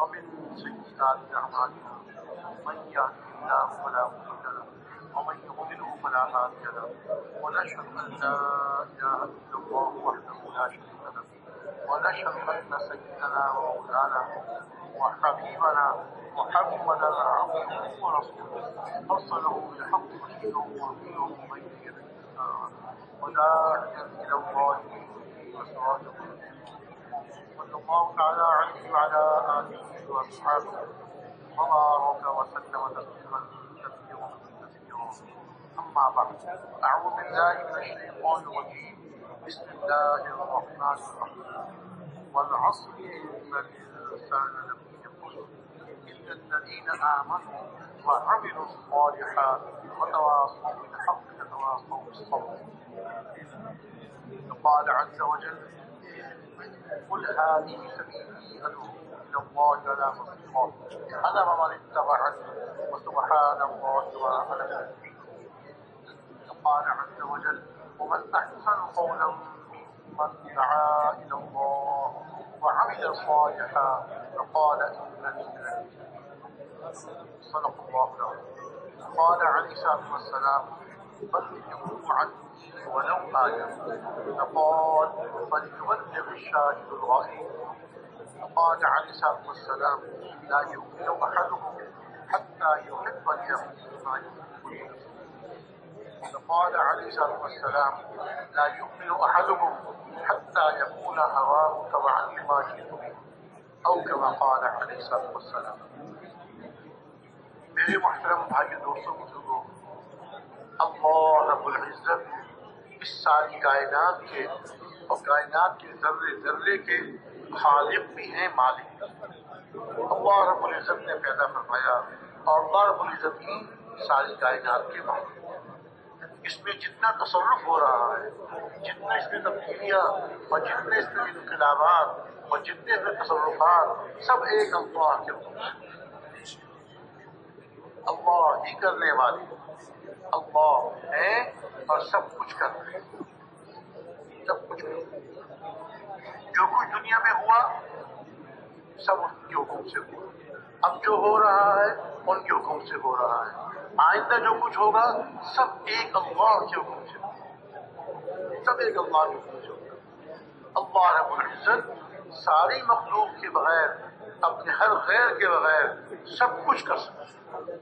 ومن سيئات اعمالنا من يهده الله فلا مضل له ومن يضلله فلا هادي له. ونشهد أن لا إله إلا الله وحده لا شريك له. ونشهد أن سيدنا ومولانا وحبيبنا محمدا عبده ورسوله. أرسله بالحق بشيرا ونذيرا مبينا وداعيا إلى الله وسراجا صلى الله تعالى عليه وعلى آله وأصحابه. وبارك وسلم تسليما كثيرا كثيرا. أما بعد أعوذ بالله من الشيطان الرجيم. بسم الله الرحمن الرحيم. والعصر إن الإنسان لفي خسر. إلا الذين آمنوا وعملوا الصالحات وتواصوا بالحق وتواصوا بالصبر. قال عز وجل قل هذه سبيلي أدعو إلى الله ولا بصيرا أنا ومن اتبعني وسبحان الله وأنا من قال عز وجل ومن أحسن قولا ممن دعا إلى الله وعمل صالحا فقال إنني من صدق الله العظيم قال عليه الصلاة والسلام بلغوا عني ولو آية فقال فليبلغ الشاهد الغائب. فقال عليه الصلاة والسلام لا يؤمن أحدكم حتى يحب لأخيه ما يحب فقال عليه الصلاة والسلام لا يؤمن أحدكم حتى يكون هواه تبعا لما جئت به. أو كما قال عليه الصلاة والسلام. میرے محترم بھائی دوستوں بزرگوں اللہ رب العزت اس ساری کائنات کے اور کائنات کے ذرے ذرے کے خالق بھی ہیں مالک اللہ رب العزت نے پیدا فرمایا اور اللہ رب العزت کی ساری کائنات کے مالک اس میں جتنا تصرف ہو رہا ہے، جتنا اس میں تبدیلیاں اور جتنے اس میں انقلابات اور جتنے اس میں تصرفات، سب ایک اللہ کے حکم اللہ ہی کرنے والے اللہ ہے اور سب کچھ کر رہے ہیں۔ سب کچھ کر رہے ہیں۔ جو کچھ دنیا میں ہوا، سب ان کے حکم سے ہوا۔ اب جو ہو رہا ہے، ان کے حکم سے ہو رہا ہے۔ آئندہ جو کچھ ہوگا، سب ایک اللہ کے حکم سے ہوگا۔ سب ایک اللہ کے حکم سے ہوگا۔ اللہ رب العزت ساری مخلوق کے بغیر، اپنے ہر غیر کے بغیر سب کچھ کر سکتے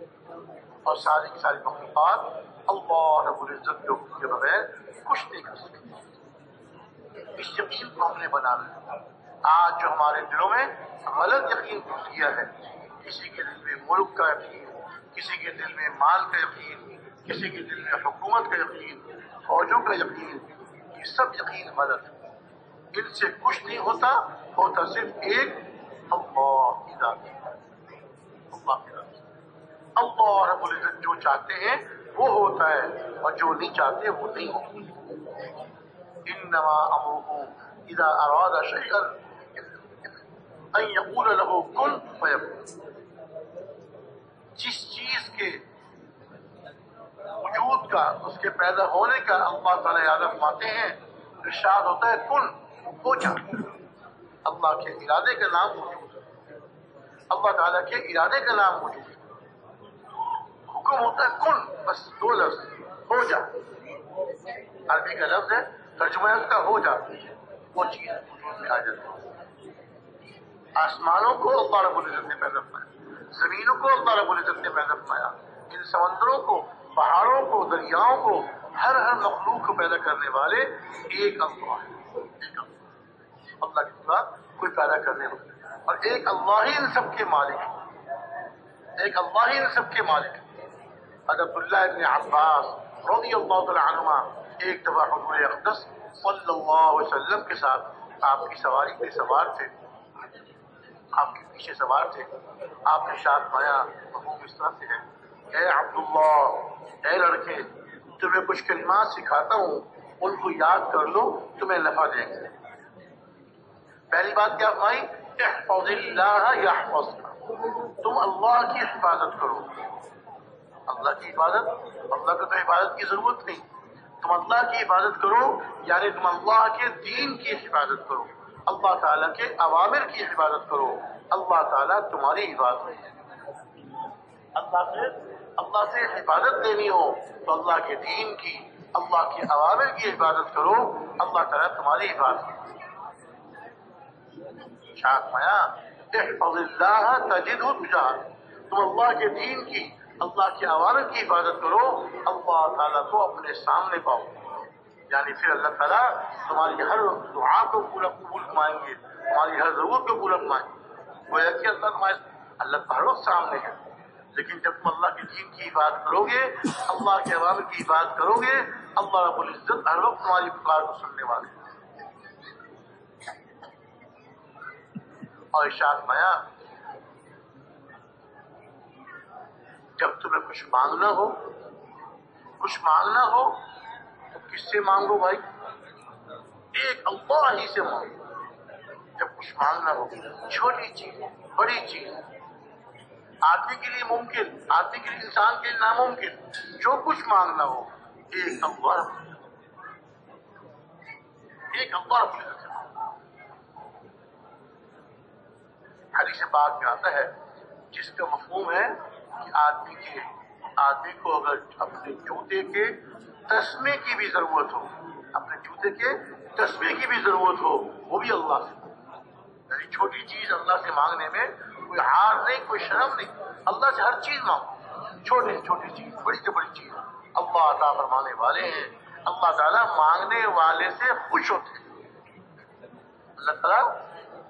اور ساری ساری مخلوقات اللہ رب العزت کے حکم کے بغیر کچھ نہیں کر سکتے اس یقین کو ہم نے بنانا ہے آج جو ہمارے دلوں میں غلط یقین گھس گیا ہے، کسی کے دل میں ملک کا یقین، کسی کے دل میں مال کا یقین، کسی کے دل میں حکومت کا یقین، فوجوں کا یقین، یہ سب یقین غلط ہے ان سے کچھ نہیں ہوتا ہوتا صرف ایک، اللہ کی ذات۔ اللہ کی ذات۔ اللہ رب العزت جو چاہتے ہیں وہ ہوتا ہے اور جو نہیں چاہتے وہ نہیں ہوتا انما امره اذا اراد شيئا ان يقول له كن فيكون جس چیز کے وجود کا، اس کے پیدا ہونے کا اللہ تعالیٰ یاد فرماتے ہیں، ارشاد ہوتا ہے کن ہو جا اللہ کے ارادے کا نام موجود ہے۔ اللہ تعالیٰ کے ارادے کا نام موجود ہے۔ حکم ہوتا ہے کن بس دو لفظ، ہو جا۔ عربی کا لفظ ہے، ترجمہ اس کا ہو جا۔ وہ چیز وجود میں آ جاتی ہے آسمانوں کو اللہ رب العزت نے پیدا فرمایا زمینوں کو اللہ رب العزت نے پیدا فرمایا ان سمندروں کو، پہاڑوں کو، دریاؤں کو، ہر ہر مخلوق کو پیدا کرنے والے ایک اللہ ہے ایک اللہ۔ اللہ کے سوا کوئی پیدا کرنے والا اور ایک اللہ ہی ان سب کے مالک ہے ایک اللہ ہی ان سب کے مالک ہے حضرت اللہ ابن عباس رضی اللہ تعالی عنہما ایک دفعہ حضور اقدس صلی اللہ علیہ وسلم کے ساتھ آپ کی سواری پہ سوار تھے۔ آپ کے پیچھے سوار تھے۔ آپ نے شاد پایا مفہوم اس طرح سے ہے، اے عبداللہ، اے لڑکے، تمہیں کچھ کلمات سکھاتا ہوں، ان کو یاد کر لو، تمہیں نفع دیں گے۔ پہلی بات کیا بھائی احفظ اللہ یحفظ تم اللہ کی حفاظت کرو۔ اللہ کی عبادت، اللہ کو تو عبادت کی ضرورت نہیں۔ تم اللہ کی عبادت کرو یعنی تم اللہ کے دین کی حفاظت کرو۔ اللہ تعالیٰ کے عوامر کی حفاظت کرو۔ اللہ تعالیٰ تمہاری حفاظت اللہ سے اللہ سے حفاظت دینی ہو، تو اللہ کے دین کی، اللہ کے عوامر کی حفاظت کرو۔ اللہ تعالیٰ تمہاری حفاظت شاہ مایا احفظ اللہ تجد تم اللہ کے دین کی اللہ کے عوامر کی حفاظت کرو، اللہ تعالیٰ کو اپنے سامنے پاؤ۔ یعنی پھر اللہ تعالیٰ تمہاری ہر دعا کو پورا قبول کمائیں گے، تمہاری ہر ضرورت کو پورا کمائیں گے۔ وہ کہ اللہ تمہارے اللہ ہر وقت سامنے ہے۔ لیکن جب تم اللہ کے دین کی عبادت کرو گے، اللہ کے عوامر کی عبادت کرو گے، اللہ رب العزت ہر وقت تمہاری پکار کو سننے والے۔ اور ارشاد مایا جب تمہیں کچھ مانگنا ہو، کچھ مانگنا ہو، تو کس سے مانگو بھائی؟ ایک اللہ ہی سے مانگو۔ جب کچھ مانگنا ہو، چھوٹی چیز، بڑی چیز۔ آدمی کے لیے ممکن، آدمی کے لیے انسان کے لیے ناممکن۔ جو کچھ مانگنا ہو، ایک اللہ ایک اللہ حدیث بات میں آتا ہے، جس کا مفہوم ہے کہ آدمی کے آدمی کو اگر اپنے جوتے کے تسمے کی بھی ضرورت ہو، اپنے جوتے کے تسمے کی بھی ضرورت ہو، وہ بھی اللہ سے یعنی چھوٹی چیز اللہ سے مانگنے میں کوئی ہار نہیں، کوئی شرم نہیں۔ اللہ سے ہر چیز مانگو۔ چھوٹی چھوٹی چیز، بڑی سے بڑی چیز۔ اللہ عطا فرمانے والے ہیں۔ اللہ تعالیٰ مانگنے والے سے خوش ہوتے ہیں۔ اللہ تعالیٰ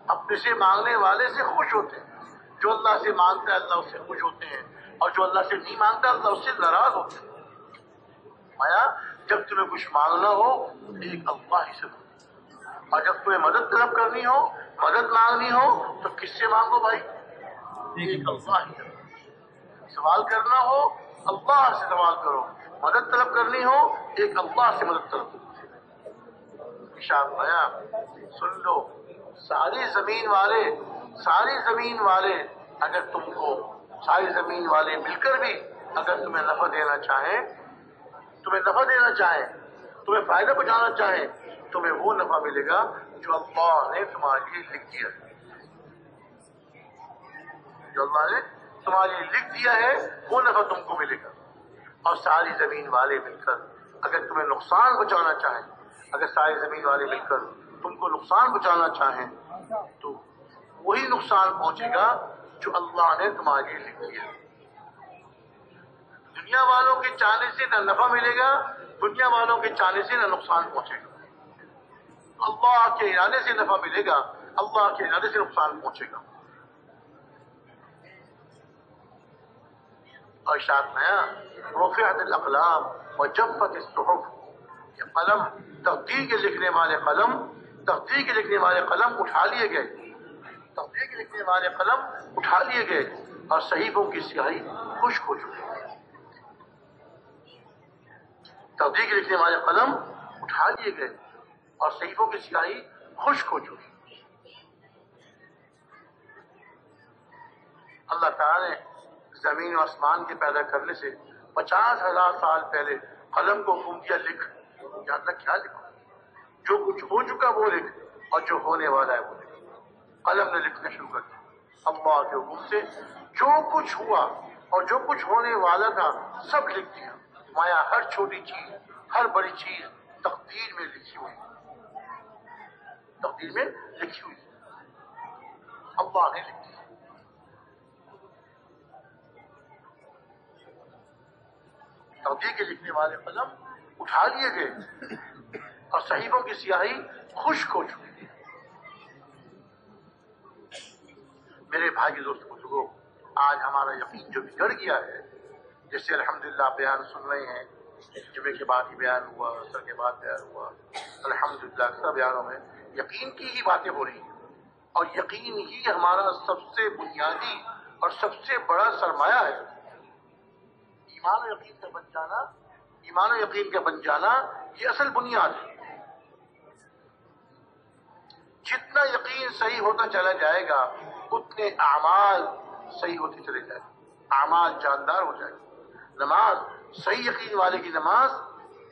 اپنے سے مانگنے والے سے خوش ہوتے ہیں۔ جو اللہ سے مانگتا ہے، اللہ اس سے خوش ہوتے ہیں۔ اور جو اللہ سے نہیں مانگتا اللہ اس سے ناراض ہوتے ہیں مایا جب تمہیں کچھ مانگنا ہو ایک اللہ ہی سے اور جب تمہیں مدد طلب کرنی ہو مدد مانگنی ہو تو کس سے مانگو بھائی؟ ایک اللہ۔ ہی سوال کرنا ہو اللہ سے سوال کرو۔ مدد طلب کرنی ہو ایک اللہ سے مدد طلب کرو۔ سن لو ساری زمین والے ساری زمین والے اگر تم کو ساری زمین والے مل کر بھی اگر تمہیں نفع دینا چاہیں، تمہیں نفع دینا چاہیں، تمہیں فائدہ پہنچانا چاہیں، تمہیں وہ نفع ملے گا جو اللہ نے تمہارے لیے لکھ دیا جو اللہ نے تمہارے لیے لکھ دیا ہے، وہ نفع تم کو ملے گا۔ اور ساری زمین والے مل کر، اگر تمہیں نقصان بچانا چاہیں، اگر ساری زمین والے مل کر تم کو نقصان بچانا چاہیں، تو وہی نقصان پہنچے گا جو اللہ نے تمہارے لیے لکھ دیا دنیا والوں کے چاہنے سے نہ نفع ملے گا، دنیا والوں کے چاہنے سے نہ نقصان پہنچے گا۔ اللہ کے ارادے سے نفع ملے گا، اللہ کے ارادے سے نقصان پہنچے گا۔ اور شاید نیا رفعت الاقلام و جفت الصحف، یہ قلم تقدیر کے لکھنے والے قلم تقدیر کے لکھنے والے قلم اٹھا لیے گئے۔ تقدیر کے لکھنے والے قلم اٹھا لیے گئے اور صحیفوں کی سیاہی خشک ہو چکی۔ تقدیر کے لکھنے والے قلم اٹھا لیے گئے اور صحیفوں کی سیاہی خشک ہو چکی۔ اللہ تعالیٰ نے زمین و آسمان کے پیدا کرنے سے پچاس ہزار سال پہلے قلم کو حکم کیا۔ لکھ یا کیا لکھو جو کچھ ہو چکا وہ لکھ اور جو ہونے والا ہے وہ قلم نے لکھنا شروع کر دیا۔ اللہ کے حکم سے جو کچھ ہوا اور جو کچھ ہونے والا تھا، سب لکھ دیا۔ مایا، ہر چھوٹی چیز، ہر بڑی چیز تقدیر میں لکھی ہوئی۔ تقدیر میں لکھی ہوئی۔ اللہ نے لکھ دیا۔ تقدیر کے لکھنے والے قلم اٹھا لیے گئے اور صحیفوں کی سیاہی خشک ہو چکی۔ میرے بھائی دوست بزرگوں، آج ہمارا یقین جو بگڑ گیا ہے جیسے الحمدللہ بیان سن رہے ہیں، جمعے کے بعد ہی بیان ہوا اثر کے بعد بیان ہوا، الحمدللہ اکثر بیانوں میں یقین کی ہی باتیں ہو رہی ہیں۔ اور یقین ہی ہمارا سب سے بنیادی اور سب سے بڑا سرمایہ ہے۔ ایمان و یقین کا بن جانا، ایمان و یقین کا بن جانا، یہ اصل بنیاد ہے۔ جتنا یقین صحیح ہوتا چلا جائے گا اتنے اعمال صحیح ہوتے چلے جائیں۔ گے اعمال جاندار ہو جائے گی نماز، صحیح یقین والے کی نماز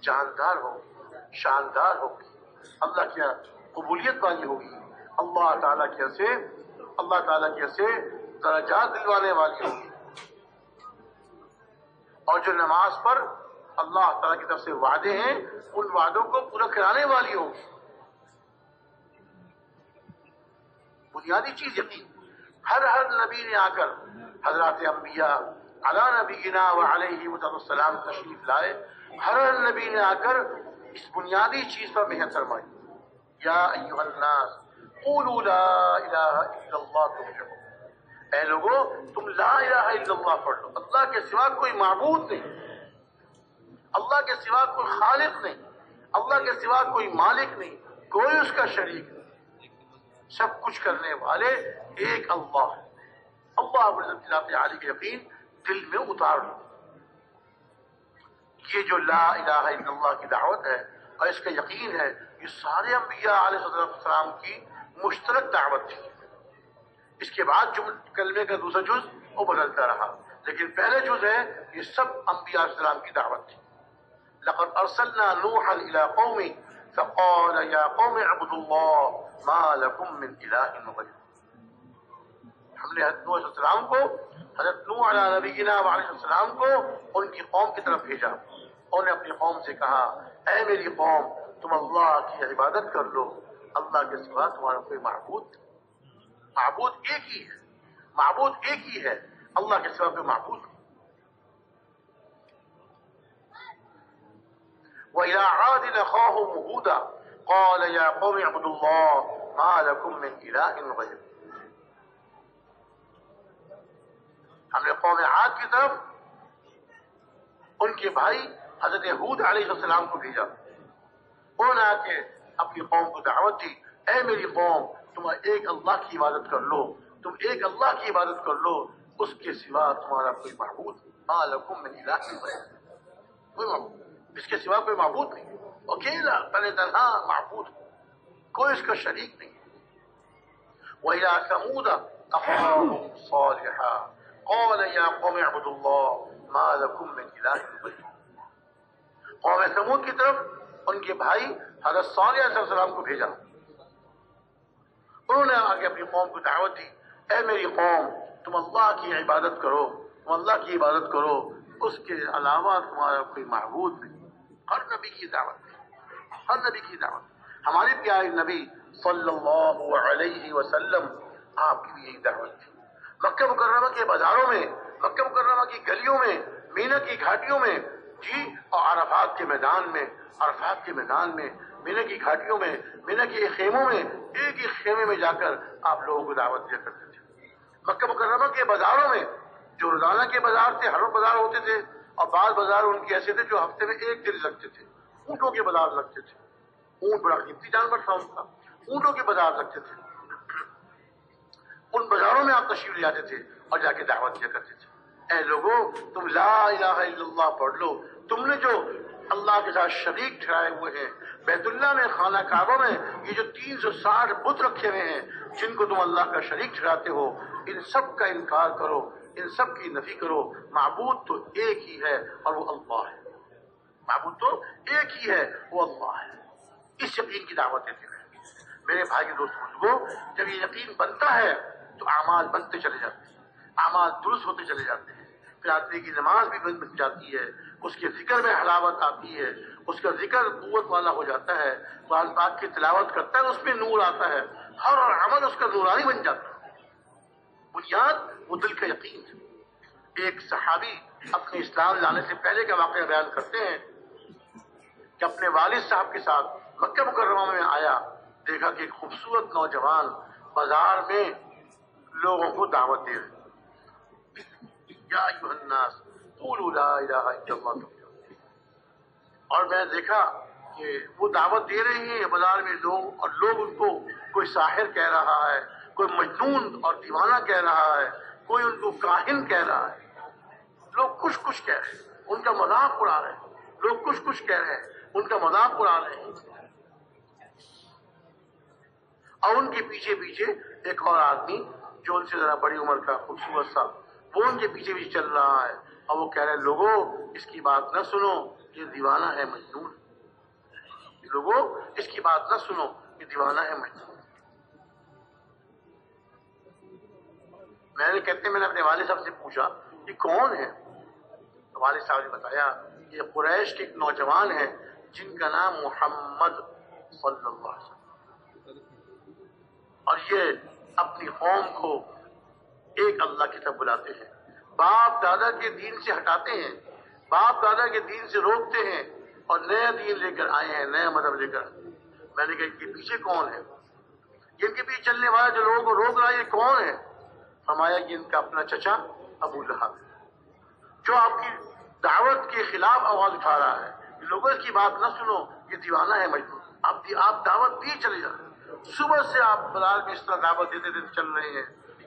جاندار ہوگی شاندار ہوگی اللہ کیا قبولیت والی ہوگی۔ اللہ تعالیٰ کی سے، اللہ تعالیٰ کی سے درجات دلوانے والی ہوگی۔ اور جو نماز پر اللہ تعالیٰ کی طرف سے وعدے ہیں، ان وعدوں کو پورا کرانے والی ہوگی۔ بنیادی چیز یقین۔ ہر ہر نبی نے آ کر حضرات انبیاء علی نبینا و علیہ السلام تشریف لائے۔ ہر ہر نبی نے آ کر اس بنیادی چیز پر محنت فرمائی۔ یا ایوہ الناس، قولوا لا الہ الا اللہ تفلحوا اے لوگو، تم لا الہ الا اللہ پڑھ لو۔ اللہ کے سوا کوئی معبود نہیں۔ اللہ کے سوا کوئی خالق نہیں۔ اللہ کے سوا کوئی مالک نہیں۔ کوئی اس کا شریک نہیں۔ سب کچھ کرنے والے ایک اللہ ہے اللہ علی کے یقین دل میں اتار لو یہ جو لا الہ الا اللہ کی دعوت ہے اور اس کا یقین ہے، یہ سارے انبیاء علیہ السلام کی مشترک دعوت تھی۔ اس کے بعد جو کلمے کا دوسرا جز، وہ بدلتا رہا۔ لیکن پہلے جز ہے، یہ سب انبیاء علیہ السلام کی دعوت تھی۔ لقد ارسلنا نوحا الى قومه، فقال يا قوم اعبدوا الله ما لكم من الہ غیر ہم نے حضرت نوح علیہ السلام کو، حضرت نوح علیہ نبینا علیہ السلام کو ان کی قوم کی طرف بھیجا۔ انہوں نے اپنی قوم سے کہا، اے میری قوم، تم اللہ کی عبادت کر لو۔ اللہ کے سوا تمہارا کوئی معبود معبود ایک ہی ہے۔ معبود ایک ہی ہے۔ اللہ کے سوا کوئی معبود۔ نہیں وَإِلَىٰ عَادٍ أَخَاهُمْ هُودًا۔ قال يا قوم اعبدوا الله ما لكم من اله غير ہم نے قوم عاد کی طرف ان کے بھائی حضرت حود علیہ السلام کو بھیجا۔ انہوں نے آ کے اپنی قوم کو دعوت دی۔ اے میری قوم تم ایک اللہ کی عبادت کر لو۔ تم ایک اللہ کی عبادت کر لو۔ اس کے سوا تمہارا کوئی معبود، ما لکم من الہ غیر کوئی معبود، اس کے سوا کوئی معبود نہیں۔ اکیلا تن تنہا معبود کوئی اس کا شریک نہیں وَإِلَىٰ ثَمُودَ أَخَاهُمْ صَالِحًا۔ قَالَ يَا قَوْمِ اعْبُدُوا اللَّهَ مَا لَكُمْ مِنْ إِلَٰهٍ غَيْرُهُ۔ قوم ثمود کی طرف ان کے بھائی حضرت صالح علیہ السلام کو بھیجا۔ انہوں نے آگے اپنی قوم کو دعوت دی۔ اے میری قوم، تم اللہ کی عبادت کرو، تم اللہ کی عبادت کرو، اس کے علاوہ تمہارا کوئی معبود نہیں۔ ہر نبی کی دعوت۔ ہر نبی کی دعوت۔ ہمارے پیارے نبی صلی اللہ علیہ وسلم آپ کی بھی یہی دعوت تھی۔ مکہ مکرمہ کے بازاروں میں، مکہ مکرمہ کی گلیوں میں، مینا کی گھاٹیوں میں جی اور عرفات کے میدان میں، عرفات کے میدان میں، مینا کی گھاٹیوں میں، مینا کے خیموں میں، ایک ہی خیمے میں جا کر آپ لوگوں کو دعوت دیا کرتے تھے۔ مکہ مکرمہ کے بازاروں میں جو روزانہ کے بازار تھے، ہر روز بازار ہوتے تھے، اور بعض بازار ان کے ایسے تھے جو ہفتے میں ایک دن لگتے تھے۔ اونٹوں کے بازار لگتے تھے۔ اونٹ بڑا قیمتی جانور تھا ان کا۔ اونٹوں کے بازار لگتے تھے۔ ان بازاروں میں آپ تشریف لے آتے تھے اور جا کے دعوت دیا کرتے تھے۔ اے لوگوں تم لا الہ الا اللہ پڑھ لو۔ تم نے جو اللہ کے ساتھ شریک ٹھہرائے ہوئے ہیں، بیت اللہ میں، خانہ کعبہ میں، یہ جو تین سو ساٹھ بت رکھے ہوئے ہیں، جن کو تم اللہ کا شریک ٹھہراتے ہو، ان سب کا انکار کرو، ان سب کی نفی کرو۔ معبود تو ایک ہی ہے اور وہ اللہ ہے۔ معبود تو ایک ہی ہے، وہ اللہ ہے۔ اس یقین کی دعوت دیتے ہیں۔ میرے بھائی دوست بزرگوں، جب یہ یقین بنتا ہے تو اعمال بنتے چلے جاتے ہیں۔ اعمال درست ہوتے چلے جاتے ہیں۔ پھر آدمی کی نماز بھی بن جاتی ہے، اس کے ذکر میں حلاوت آتی ہے، اس کا ذکر قوت والا ہو جاتا ہے۔ قرآن پاک کی تلاوت کرتا ہے، اس میں نور آتا ہے۔ ہر عمل اس کا نورانی بن جاتا ہے۔ بنیاد، وہ دل کا یقین۔ ہے ایک صحابی اپنے اسلام لانے سے پہلے کا واقعہ بیان کرتے ہیں۔ کہ اپنے والد صاحب کے ساتھ مکہ مکرمہ میں آیا، دیکھا کہ ایک خوبصورت نوجوان بازار میں لوگوں کو دعوت دے رہے یا ایوہ الناس، قولوا لا الہ الا اللہ۔ اور میں دیکھا کہ وہ دعوت دے رہے ہیں بازار میں لوگ، اور لوگ ان کو کوئی ساحر کہہ رہا ہے، کوئی مجنون اور دیوانہ کہہ رہا ہے، کوئی ان کو کاہن کہہ رہا ہے۔ لوگ کچھ کچھ کہہ رہے ہیں، ان کا مذاق اڑا رہے ہیں۔ لوگ کچھ کچھ کہہ رہے ہیں۔ ان کا مذاق اڑا رہے ہیں۔ اور ان کے پیچھے پیچھے ایک اور آدمی جو ان سے ذرا بڑی عمر کا خوبصورت سا وہ ان کے پیچھے پیچھے چل رہا ہے اور وہ کہہ رہے لوگوں اس کی بات نہ سنو، یہ دیوانہ ہے مجنون۔ لوگوں اس کی بات نہ سنو، یہ دیوانہ ہے مجنون۔ میں نے کہتے ہیں، میں نے اپنے والد صاحب سے پوچھا یہ کون ہے؟ والد صاحب نے بتایا، یہ قریش کے ایک نوجوان ہیں۔ جن کا نام محمد صلی اللہ علیہ وسلم۔ اور یہ اپنی قوم کو ایک اللہ کی طرف بلاتے ہیں۔ باپ دادا کے دین سے ہٹاتے ہیں، باپ دادا کے دین سے روکتے ہیں اور نیا دین لے کر آئے ہیں، نیا مذہب لے کر۔ میں نے کہا ان کے پیچھے کون ہے؟ جن کے پیچھے چلنے والا جو لوگوں کو روک رہا ہے، یہ کون ہے؟ فرمایا کہ ان کا اپنا چچا ابو لہب جو آپ کی دعوت کے خلاف آواز اٹھا رہا ہے۔ لوگوں کی بات نہ سنو، یہ دیوانہ ہے مجبور آپ آپ دعوت دیے چلے جائیں صبح سے آپ بلال میں اس طرح دعوت دیتے دیتے چل رہے ہیں۔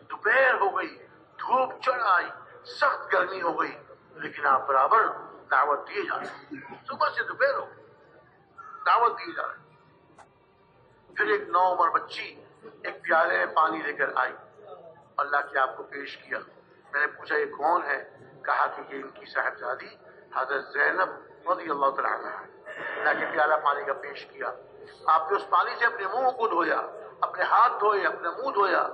دوپہر ہو گئی، دھوپ چڑھ آئی، سخت گرمی ہو گئی، لیکن آپ برابر دعوت دیے جا رہے ہیں۔ صبح سے دوپہر ہو گئی، دعوت دیے جا رہے ہیں۔ پھر ایک نو عمر بچی ایک پیالے میں پانی لے کر آئی۔ اللہ کے آپ کو پیش کیا۔ میں نے پوچھا، یہ کون ہے؟ کہا کہ یہ ان کی صاحبزادی حضرت زینب رضی اللہ تعالیٰ عنہ۔ اللہ کے پیالہ پانی کا پیش کیا۔ آپ نے اس پانی سے اپنے منہ کو دھویا، اپنے ہاتھ دھوئے، اپنے منہ دھویا۔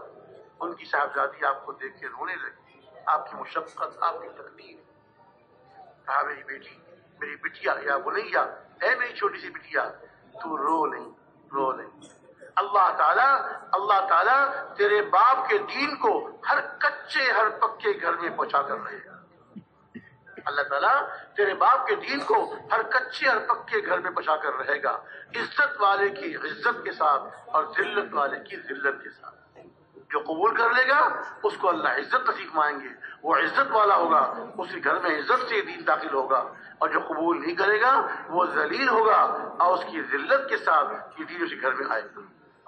ان کی صاحبزادی آپ کو دیکھ کے رونے لگی۔ آپ کی مشقت، آپ کی تقدیر کہا، میری بیٹی، میری بٹیا، یا بنیا، اے میری چھوٹی سی بٹیا، تو رو نہیں رو نہیں۔ اللہ تعالیٰ اللہ تعالیٰ تیرے باپ کے دین کو ہر کچے، ہر پکے گھر میں پہنچا کر رہے گا۔ اللہ تعالیٰ تیرے باپ کے دین کو ہر کچے ہر پکے گھر میں پہنچا کر رہے گا، عزت والے کی عزت کے ساتھ اور ذلت والے کی ذلت کے ساتھ۔ جو قبول کر لے گا، اس کو اللہ عزت نصیب مائیں گے۔ وہ عزت والا ہوگا اس کے گھر میں عزت سے دین داخل ہوگا۔ اور جو قبول نہیں کرے گا، وہ ذلیل ہوگا اور اس کی ذلت کے ساتھ یہ دین اس کے گھر میں آئے گا۔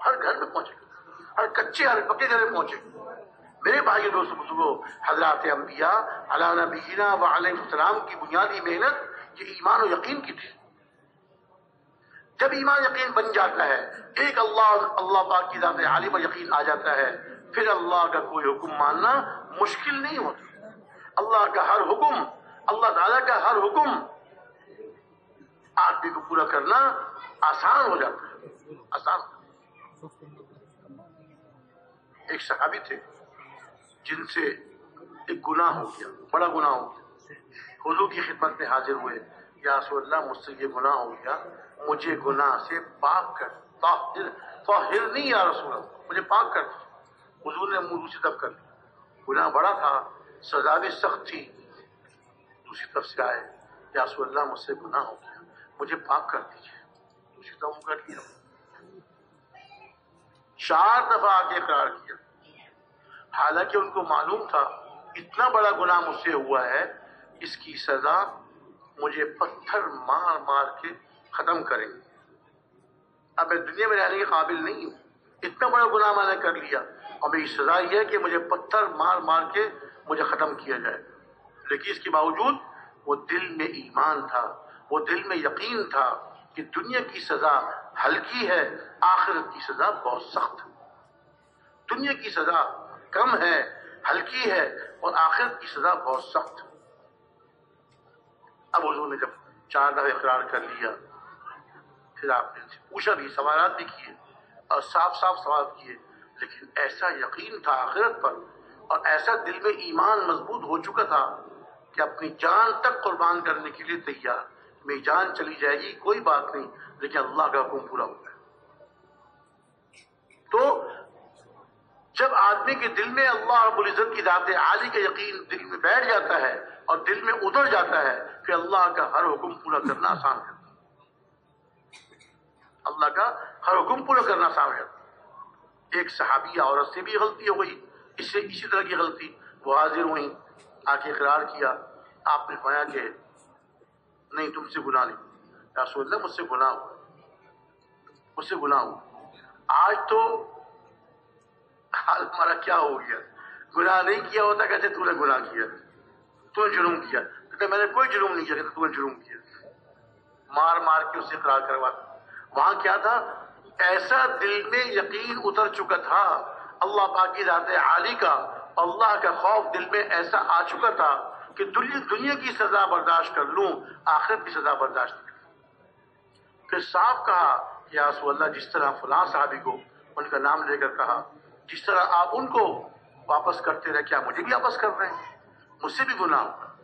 ہر گھر میں پہنچے گا۔ ہر کچے، ہر پکے گھر میں پہنچے گا۔ میرے بھائی دوست بزرگوں حضرات انبیاء علیہ نبینا و علیہ السلام کی بنیادی محنت یہ ایمان و یقین کی تھی۔ جب ایمان یقین بن جاتا ہے، ایک اللہ اللہ پاک کی ذات عالم و یقین آ جاتا ہے، پھر اللہ کا کوئی حکم ماننا مشکل نہیں ہوتا۔ اللہ کا ہر حکم، اللہ تعالیٰ کا ہر حکم آدمی کو پورا کرنا آسان ہو جاتا ہے۔ آسان۔ ایک صحابی تھے۔ جن سے ایک گناہ ہو گیا، بڑا گناہ ہو گیا۔ حضور کی خدمت میں حاضر ہوئے، یا رسول اللہ، مجھ سے یہ گناہ ہو گیا، مجھے گناہ سے پاک کر، طاہر طاہر نہیں یا رسول اللہ، مجھے پاک کر۔ حضور نے منہ دوسری طرف کر لیا۔ گناہ بڑا تھا، سزا بھی سخت تھی۔ دوسری طرف سے آئے، یا رسول اللہ، مجھ سے گناہ ہو گیا، مجھے پاک کر دیجیے دوسری طرف کر لیا چار دفعہ آگے اقرار کیا۔ حالانکہ ان کو معلوم تھا، اتنا بڑا گناہ مجھ سے ہوا ہے، اس کی سزا مجھے پتھر مار مار کے ختم کریں گے اب میں دنیا میں رہنے کے قابل نہیں ہوں۔ اتنا بڑا گناہ میں نے کر لیا۔ اور میری سزا یہ ہے کہ مجھے پتھر مار مار کے مجھے ختم کیا جائے۔ لیکن اس کے باوجود وہ دل میں ایمان تھا، وہ دل میں یقین تھا کہ دنیا کی سزا ہلکی ہے، آخرت کی سزا بہت سخت۔ ہے دنیا کی سزا کم ہے، ہلکی ہے اور آخرت کی سزا بہت سخت اب حضور نے جب چار دفعہ اقرار کر لیا، پھر آپ نے پوچھا بھی، سوالات بھی کیے اور صاف صاف سوال کیے، لیکن ایسا یقین تھا آخرت پر اور ایسا دل میں ایمان مضبوط ہو چکا تھا کہ اپنی جان تک قربان کرنے کے لیے تیار۔ میری جان چلی جائے گی، کوئی بات نہیں، لیکن اللہ کا حکم پورا ہو گیا۔ تو جب آدمی کے دل میں اللہ رب العزت کی ذات عالی کا یقین دل میں بیٹھ جاتا ہے اور دل میں ادھر جاتا ہے کہ اللہ کا ہر حکم پورا کرنا آسان ہے۔ اللہ کا ہر حکم پورا کرنا آسان ہے۔ ایک صحابیہ عورت سے بھی غلطی ہو گئی، اس سے اسی طرح کی غلطی۔ وہ حاضر ہوئی آ کے اقرار کیا۔ آپ نے فرمایا کہ نہیں، تم سے گناہ نہیں۔ رسول اللہ، مجھ سے گناہ ہوا۔ مجھ سے گناہ ہوا۔ آج تو حال ہمارا کیا ہو گیا؟ گناہ نہیں کیا ہوتا کہتے تو نے گناہ کیا۔ تو نے جرم کیا۔ کہتے میں نے کوئی جرم نہیں کیا کہتے تو نے جرم کیا۔ مار مار کے اسے اقرار کروا وہاں کیا تھا؟ ایسا دل میں یقین اتر چکا تھا۔ اللہ پاکی ذات عالی کا اللہ کا خوف دل میں ایسا آ چکا تھا کہ دنیا, دنیا کی سزا برداشت کر لوں آخرت کی سزا برداشت کر پھر صاف کہا یا رسول اللہ جس طرح فلاں صحابی کو ان کا نام لے کر کہا جس طرح آپ ان کو واپس کرتے رہے، کیا مجھے بھی واپس کر رہے ہیں؟ مجھ سے بھی گناہ ہوگا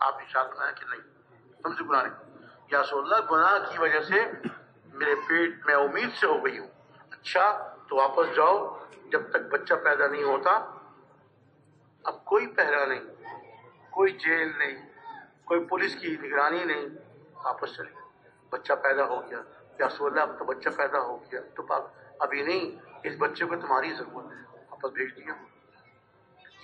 آپ نے شاد بنایا کہ نہیں، تم سے گناہ نہیں۔ یا رسول اللہ، گناہ کی وجہ سے میرے پیٹ میں امید سے ہو گئی ہوں۔ اچھا تو واپس جاؤ۔ جب تک بچہ پیدا نہیں ہوتا، اب کوئی پہرا نہیں، کوئی جیل نہیں، کوئی پولیس کی نگرانی نہیں، واپس چلے بچہ پیدا ہو گیا۔ یا رسول اللہ، اب تو بچہ پیدا ہو گیا۔ تو ابھی نہیں اس بچے کو تمہاری ضرورت ہے۔ واپس بھیج دیا۔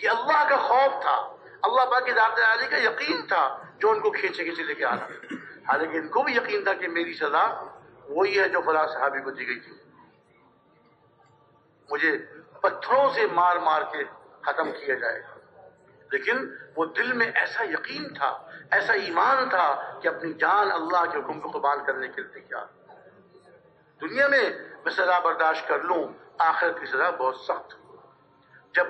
یہ اللہ کا خوف تھا۔ اللہ پاک ذات عالی کا یقین تھا جو ان کو کھینچے کھینچے لے کے آ رہا حالانکہ ان کو بھی یقین تھا کہ میری سزا وہی ہے جو فلاں صحابی کو دی گئی تھی۔ مجھے پتھروں سے مار مار کے ختم کیا جائے۔ گا لیکن وہ دل میں ایسا یقین تھا، ایسا ایمان تھا کہ اپنی جان اللہ کے حکم کو قربان کرنے کے لیے تیار۔ دنیا میں میں سزا برداشت کر لوں آخر کی سزا بہت سخت جب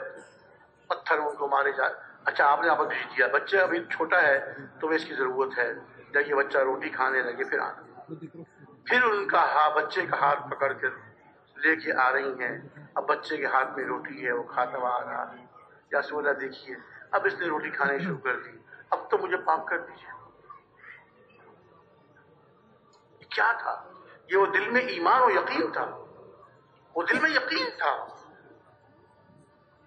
پتھر ان کو مارے جائے اچھا آپ نے آپ بھیج دیا۔ بچہ ابھی چھوٹا ہے، تو اس کی ضرورت ہے۔ جب یہ بچہ روٹی کھانے لگے، پھر آنا پھر ان کا ہاتھ بچے کا ہاتھ پکڑ کر لے کے آ رہی ہیں۔ اب بچے کے ہاتھ میں روٹی ہے، وہ کھاتا ہوا آ رہا ہے۔ یا سولہ دیکھیے، اب اس نے روٹی کھانے شروع کر دی۔ اب تو مجھے پاک کر دیجیے کیا تھا؟ یہ وہ دل میں ایمان و یقین تھا۔ وہ دل میں یقین تھا۔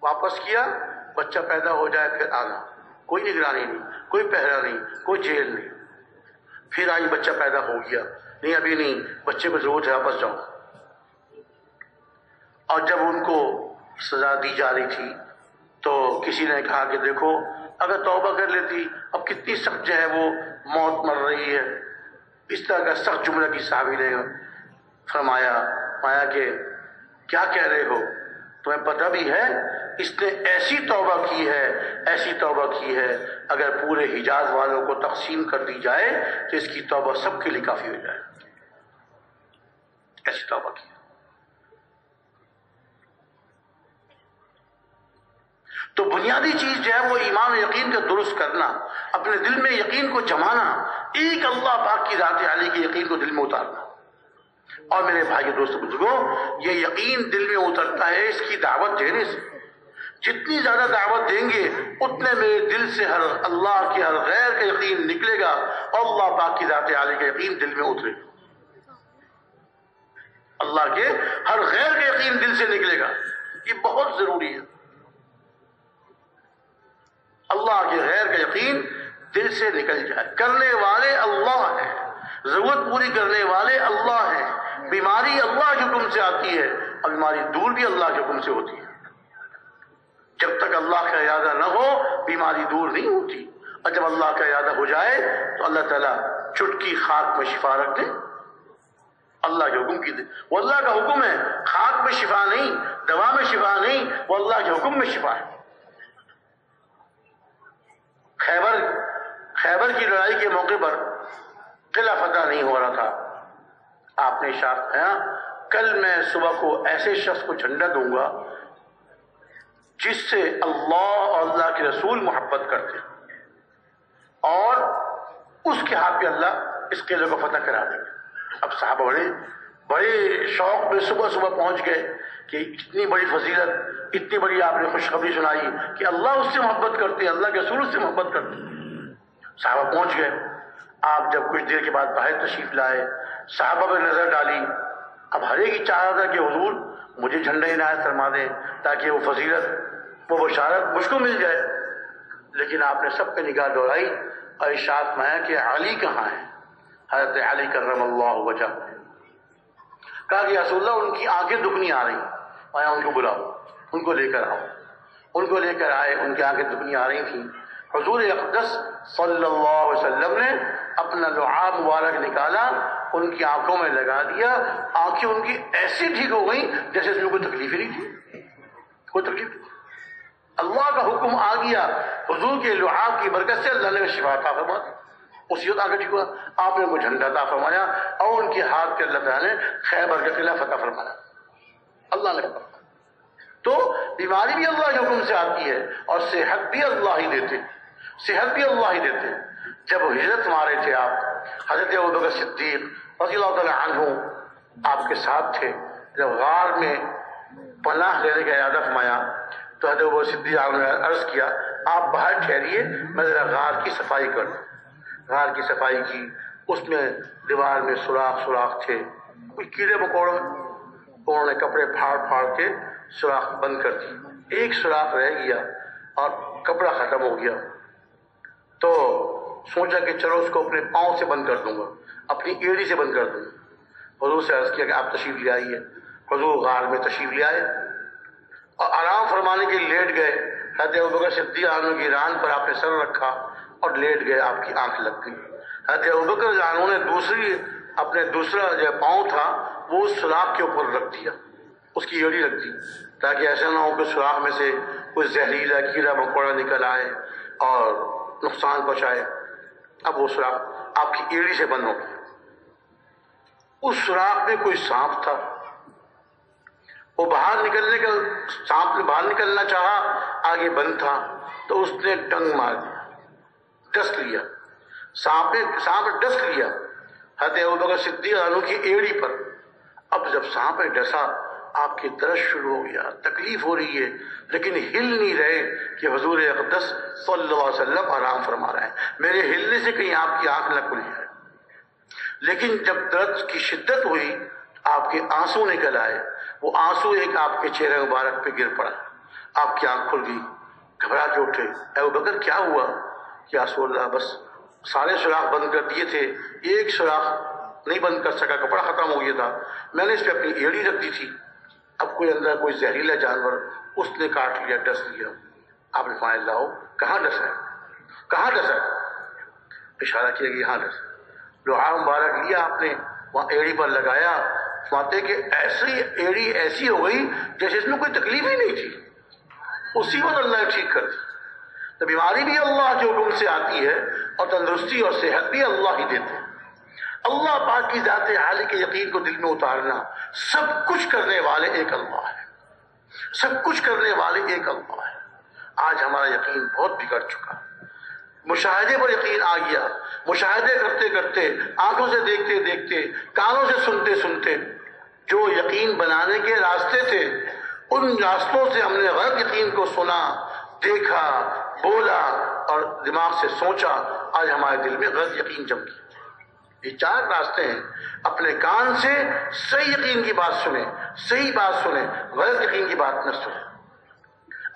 واپس کیا، بچہ پیدا ہو جائے پھر آنا کوئی نگرانی نہیں، کوئی پہرا نہیں، کوئی جیل نہیں۔ پھر آئی بچہ پیدا ہو گیا۔ نہیں ابھی نہیں، بچے کو ضرورت ہے واپس جاؤ اور جب ان کو سزا دی جا رہی تھی، تو کسی نے کہا کہ دیکھو، اگر توبہ کر لیتی، اب کتنی سخت جو ہے وہ موت مر رہی ہے۔ اس طرح کا سخت جملہ کی صحابی نے فرمایا مایا کہ کیا کہہ رہے ہو؟ تمہیں پتہ بھی ہے، اس نے ایسی توبہ کی ہے، ایسی توبہ کی ہے، اگر پورے حجاز والوں کو تقسیم کر دی جائے، تو اس کی توبہ سب کے لیے کافی ہو جائے۔ ایسی توبہ کی۔ تو بنیادی چیز جو ہے، وہ ایمان و یقین کا درست کرنا، اپنے دل میں یقین کو جمانا، ایک اللہ پاک کی ذات علی کے یقین کو دل میں اتارنا۔ اور میرے بھائی دوست بزرگوں، یہ یقین دل میں اترتا ہے اس کی دعوت دینے سے۔ جتنی زیادہ دعوت دیں گے، اتنے میرے دل سے ہر اللہ کے ہر غیر کا یقین نکلے گا اور اللہ پاک کی ذات علی کا یقین دل میں اترے گا۔ اللہ کے ہر غیر کا یقین دل سے نکلے گا۔ یہ بہت ضروری ہے۔ اللہ کے غیر کا یقین دل سے نکل جائے۔ کرنے والے اللہ ہیں۔ ضرورت پوری کرنے والے اللہ ہیں۔ بیماری اللہ کے حکم سے آتی ہے اور بیماری دور بھی اللہ کے حکم سے ہوتی ہے۔ جب تک اللہ کا ارادہ نہ ہو، بیماری دور نہیں ہوتی۔ اور جب اللہ کا ارادہ ہو جائے، تو اللہ تعالیٰ چٹکی خاک میں شفا رکھ دے۔ اللہ کے حکم کی دے۔ وہ اللہ کا حکم ہے، خاک میں شفا نہیں، دوا میں شفا نہیں، وہ اللہ کے حکم میں شفا ہے۔ خیبر خیبر کی لڑائی کے موقع پر قلعہ فتح نہیں ہو رہا تھا۔ آپ نے کہا کل میں صبح کو ایسے شخص کو جھنڈا دوں گا جس سے اللہ اور اللہ کے رسول محبت کرتے اور اس کے ہاتھ پہ اللہ اس قلعے کو فتح کرا دیں گے۔ اب صاحب بڑے بڑے شوق میں صبح صبح پہنچ گئے کہ اتنی بڑی فضیلت، اتنی بڑی آپ نے خوشخبری سنائی کہ اللہ اس سے محبت کرتے اللہ کے رسول اس سے محبت کرتے صحابہ پہنچ گئے، آپ جب کچھ دیر کے بعد باہر تشریف لائے صحابہ پہ نظر ڈالی۔ اب ہر ایک ہی چاہ رہا تھا کہ حضور مجھے جھنڈا عنایت فرما دیں تاکہ وہ فضیلت، وہ بشارت مجھ کو مل جائے۔ لیکن آپ نے سب پہ نگاہ دوڑائی اور ارشاد میں کہ علی کہاں ہے؟ حضرت علی کرم اللہ وجہ۔ کہا کہ رسول اللہ، ان کی آنکھیں دکنی آ رہی۔ آیا ان کو بلاؤ، ان کو لے کر آؤ۔ ان کو لے کر آئے، ان کی آنکھیں دکنی آ رہی تھیں۔ حضور اقدس صلی اللہ علیہ وسلم نے اپنا لعاب مبارک نکالا، ان کی آنکھوں میں لگا دیا، آنکھیں ان کی ایسی ٹھیک ہو گئی جیسے اس میں کوئی تکلیف ہی نہیں تھی کوئی تکلیف نہیں۔ اللہ کا حکم آ گیا۔ حضور کے لحاظ کی برکت سے اللہ نے شفا عطا فرما دی۔ اسی وقت آگے ٹھیک ہوا۔ آپ نے ان کو جھنڈا عطا فرمایا اور ان کے ہاتھ کے اللہ تعالیٰ نے خیبر کے خلاف عطا فرمایا۔ اللہ نے تو بیماری بھی اللہ کے حکم سے آتی ہے اور صحت بھی اللہ ہی دیتے صحت بھی اللہ ہی دیتے جب ہجرت مارے تھے آپ، حضرت ابو صدیق رضی اللہ تعالیٰ عنہ آپ کے ساتھ تھے۔ جب غار میں پناہ لینے کا ارادہ فرمایا، تو حضرت ابو صدیق نے عرض کیا، آپ باہر ٹھہریے، میں ذرا غار کی صفائی کر دوں غار کی صفائی کی، اس میں دیوار میں سوراخ سوراخ تھے۔ کوئی کیڑے مکوڑے، انہوں نے کپڑے پھاڑ پھاڑ کے سوراخ بند کر دی۔ ایک سوراخ رہ گیا اور کپڑا ختم ہو گیا۔ تو سوچا کہ چلو اس کو اپنے پاؤں سے بند کر دوں گا، اپنی ایڑی سے بند کر دوں گا۔ حضور سے عرض کیا کہ آپ تشریف لے آئیے۔ حضور غار میں تشریف لے آئے۔ اور آرام فرمانے کے لیٹ گئے۔ حضرت ابکر صدیق عنہ کی ران پر آپ نے سر رکھا اور لیٹ گئے، آپ کی آنکھ لگ گئی۔ حضرت ابکر عنہ نے دوسری، اپنے دوسرا جو پاؤں تھا، وہ اس سوراخ کے اوپر رکھ دیا۔ اس کی ایڑی رکھ دی، تاکہ ایسا نہ ہو کہ سوراخ میں سے کوئی زہریلا کیڑا مکوڑا نکل آئے اور نقصان پہنچائے۔ اب وہ سوراخ آپ کی ایڑی سے بند ہو گیا اس سوراخ میں کوئی سانپ تھا۔ وہ باہر نکلنے کا سانپ نے باہر نکلنا چاہا، آگے بند تھا۔ تو اس نے ڈنگ مار دیا، ڈسٹ لیا۔ سانپ نے، سانپ ڈسٹ لیا۔ حضرت صدیق عنہ کی ایڑی پر۔ اب جب سانپ نے ڈسا آپ کی درد شروع ہو گیا، تکلیف ہو رہی ہے، لیکن ہل نہیں رہے کہ حضور اقدس صلی اللہ علیہ وسلم آرام فرما رہے ہیں۔ میرے ہلنے سے کہیں آپ کی آنکھ نہ کھل جائے لیکن جب درد کی شدت ہوئی، آپ کے آنسو نکل آئے۔ وہ آنسو ایک آپ کے چہرے مبارک پہ گر پڑا۔ آپ کی آنکھ کھل گئی۔ گھبرا کے اٹھے۔ اے بکر، کیا ہوا؟ کیا سو اللہ، بس سارے سوراخ بند کر دیے تھے۔ ایک سوراخ نہیں بند کر سکا، کپڑا ختم ہو گیا تھا۔ میں نے اس پہ اپنی ایڑی رکھ دی تھی۔ اب کوئی اندر کوئی زہریلا جانور اس نے کاٹ لیا، ڈس لیا۔ آپ نے فائل لاؤ، کہاں ڈسا ہے؟ کہاں ڈسا ہے؟ اشارہ کیا کہ یہاں ڈسا لوہا مبارک لیا آپ نے، وہاں ایڑی پر لگایا۔ ماتے کہ ایسی ایڑی ایسی ہو گئی جیسے اس میں کوئی تکلیف ہی نہیں تھی۔ اسی وقت اللہ نے ٹھیک کر دی۔ تو بیماری بھی اللہ کے حکم سے آتی ہے اور تندرستی اور صحت بھی اللہ ہی دیتے ہیں۔ اللہ پاک کی ذات حال کے یقین کو دل میں اتارنا سب کچھ کرنے والے ایک اللہ ہے سب کچھ کرنے والے ایک اللہ ہے آج ہمارا یقین بہت بگڑ چکا۔ مشاہدے پر یقین آ گیا۔ مشاہدے کرتے کرتے، آنکھوں سے دیکھتے دیکھتے، کانوں سے سنتے سنتے، جو یقین بنانے کے راستے تھے، ان راستوں سے ہم نے غلط یقین کو سنا، دیکھا، بولا اور دماغ سے سوچا، آج ہمارے دل میں غلط یقین جم گیا۔ یہ چار راستے ہیں۔ اپنے کان سے صحیح یقین کی بات سنیں، صحیح بات سنیں، غلط یقین کی بات نہ سنیں۔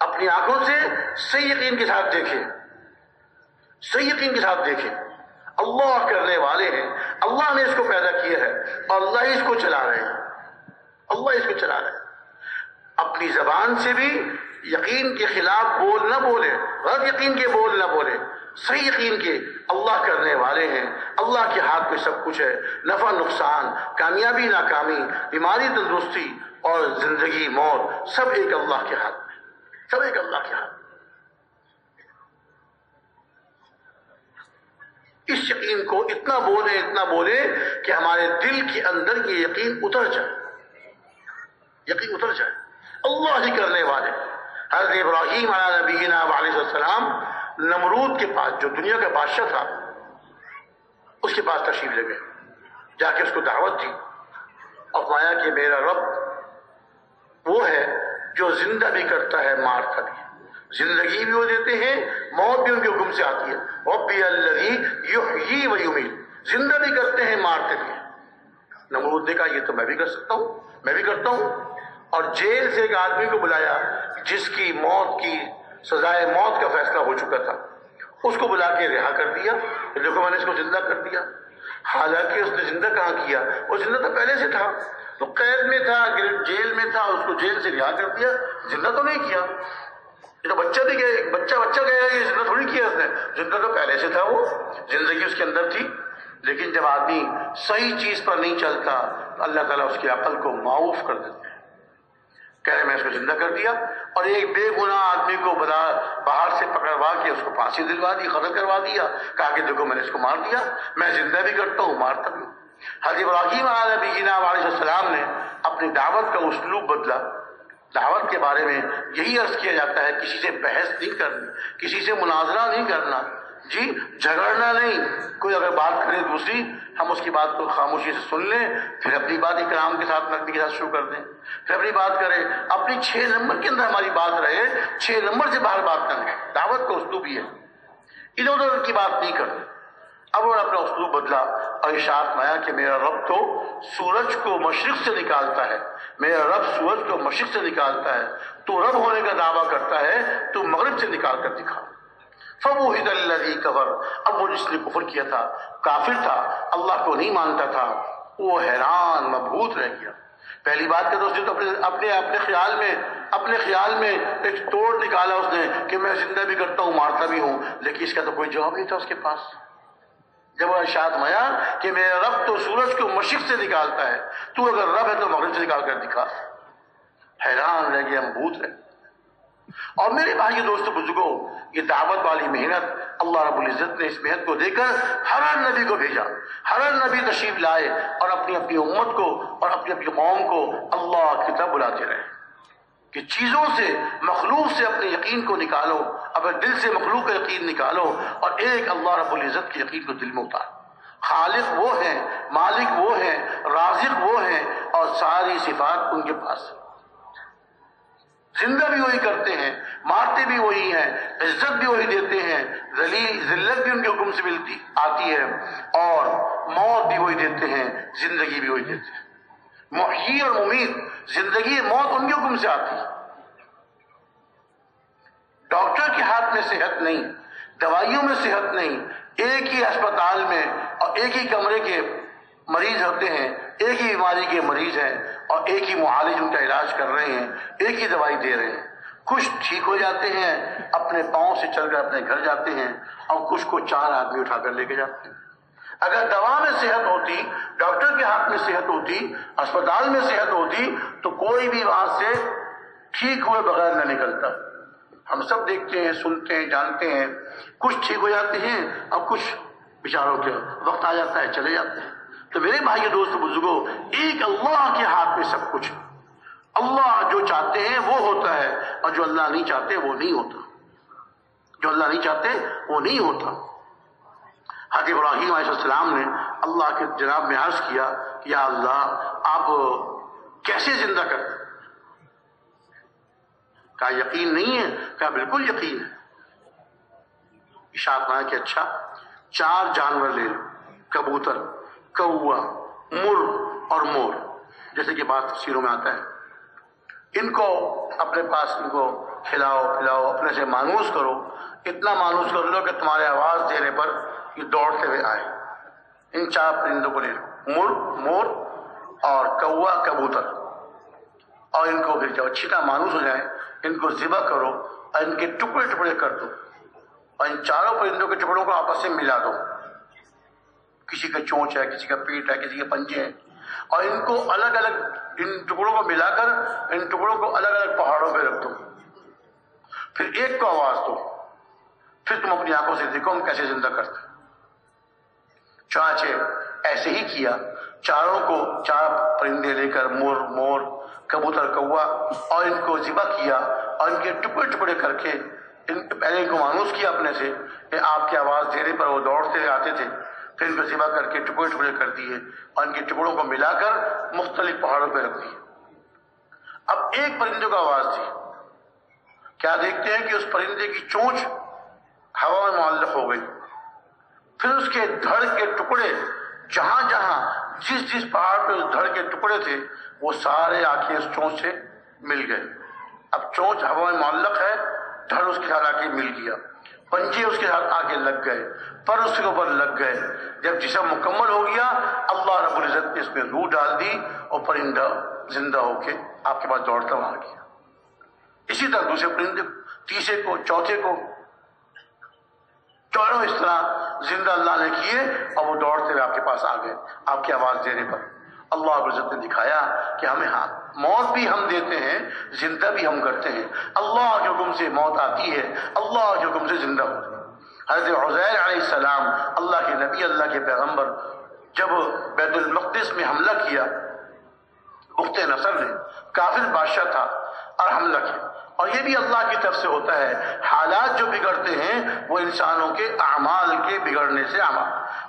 اپنی آنکھوں سے صحیح یقین کے ساتھ دیکھیں۔ صحیح یقین کے ساتھ دیکھیں۔ اللہ کرنے والے ہیں۔ اللہ نے اس کو پیدا کیا ہے اور اللہ اس کو چلا رہے ہیں۔ اللہ اس کو چلا رہے ہیں۔ اپنی زبان سے بھی یقین کے خلاف بول نہ بولے غلط یقین کے بول نہ بولے صحیح یقین کے اللہ کرنے والے ہیں، اللہ کے ہاتھ میں سب کچھ ہے، نفع، نقصان، کامیابی، ناکامی، بیماری، تندرستی اور زندگی، موت، سب ایک اللہ کے ہاتھ میں۔ سب ایک اللہ کے ہاتھ میں۔ اس یقین کو اتنا بولے اتنا بولے کہ ہمارے دل کے اندر یہ یقین اتر جائے۔ یقین اتر جائے۔ اللہ ہی کرنے والے حضرت ابراہیم علیہ نبینا علیہ السلام نمرود کے پاس، جو دنیا کا بادشاہ تھا، اس کے پاس تشریف لے گئے، جا کے اس کو دعوت دی۔ اور مایا کہ میرا رب وہ ہے جو زندہ بھی کرتا ہے، مارتا بھی زندگی بھی وہ دیتے ہیں، موت بھی ان کے حکم سے آتی ہے۔ ربی اللہ و یمید زندہ بھی کرتے ہیں، مارتے بھی نمرود نے کہا، یہ تو میں بھی کر سکتا ہوں، میں بھی کرتا ہوں۔ اور جیل سے ایک آدمی کو بلایا، جس کی موت کی سزائے موت کا فیصلہ ہو چکا تھا۔ اس کو بلا کے رہا کر دیا۔ دیکھو میں نے اس کو زندہ کر دیا۔ حالانکہ اس نے زندہ کہاں کیا؟ وہ زندہ تو پہلے سے تھا۔ تو قید میں تھا، جیل میں تھا، اس کو جیل سے رہا کر دیا۔ زندہ تو نہیں کیا۔ یہ تو بچہ بھی گیا بچہ بچہ گیا، یہ زندہ تھوڑی کیا اس نے؟ زندہ تو پہلے سے تھا وہ۔ زندگی اس کے اندر تھی۔ لیکن جب آدمی صحیح چیز پر نہیں چلتا، تو اللہ تعالیٰ اس کی عقل کو معاف کر دیتے ہیں کہہ رہے میں اس کو زندہ کر دیا اور ایک بے گناہ آدمی کو بلا، باہر سے پکڑوا کے اس کو پھانسی دلوا دی، قتل کروا دیا، کہا کہ دیکھو میں نے اس کو مار دیا، میں زندہ بھی کرتا ہوں، مارتا بھی ہوں۔ حضرت ابراہیم علیہ علیہ السلام نے اپنی دعوت کا اسلوب بدلا۔ دعوت کے بارے میں یہی عرض کیا جاتا ہے، کسی سے بحث نہیں کرنی، کسی سے مناظرہ نہیں کرنا۔ جی جھگڑنا نہیں۔ کوئی اگر بات کرے دوسری، ہم اس کی بات کو خاموشی سے سن لیں، پھر اپنی بات اکرام کے ساتھ نقدی کے ساتھ شروع کر دیں۔ پھر اپنی بات کریں، اپنی چھ نمبر کے اندر ہماری بات رہے، چھ نمبر سے باہر بات کریں۔ دعوت کا اسلوب ہی ہے۔ ادھر ادھر کی بات نہیں کرتے اب انہوں نے اپنا اسلوب بدلا اور اشاعت مایا کہ میرا رب تو سورج کو مشرق سے نکالتا ہے۔ میرا رب سورج کو مشرق سے نکالتا ہے۔ تو رب ہونے کا دعویٰ کرتا ہے، تو مغرب سے نکال کر دکھا۔ فبوحد اللہ کفر اب وہ جس نے کفر کیا تھا، کافر تھا، اللہ کو نہیں مانتا تھا، وہ حیران، مبہوت رہ گیا۔ پہلی بات کہ دوست اپنے اپنے اپنے خیال میں، اپنے خیال میں ایک توڑ نکالا اس نے کہ میں زندہ بھی کرتا ہوں، مارتا بھی ہوں، لیکن اس کا تو کوئی جواب نہیں تھا اس کے پاس۔ جب وہ ارشاد میا کہ میرا رب تو سورج کو مشرق سے نکالتا ہے، تو اگر رب ہے تو مغرب سے نکال کر دکھا۔ حیران رہ گیا مبوت رہ اور میرے بھائی دوستوں بزرگوں، یہ دعوت والی محنت اللہ رب العزت نے اس محنت کو دے کر ہر نبی کو بھیجا۔ ہر ہر نبی تشریف لائے اور اپنی اپنی امت کو اور اپنی اپنی قوم کو اللہ کی طرف بلاتے رہے۔ کہ چیزوں سے، مخلوق سے اپنے یقین کو نکالو اپنے دل سے مخلوق کا یقین نکالو اور ایک اللہ رب العزت کے یقین کو دل میں اتارو خالق وہ ہیں، مالک وہ ہیں، رازق وہ ہیں اور ساری صفات ان کے پاس۔ زندہ بھی وہی کرتے ہیں، مارتے بھی وہی ہیں، عزت بھی وہی دیتے ہیں، ذلیل، ذلت بھی ان کے حکم سے ملتی، آتی ہے، اور موت بھی وہی دیتے ہیں، زندگی بھی وہی دیتے ہیں۔ محی اور امید زندگی موت ان کے حکم سے آتی ہے۔ ڈاکٹر کے ہاتھ میں صحت نہیں، دوائیوں میں صحت نہیں، ایک ہی اسپتال میں اور ایک ہی کمرے کے مریض ہوتے ہیں، ایک ہی بیماری کے مریض ہیں۔ اور ایک ہی معالج ان کا علاج کر رہے ہیں، ایک ہی دوائی دے رہے ہیں۔ کچھ ٹھیک ہو جاتے ہیں، اپنے پاؤں سے چل کر اپنے گھر جاتے ہیں اور کچھ کو چار آدمی اٹھا کر لے کے جاتے ہیں۔ اگر دوا میں صحت ہوتی، ڈاکٹر کے ہاتھ میں صحت ہوتی، اسپتال میں صحت ہوتی، تو کوئی بھی وہاں سے ٹھیک ہوئے بغیر نہ نکلتا۔ ہم سب دیکھتے ہیں، سنتے ہیں، جانتے ہیں۔ کچھ ٹھیک ہو جاتے ہیں اور کچھ بچاروں کے وقت آ جاتا ہے، چلے جاتے ہیں۔ تو میرے بھائی دوست بزرگوں، ایک اللہ کے ہاتھ میں سب کچھ۔ اللہ جو چاہتے ہیں وہ ہوتا ہے، اور جو اللہ نہیں چاہتے وہ نہیں ہوتا۔ جو اللہ نہیں چاہتے وہ نہیں ہوتا۔ حضرت ابراہیم علیہ السلام نے اللہ کے جناب میں عرض کیا کہ یا اللہ، آپ کیسے زندہ کرتے؟ کہا، یقین نہیں ہے؟ کہا، بالکل یقین ہے۔ اشاعت کہ اچھا چار جانور لے لو، کبوتر۔ کوا مر اور مور۔ جیسے کہ بات تفسیروں میں آتا ہے۔ ان کو اپنے پاس ان کو کھلاؤ، پلاؤ، اپنے سے مانوس کرو۔ اتنا مانوس کر لو کہ تمہارے آواز دینے پر یہ دوڑتے ہوئے آئے۔ ان چار پرندوں کو لے لو۔ مر، مور اور کوا کبوتر۔ اور ان کو پھر جب اچھی طرح مانوس ہو جائے، ان کو ذبح کرو اور ان کے ٹکڑے ٹکڑے کر دو۔ اور ان چاروں پرندوں کے ٹکڑوں کو آپس سے ملا دو۔ کسی کا چونچ ہے، کسی کا پیٹ ہے، کسی کے پنجے ہیں۔ اور ان کو الگ الگ ان ٹکڑوں کو ملا کر، ان ٹکڑوں کو الگ الگ پہاڑوں پہ رکھ دو۔ پھر ایک کو آواز دو۔ پھر تم اپنی آنکھوں سے دیکھو، ہم کیسے زندہ کرتے چانچے ایسے ہی کیا۔ چاروں کو چار پرندے لے کر، مور مور، کبوتر، کوا، اور ان کو ذبح کیا اور ان کے ٹکڑے ٹکڑے کر کے، ان پہلے ان کو مانوس کیا اپنے سے کہ آپ کی آواز دینے پر وہ دوڑتے آتے تھے۔ پھر ان کو کر کے ٹکڑے ٹکڑے کر دیے اور ان کے ٹکڑوں کو ملا کر مختلف پہاڑوں پہ رکھ دیے۔ اب ایک پرندے کو آواز دی۔ کیا دیکھتے ہیں کہ اس پرندے کی چونچ ہوا میں معلق ہو گئی۔ پھر اس کے دھڑ کے ٹکڑے، جہاں جہاں جس جس پہاڑ پہ اس دھڑ کے ٹکڑے تھے، وہ سارے آ کے اس چونچ سے مل گئے۔ اب چونچ ہوا میں معلق ہے، دھڑ اس کے ساتھ آ کے مل گیا۔ پنجے اس کے ساتھ آگے لگ گئے پر اس کے اوپر لگ گئے۔ جب جسم مکمل ہو گیا، اللہ رب العزت نے اس میں روح ڈال دی اور پرندہ زندہ ہو کے آپ کے پاس دوڑتا وہاں گیا۔ اسی طرح دوسرے پرندے تیسرے کو، چوتھے کو۔ چوروں اس طرح زندہ اللہ نے کیے اور وہ دوڑتے ہوئے آپ کے پاس آ گئے، آپ کی آواز دینے پر۔ اللہ رب العزت نے دکھایا کہ ہمیں ہاتھ موت بھی ہم دیتے ہیں، زندہ بھی ہم کرتے ہیں۔ اللہ کے حکم سے موت آتی ہے، اللہ کے حکم سے زندہ ہوتی ہے۔ حضرت عزیر علیہ السلام اللہ کے نبی، اللہ کے پیغمبر جب بیت المقدس میں حملہ کیا بخت نصر نے کافر بادشاہ تھا اور حملہ کیا۔ اور یہ بھی اللہ کی طرف سے ہوتا ہے، حالات جو بگڑتے ہیں، وہ انسانوں کے اعمال کے بگڑنے سے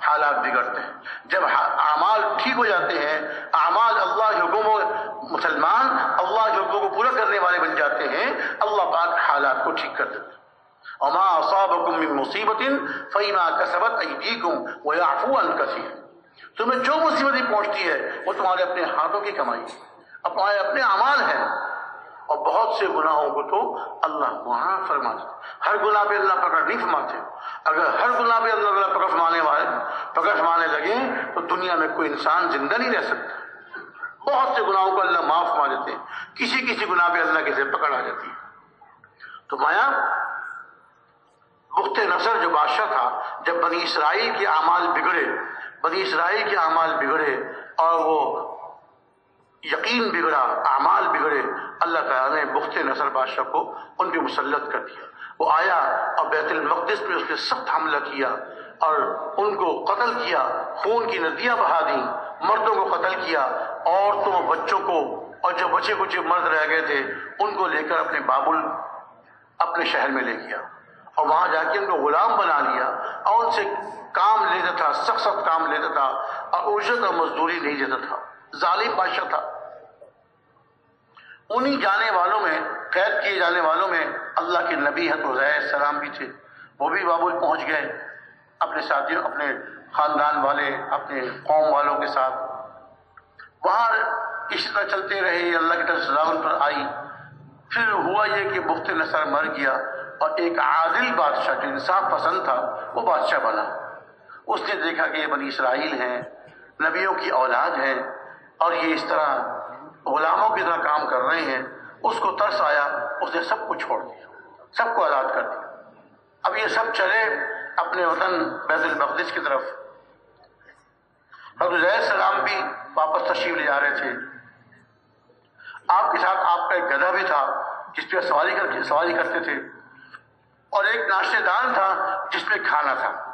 حالات بگڑتے ہیں۔ جب اعمال ٹھیک ہو جاتے ہیں، اعمال اللہ کے حکم مسلمان اللہ کے حکم کو پورا کرنے والے بن جاتے ہیں، اللہ پاک حالات کو ٹھیک کر دیتے اما اصابکم من مصیبت فیما کسبت ایدیکم ویعفو عن کثیر تمہیں جو مصیبتیں پہنچتی ہے وہ تمہارے اپنے ہاتھوں کی کمائی اپنے اپنے اعمال ہیں۔ اور بہت سے گناہوں کو تو اللہ وہاں فرماتے ہر گناہ پہ اللہ پکڑ نہیں فرماتے۔ اگر ہر گناہ پہ اللہ اللہ پکڑ فرمانے والے پکڑ فرمانے لگے تو دنیا میں کوئی انسان زندہ نہیں رہ سکتا۔ بہت سے گناہوں کو اللہ معاف فرما دیتے ہیں۔ کسی کسی گناہ پہ اللہ کسی پکڑ آ جاتی ہے۔ تو مایا بخت نصر جو بادشاہ تھا، جب بنی اسرائیل کے اعمال بگڑے، بنی اسرائیل کے اعمال بگڑے اور وہ یقین بگڑا، اعمال بگڑے، اللہ تعالیٰ نے بخت نصر بادشاہ کو ان پہ مسلط کر دیا۔ وہ آیا اور بیت المقدس میں اس نے سخت حملہ کیا اور ان کو قتل کیا، خون کی ندیاں بہا دیں، مردوں کو قتل کیا، عورتوں، بچوں کو۔ اور جو بچے کچھ مرد رہ گئے تھے، ان کو لے کر اپنے بابل، اپنے شہر میں لے گیا۔ اور وہاں جا کے ان کو غلام بنا لیا اور ان سے کام لیتا تھا، سخت سخت کام لیتا تھا اور اجرت اور مزدوری نہیں دیتا تھا۔ ظالم بادشاہ تھا۔ انہی جانے والوں میں، قید کیے جانے والوں میں اللہ کے نبی حضرت السلام بھی تھے۔ وہ بھی بابل پہنچ گئے۔ اپنے ساتھیوں، اپنے خاندان والے، اپنے قوم والوں کے ساتھ۔ وہاں اسی طرح چلتے رہے۔ اللہ کی طرف سزا ان پر آئی۔ پھر ہوا یہ کہ بخت نصر مر گیا اور ایک عادل بادشاہ جو انصاف پسند تھا، وہ بادشاہ بنا۔ اس نے دیکھا کہ یہ بنی اسرائیل ہیں، نبیوں کی اولاد ہیں۔ اور یہ اس طرح غلاموں کی طرح کام کر رہے ہیں، اس کو ترس آیا، اس نے سب کو چھوڑ دیا، سب کو آزاد کر دیا۔ اب یہ سب چلے اپنے وطن بیت المقدس کی طرف۔ حضرت السلام بھی واپس تشریف لے جا رہے تھے۔ آپ کے ساتھ آپ کا ایک گدھا بھی تھا، جس پہ سواری کر کے سواری کرتے تھے۔ اور ایک ناشتے دان تھا، جس میں کھانا تھا۔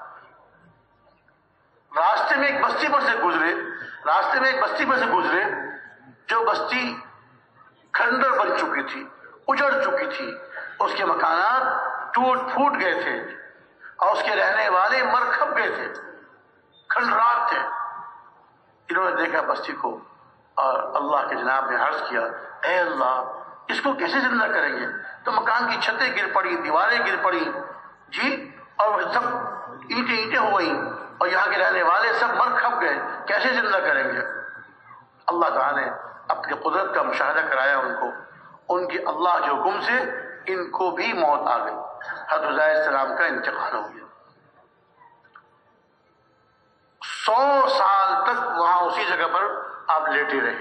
راستے میں ایک بستی پر سے گزرے، راستے میں ایک بستی پر سے گزرے، جو بستی کھنڈر بن چکی تھی، اجڑ چکی تھی۔ اس کے مکانات ٹوٹ پھوٹ گئے تھے اور اس کے رہنے والے مر کھپ گئے تھے، کھنڈرات تھے۔ انہوں نے دیکھا بستی کو اور اللہ کے جناب نے عرض کیا، اے اللہ، اس کو کیسے زندہ کریں گے؟ تو مکان کی چھتیں گر پڑی دیواریں گر پڑی جی اور سب اینٹیں اینٹیں ہو گئی اور یہاں کے رہنے والے سب مر کھپ گئے۔ کیسے زندہ کریں گے؟ اللہ تعالیٰ نے اپنی قدرت کا مشاہدہ کرایا ان کو۔ ان کے اللہ کے حکم سے ان کو بھی موت آ گئی۔ حضرت السلام کا انتقال ہو گیا۔ سو سال تک وہاں اسی جگہ پر آپ لیٹے رہے۔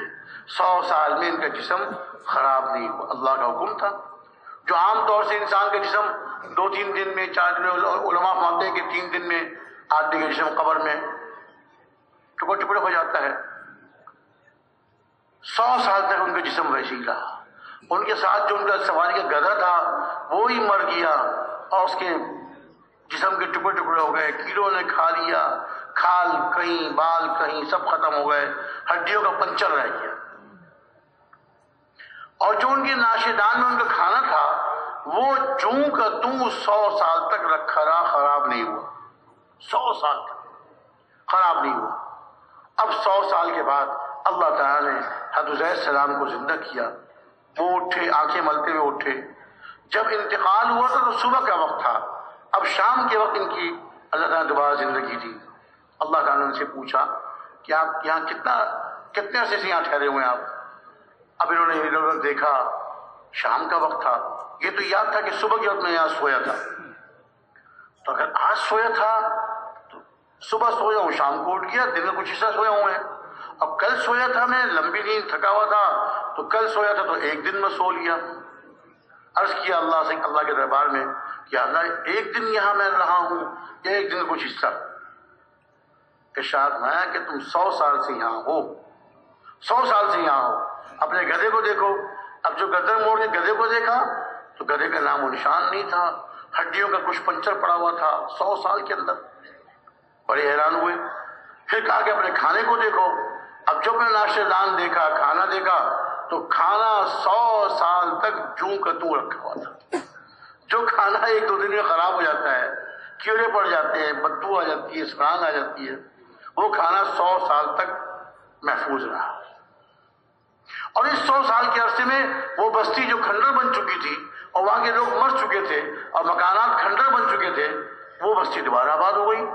سو سال میں ان کا جسم خراب نہیں ہوا۔ اللہ کا حکم تھا۔ جو عام طور سے انسان کا جسم دو تین دن میں، چار دن میں، علماء مانتے ہیں کہ تین دن میں آدمی کا جسم قبر میں ٹکڑے ٹکڑے ہو جاتا ہے۔ سو سال تک ان کا جسم ویسے ہی رہا۔ ان کے ساتھ جو ان کا سواری کا گدھا تھا وہ ہی مر گیا اور اس کے جسم کے ٹکڑے ٹکڑے ہو گئے۔ کیڑوں نے کھا لیا، کھال کہیں، بال کہیں، سب ختم ہو گئے۔ ہڈیوں کا پنچر رہ گیا۔ اور جو ان کے ناشدان میں ان کا کھانا تھا، وہ چون کا توں سو سال تک رکھا رہا، خراب نہیں ہوا۔ سو سال تک۔ خراب نہیں ہوا۔ اب سو سال کے بعد اللہ تعالیٰ نے حضرت السلام کو زندہ کیا۔ وہ اٹھے، آنکھیں ملتے ہوئے اٹھے۔ جب انتقال ہوا تھا تو صبح کا وقت تھا۔ اب شام کے وقت ان کی اللہ تعالیٰ دوبارہ زندگی دی۔ اللہ تعالیٰ نے سے پوچھا کہ آپ یہاں کتنا، کتنے عرصے سے یہاں ٹھہرے ہوئے ہیں آپ؟ اب انہوں نے ادھر ادھر دیکھا شام کا وقت تھا۔ یہ تو یاد تھا کہ صبح کے وقت میں یہاں سویا تھا۔ تو اگر آج سویا تھا صبح سویا ہوں، شام کو اٹھ گیا دن میں کچھ حصہ سویا ہوں میں۔ اب کل سویا تھا میں، لمبی نیند تھکا ہوا تھا، تو کل سویا تھا تو ایک دن میں سو لیا۔ عرض کیا اللہ سے، اللہ کے دربار میں کہ اللہ، ایک دن یہاں میں رہا ہوں ایک دن کچھ حصہ ارشاد میں کہ تم سو سال سے یہاں ہو۔ سو سال سے یہاں ہو۔ اپنے گدے کو دیکھو۔ اب جو گدر موڑ کے گدے کو دیکھا، تو گدے کا نام و نشان نہیں تھا۔ ہڈیوں کا کچھ پنچر پڑا ہوا تھا سو سال کے اندر۔ بڑے حیران ہوئے۔ پھر کہا کہ اپنے کھانے کو دیکھو۔ اب جو میں ناشتے دان دیکھا، کھانا دیکھا، تو کھانا سو سال تک جوں کا توں رکھا ہوا تھا۔ جو کھانا ایک دو دن میں خراب ہو جاتا ہے، کیڑے پڑ جاتے ہیں، بدبو آ جاتی ہے سران آ جاتی ہے، وہ کھانا سو سال تک محفوظ رہا۔ اور اس سو سال کے عرصے میں وہ بستی جو کھنڈر بن چکی تھی، اور وہاں کے لوگ مر چکے تھے، اور مکانات کھنڈر بن چکے تھے، وہ بستی دوبارہ آباد ہو گئی۔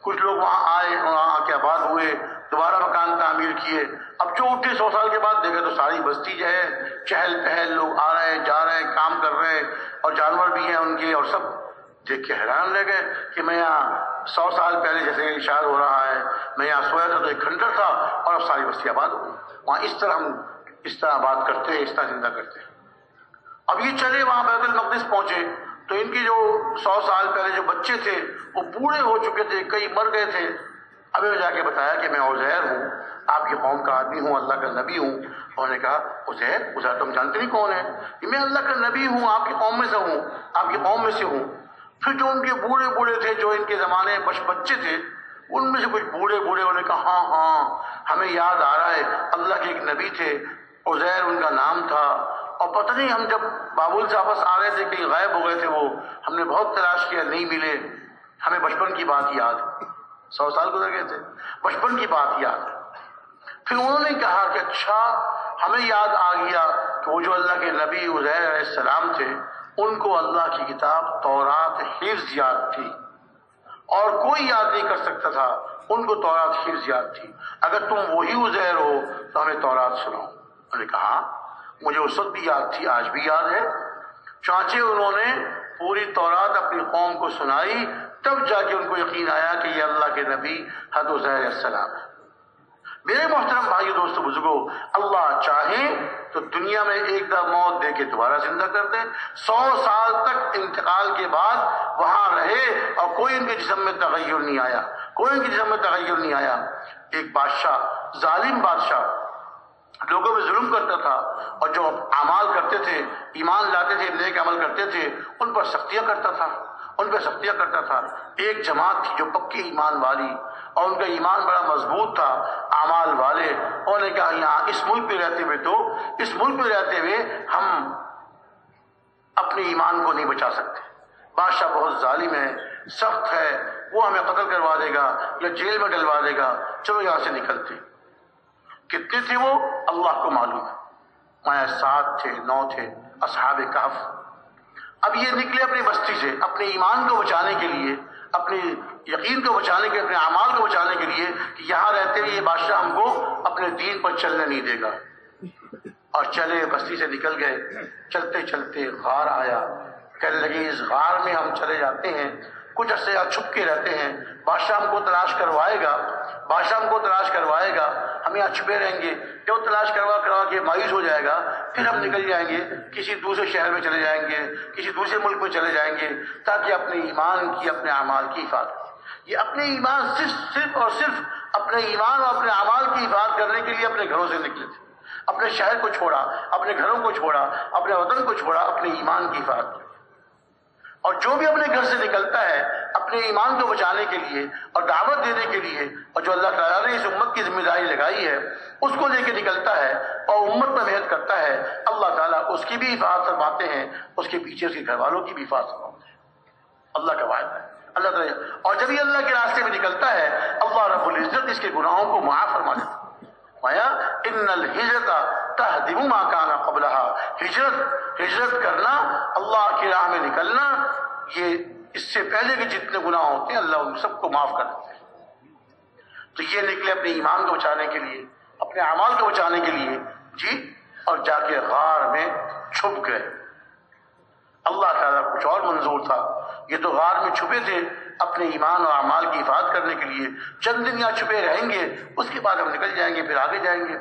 کچھ لوگ وہاں آئے وہاں آ کے آباد ہوئے، دوبارہ مکان تعمیر کیے۔ اب جو اٹھے سو سال کے بعد دیکھے تو ساری بستی جو ہے، چہل پہل، لوگ آ رہے ہیں، جا رہے ہیں، کام کر رہے ہیں اور جانور بھی ہیں ان کے اور سب دیکھ کے حیران رہ گئے کہ میں یہاں سو سال پہلے جیسے اشار ہو رہا ہے، میں یہاں سویا تھا تو ایک کھنڈر تھا اور اب ساری بستی آباد ہو گئی۔ وہاں اس طرح ہم اس طرح بات کرتے ہیں، اس طرح زندہ کرتے ہیں۔ اب یہ چلے وہاں بیت المقدس پہنچے۔ تو ان کے جو سو سال پہلے جو بچے تھے، وہ بوڑھے ہو چکے تھے، کئی مر گئے تھے۔ ابھی جا کے بتایا کہ میں عزیر ہوں، آپ کی قوم کا آدمی ہوں، اللہ کا نبی ہوں۔ انہوں نے کہا، عزیر عزیر تم جانتے نہیں کون ہے کہ میں اللہ کا نبی ہوں، آپ کی قوم میں سے ہوں، آپ کی قوم میں سے ہوں۔ پھر جو ان کے بوڑھے بوڑھے تھے، جو ان کے زمانے بچ بچے تھے، ان میں سے کچھ بوڑھے بوڑھے انہوں نے کہا ہاں ہاں ہمیں یاد آ رہا ہے، اللہ کے ایک نبی تھے، عزیر ان کا نام تھا۔ اور پتہ نہیں ہم جب بابول سے واپس آ رہے تھے، کہیں غائب ہو گئے تھے، وہ ہم نے بہت تلاش کیا، نہیں ملے۔ ہمیں بچپن کی بات یاد۔ سو سال گزر گئے تھے۔ بچپن کی بات یاد۔ پھر انہوں نے کہا کہ اچھا ہمیں یاد آ گیا کہ وہ جو اللہ کے نبی عزیر علیہ السلام تھے، ان کو اللہ کی کتاب تورات حفظ یاد تھی۔ اور کوئی یاد نہیں کر سکتا تھا، ان کو تورات حفظ یاد تھی۔ اگر تم وہی عزیر ہو تو ہمیں تورات سناؤ۔ انہوں نے کہا مجھے اس وقت بھی یاد تھی، آج بھی یاد ہے۔ چانچے انہوں نے پوری تورات اپنی قوم کو سنائی، تب جا کے ان کو یقین آیا کہ یہ اللہ کے نبی حد علیہ السلام ہے میرے محترم بھائی دوست بزرگوں اللہ چاہے تو دنیا میں ایک دم موت دے کے دوبارہ زندہ کر دے۔ سو سال تک انتقال کے بعد وہاں رہے اور کوئی ان کے جسم میں تغیر نہیں آیا۔ کوئی ان کے جسم میں تغیر نہیں آیا۔ ایک بادشاہ، ظالم بادشاہ لوگوں میں ظلم کرتا تھا اور جو اعمال کرتے تھے، ایمان لاتے تھے، نیک عمل کرتے تھے، ان پر سختیاں کرتا تھا، ان پہ سختیاں کرتا تھا۔ ایک جماعت تھی جو پکی ایمان والی اور ان کا ایمان بڑا مضبوط تھا، اعمال والے، انہوں نے کہا، یہاں اس ملک پہ رہتے ہوئے تو، اس ملک پہ رہتے ہوئے ہم اپنے ایمان کو نہیں بچا سکتے۔ بادشاہ بہت ظالم ہے، سخت ہے، وہ ہمیں قتل کروا دے گا یا جیل میں ڈلوا دے گا، چلو یہاں سے نکلتے کتنے تھے وہ؟ اللہ کو معلوم ہے۔ مایا سات تھے، نو تھے، اصحاب کاف اب یہ نکلے اپنی بستی سے، اپنے ایمان کو بچانے کے لیے اپنے یقین کو بچانے کے، اپنے اعمال کو بچانے کے لیے کہ یہاں رہتے ہوئے یہ بادشاہ ہم کو اپنے دین پر چلنے نہیں دے گا۔ اور چلے، بستی سے نکل گئے۔ چلتے چلتے غار آیا۔ کہنے لگے، اس غار میں ہم چلے جاتے ہیں۔ کچھ عرصے چھپ کے رہتے ہیں۔ بادشاہ ہم کو تلاش کروائے گا۔ بادشاہ ہم کو تلاش کروائے گا۔ ہم یہاں چھپے رہیں گے۔ جو تلاش کروا کروا کے مایوس ہو جائے گا؟ پھر ہم نکل جائیں گے۔ کسی دوسرے شہر میں چلے جائیں گے۔ کسی دوسرے ملک میں چلے جائیں گے۔ تاکہ اپنے ایمان کی، اپنے اعمال کی حفاظت۔ یہ اپنے ایمان صرف صرف اور صرف اپنے ایمان اور اپنے اعمال کی حفاظت کرنے کے لیے اپنے گھروں سے نکلے تھے۔ اپنے شہر کو چھوڑا، اپنے گھروں کو چھوڑا، اپنے وطن کو چھوڑا، اپنے ایمان کی حفاظت۔ کی اور جو بھی اپنے گھر سے نکلتا ہے، اپنے ایمان کو بچانے کے لیے اور دعوت دینے کے لیے اور جو اللہ تعالیٰ نے اس امت کی ذمہ داری لگائی ہے، اس کو لے کے نکلتا ہے اور امت میں محنت کرتا ہے، اللہ تعالیٰ اس کی بھی حفاظت فرماتے ہیں، اس کے پیچھے اس کے گھر والوں کی بھی حفاظت فرماتے ہیں۔ اللہ کا وعدہ ہے۔ اللہ تعالیٰ اور جب یہ اللہ کے راستے میں نکلتا ہے، اللہ رب العزت اس کے گناہوں کو معاف فرما دیتا مایا ان الحجرت تہدم ما کانا قبلها ہجرت ہجرت کرنا، اللہ کی راہ میں نکلنا، یہ اس سے پہلے کے جتنے گناہ ہوتے ہیں، اللہ ان سب کو معاف کر دیتے ہیں تو یہ نکلے اپنے ایمان کو بچانے کے لیے، اپنے اعمال کو بچانے کے لیے جی اور جا کے غار میں چھپ گئے۔ اللہ تعالیٰ کچھ اور منظور تھا۔ یہ تو غار میں چھپے تھے اپنے ایمان اور اعمال کی حفاظت کرنے کے لیے۔ چند دن یہاں چھپے رہیں گے، اس کے بعد ہم نکل جائیں گے، پھر آگے جائیں گے۔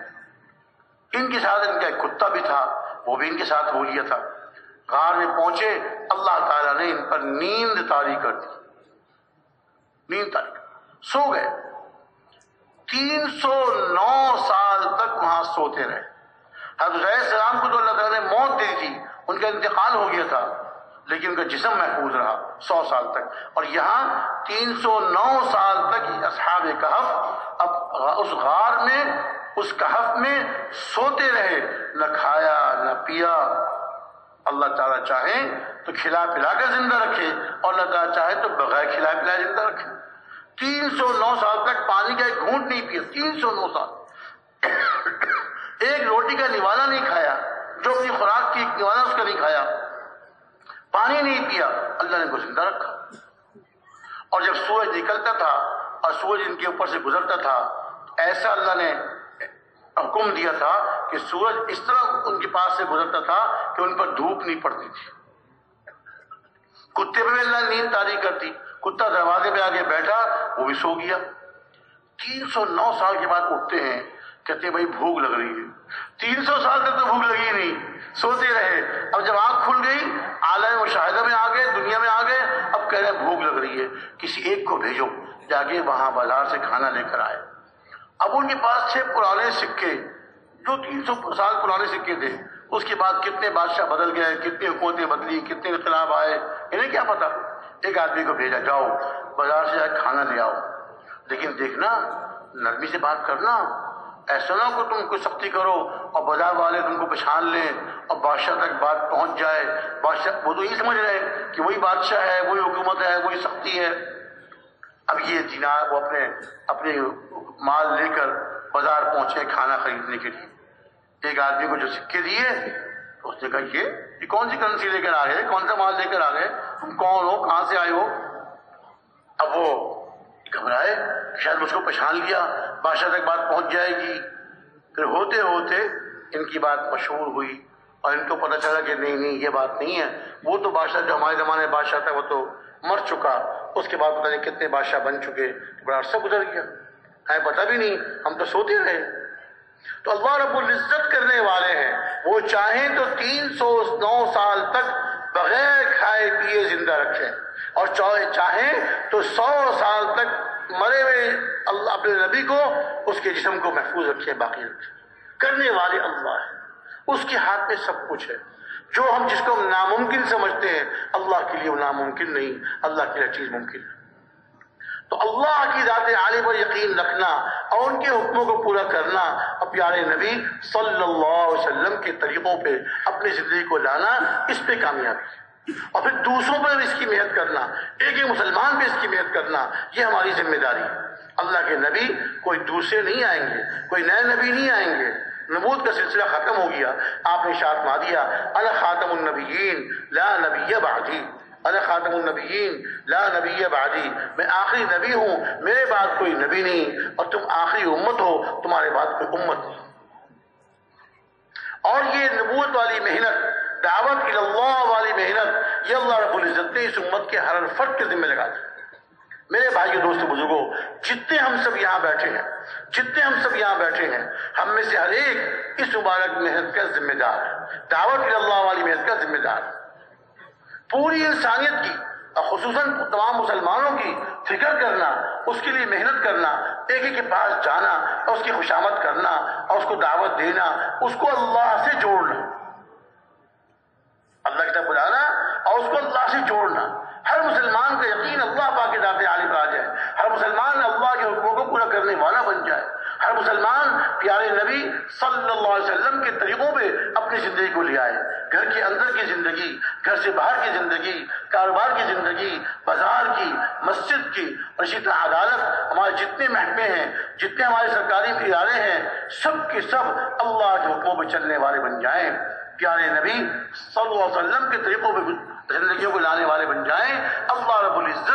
ان کے ساتھ ان کا ایک کتا بھی تھا۔ وہ بھی ان کے ساتھ ہو لیا تھا۔ غار میں پہنچے، اللہ تعالیٰ نے ان پر نیند تاری کر دی۔ نیند تاری کر سو گئے۔ تین سو نو سال تک وہاں سوتے رہے۔ حضرت السلام کو تو اللہ تعالیٰ نے موت دے تھی، ان کا انتقال ہو گیا تھا، لیکن ان کا جسم محفوظ رہا سو سال تک۔ اور یہاں تین سو نو سال تک اصحاب کہف اب اس غار میں اس کہف میں سوتے رہے، نہ کھایا، نہ پیا۔ اللہ تعالیٰ چاہے تو کھلا پلا کر زندہ رکھے، اور اللہ تعالیٰ چاہے تو بغیر کھلا پلا زندہ رکھے۔ تین سو نو سال تک پانی کا ایک گھونٹ نہیں پیا تین سو نو سال۔ ایک روٹی کا نوالا نہیں کھایا، جو اپنی خوراک کی نوالا اس کا نہیں کھایا۔ پانی نہیں پیا، اللہ نے کو زندہ رکھا۔ اور جب سورج نکلتا تھا اور سورج ان کے اوپر سے گزرتا تھا ایسا اللہ نے حکم دیا تھا کہ سورج اس طرح ان کے پاس سے گزرتا تھا کہ ان پر دھوپ نہیں پڑتی تھی۔ کتے پہ بھی اللہ نیند تاری کرتی، کتا دروازے پہ آگے بیٹھا، وہ بھی سو گیا۔ تین سو نو سال کے بعد اٹھتے ہیں، کہتے ہیں، بھائی، بھوک لگ رہی ہے۔ تین سو سال تک تو بھوک لگی نہیں۔ سوتے رہے۔ اب جب آنکھ کھل گئی عالم مشاہدہ میں آ گئے، دنیا میں آ گئے، اب کہہ رہے ہیں، بھوک لگ رہی ہے۔ کسی ایک کو بھیجو، جا کے وہاں بازار سے کھانا لے کر آئے۔ اب ان کے پاس تھے پرانے سکے جو تین سو سال پرانے سکے تھے۔ اس کے بعد کتنے بادشاہ بدل گئے، کتنی حکومتیں بدلی، کتنے انقلاب آئے، انہیں کیا پتا؟ ایک آدمی کو بھیجا، جاؤ، بازار سے جا کھانا لے آؤ۔ لیکن دیکھنا، نرمی سے بات کرنا، ایسا نہ کہ تم کوئی سختی کرو اور بازار والے تم کو پچھان لیں اور بادشاہ تک بات پہنچ جائے۔ بادشاہ وہ تو یہ سمجھ رہے کہ وہی بادشاہ ہے، وہی حکومت ہے، وہی سختی ہے۔ اب یہ جنا وہ اپنے اپنے مال لے کر بازار پہنچے کھانا خریدنے کے لیے۔ ایک آدمی کو جو سکے دیے، تو اس نے کہا، یہ یہ کون سی کرنسی لے کر آ گئے؟ کون سا مال لے کر آ گئے؟ تم کون ہو؟ کہاں سے آئے ہو؟ اب وہ گھبرائے، شاید مجھ کو پہچان لیا، بادشاہ تک بات پہنچ جائے گی۔ پھر ہوتے ہوتے ان کی بات مشہور ہوئی اور ان کو پتہ چلا کہ نہیں نہیں، یہ بات نہیں ہے۔ وہ تو بادشاہ جو ہمارے زمانے بادشاہ تھا، وہ تو مر چکا۔ اس کے بعد پتہ نہیں کتنے بادشاہ بن چکے بڑا عرصہ گزر گیا۔ ہے پتہ بھی نہیں، ہم تو سوتے رہے۔ تو اللہ رب العزت کرنے والے ہیں۔ وہ چاہیں تو تین سو، نو سال تک بغیر کھائے پیے زندہ رکھیں۔ اور چاہیں تو سو سال تک مرے ہوئے اللہ، اپنے نبی کو، اس کے جسم کو محفوظ رکھے باقی رکھے کرنے والے اللہ ہے اس کے ہاتھ میں سب کچھ ہے۔ جو ہم جس کو ہم ناممکن سمجھتے ہیں، اللہ کے لیے وہ ناممکن نہیں، اللہ کی ہر چیز ممکن ہے۔ تو اللہ کی ذات عالی پر یقین رکھنا اور ان کے حکموں کو پورا کرنا اور پیارے نبی صلی اللہ علیہ وسلم کے طریقوں پہ اپنی زندگی کو لانا اس پہ کامیابی اور پھر دوسروں پر اس کی محنت کرنا، ایک ایک مسلمان پہ اس کی محنت کرنا، یہ ہماری ذمہ داری ہے۔ اللہ کے نبی کوئی دوسرے نہیں آئیں گے، کوئی نئے نبی نہیں آئیں گے۔ نبوت کا سلسلہ ختم ہو گیا، آپ نے شاعت ما دیا۔ اللہ النبیین، لا نبی بعدی۔ انا خاتم النبیین، لا نبی بعدی۔ میں آخری نبی ہوں، میرے بعد کوئی نبی نہیں۔ اور تم آخری امت ہو، تمہارے بعد کوئی امت نہیں۔ اور یہ نبوت والی محنت، دعوت اللہ والی محنت، یہ اللہ رب العزت نے اس امت کے ہر فرق کے ذمہ لگا دی۔ میرے بھائی دوست بزرگوں، جتنے ہم سب یہاں بیٹھے ہیں، جتنے ہم سب یہاں بیٹھے ہیں، ہم میں سے ہر ایک اس مبارک محنت کا ذمہ دار ہے دعوت اللہ والی محنت کا ذمہ دار۔ ہے پوری انسانیت کی، اور خصوصاً تمام مسلمانوں کی فکر کرنا، اس کے لیے محنت کرنا، ایک ایک کے پاس جانا، اور اس کی خوشامد کرنا، اور اس کو دعوت دینا، اس کو اللہ سے جوڑنا۔ اللہ کی طرف بلانا، اور اس کو اللہ سے جوڑنا۔ ہر مسلمان کا یقین اللہ پاک کے ذات عالم آ جائے ہر مسلمان اللہ کے حکموں کو پورا کرنے والا بن جائے۔ ہر مسلمان پیارے نبی صلی اللہ علیہ وسلم کے طریقوں پہ اپنی زندگی کو لے آئے۔ گھر کے اندر کی زندگی، گھر سے باہر کی زندگی، کاروبار کی زندگی، بازار کی، مسجد کی۔ اور اسی طرح عدالت، ہمارے جتنے محکمے ہیں، جتنے ہمارے سرکاری ادارے ہیں، سب کے سب اللہ کے حکموں پہ چلنے والے بن جائیں۔ پیارے نبی صلی اللہ علیہ وسلم کے طریقوں پہ زندگیوں کو لانے والے بن جائیں، اللہ رب العزت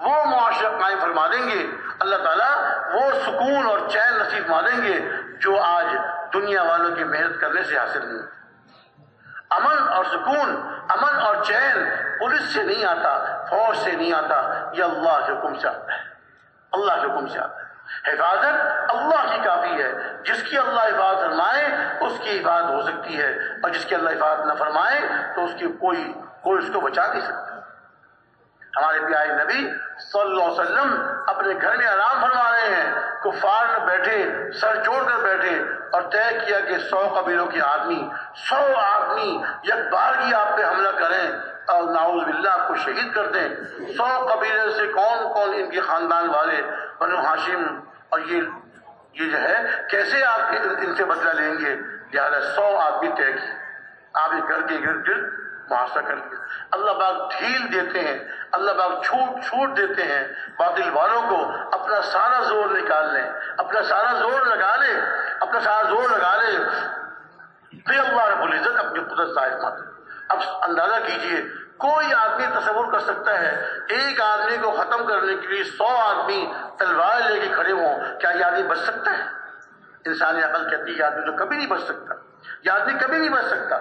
وہ معاشرہ قائم فرما دیں گے۔ اللہ تعالیٰ وہ سکون اور چین نصیب فرما دیں گے جو آج دنیا والوں کی محنت کرنے سے حاصل نہیں امن اور سکون، امن اور چین پولیس سے نہیں آتا، فوج سے نہیں آتا، یہ اللہ کے حکم سے آتا ہے۔ اللہ کے حکم سے آتا ہے۔ حفاظت اللہ کی کافی ہے۔ جس کی اللہ حفاظت فرمائے، اس کی حفاظت ہو سکتی ہے۔ اور جس کی اللہ حفاظت نہ فرمائے، تو اس کی کوئی کوئی اس کو بچا نہیں سکتا۔ ہمارے پیارے نبی صلی اللہ علیہ وسلم اپنے گھر میں آرام فرما رہے ہیں، کفار میں بیٹھے، سر جوڑ کر بیٹھے اور طے کیا کہ سو قبیلوں کے آدمی، سو آدمی یک بار ہی آپ پہ حملہ کریں۔ اور ناؤز باللہ آپ کو شہید کر دیں۔ سو قبیلے سے کون کون ان کے خاندان والے، بنو ہاشم، اور یہ یہ جو ہے، کیسے آپ ان سے بدلہ لیں گے؟ لہٰذا سو آدمی طے کی آپ یہ گھر کے گرد گرد محاصرہ کر لیا اللہ باغ ڈھیل دیتے ہیں، اللہ باغ چھوٹ چھوٹ دیتے ہیں۔ باطل والوں کو اپنا سارا زور نکال لیں، اپنا سارا زور لگا لیں، اپنا سارا زور لگا لیں۔ پھر اللہ رب العزت اپنی قدرت ظاہر ماتے اب اندازہ کیجیے، کوئی آدمی تصور کر سکتا ہے ایک آدمی کو ختم کرنے کے لیے سو آدمی تلوار لے کے کھڑے ہوں، کیا یہ آدمی بچ سکتا ہے؟ انسانی عقل کہتی ہے، یہ آدمی تو کبھی نہیں بچ سکتا۔ یہ آدمی کبھی نہیں بچ سکتا۔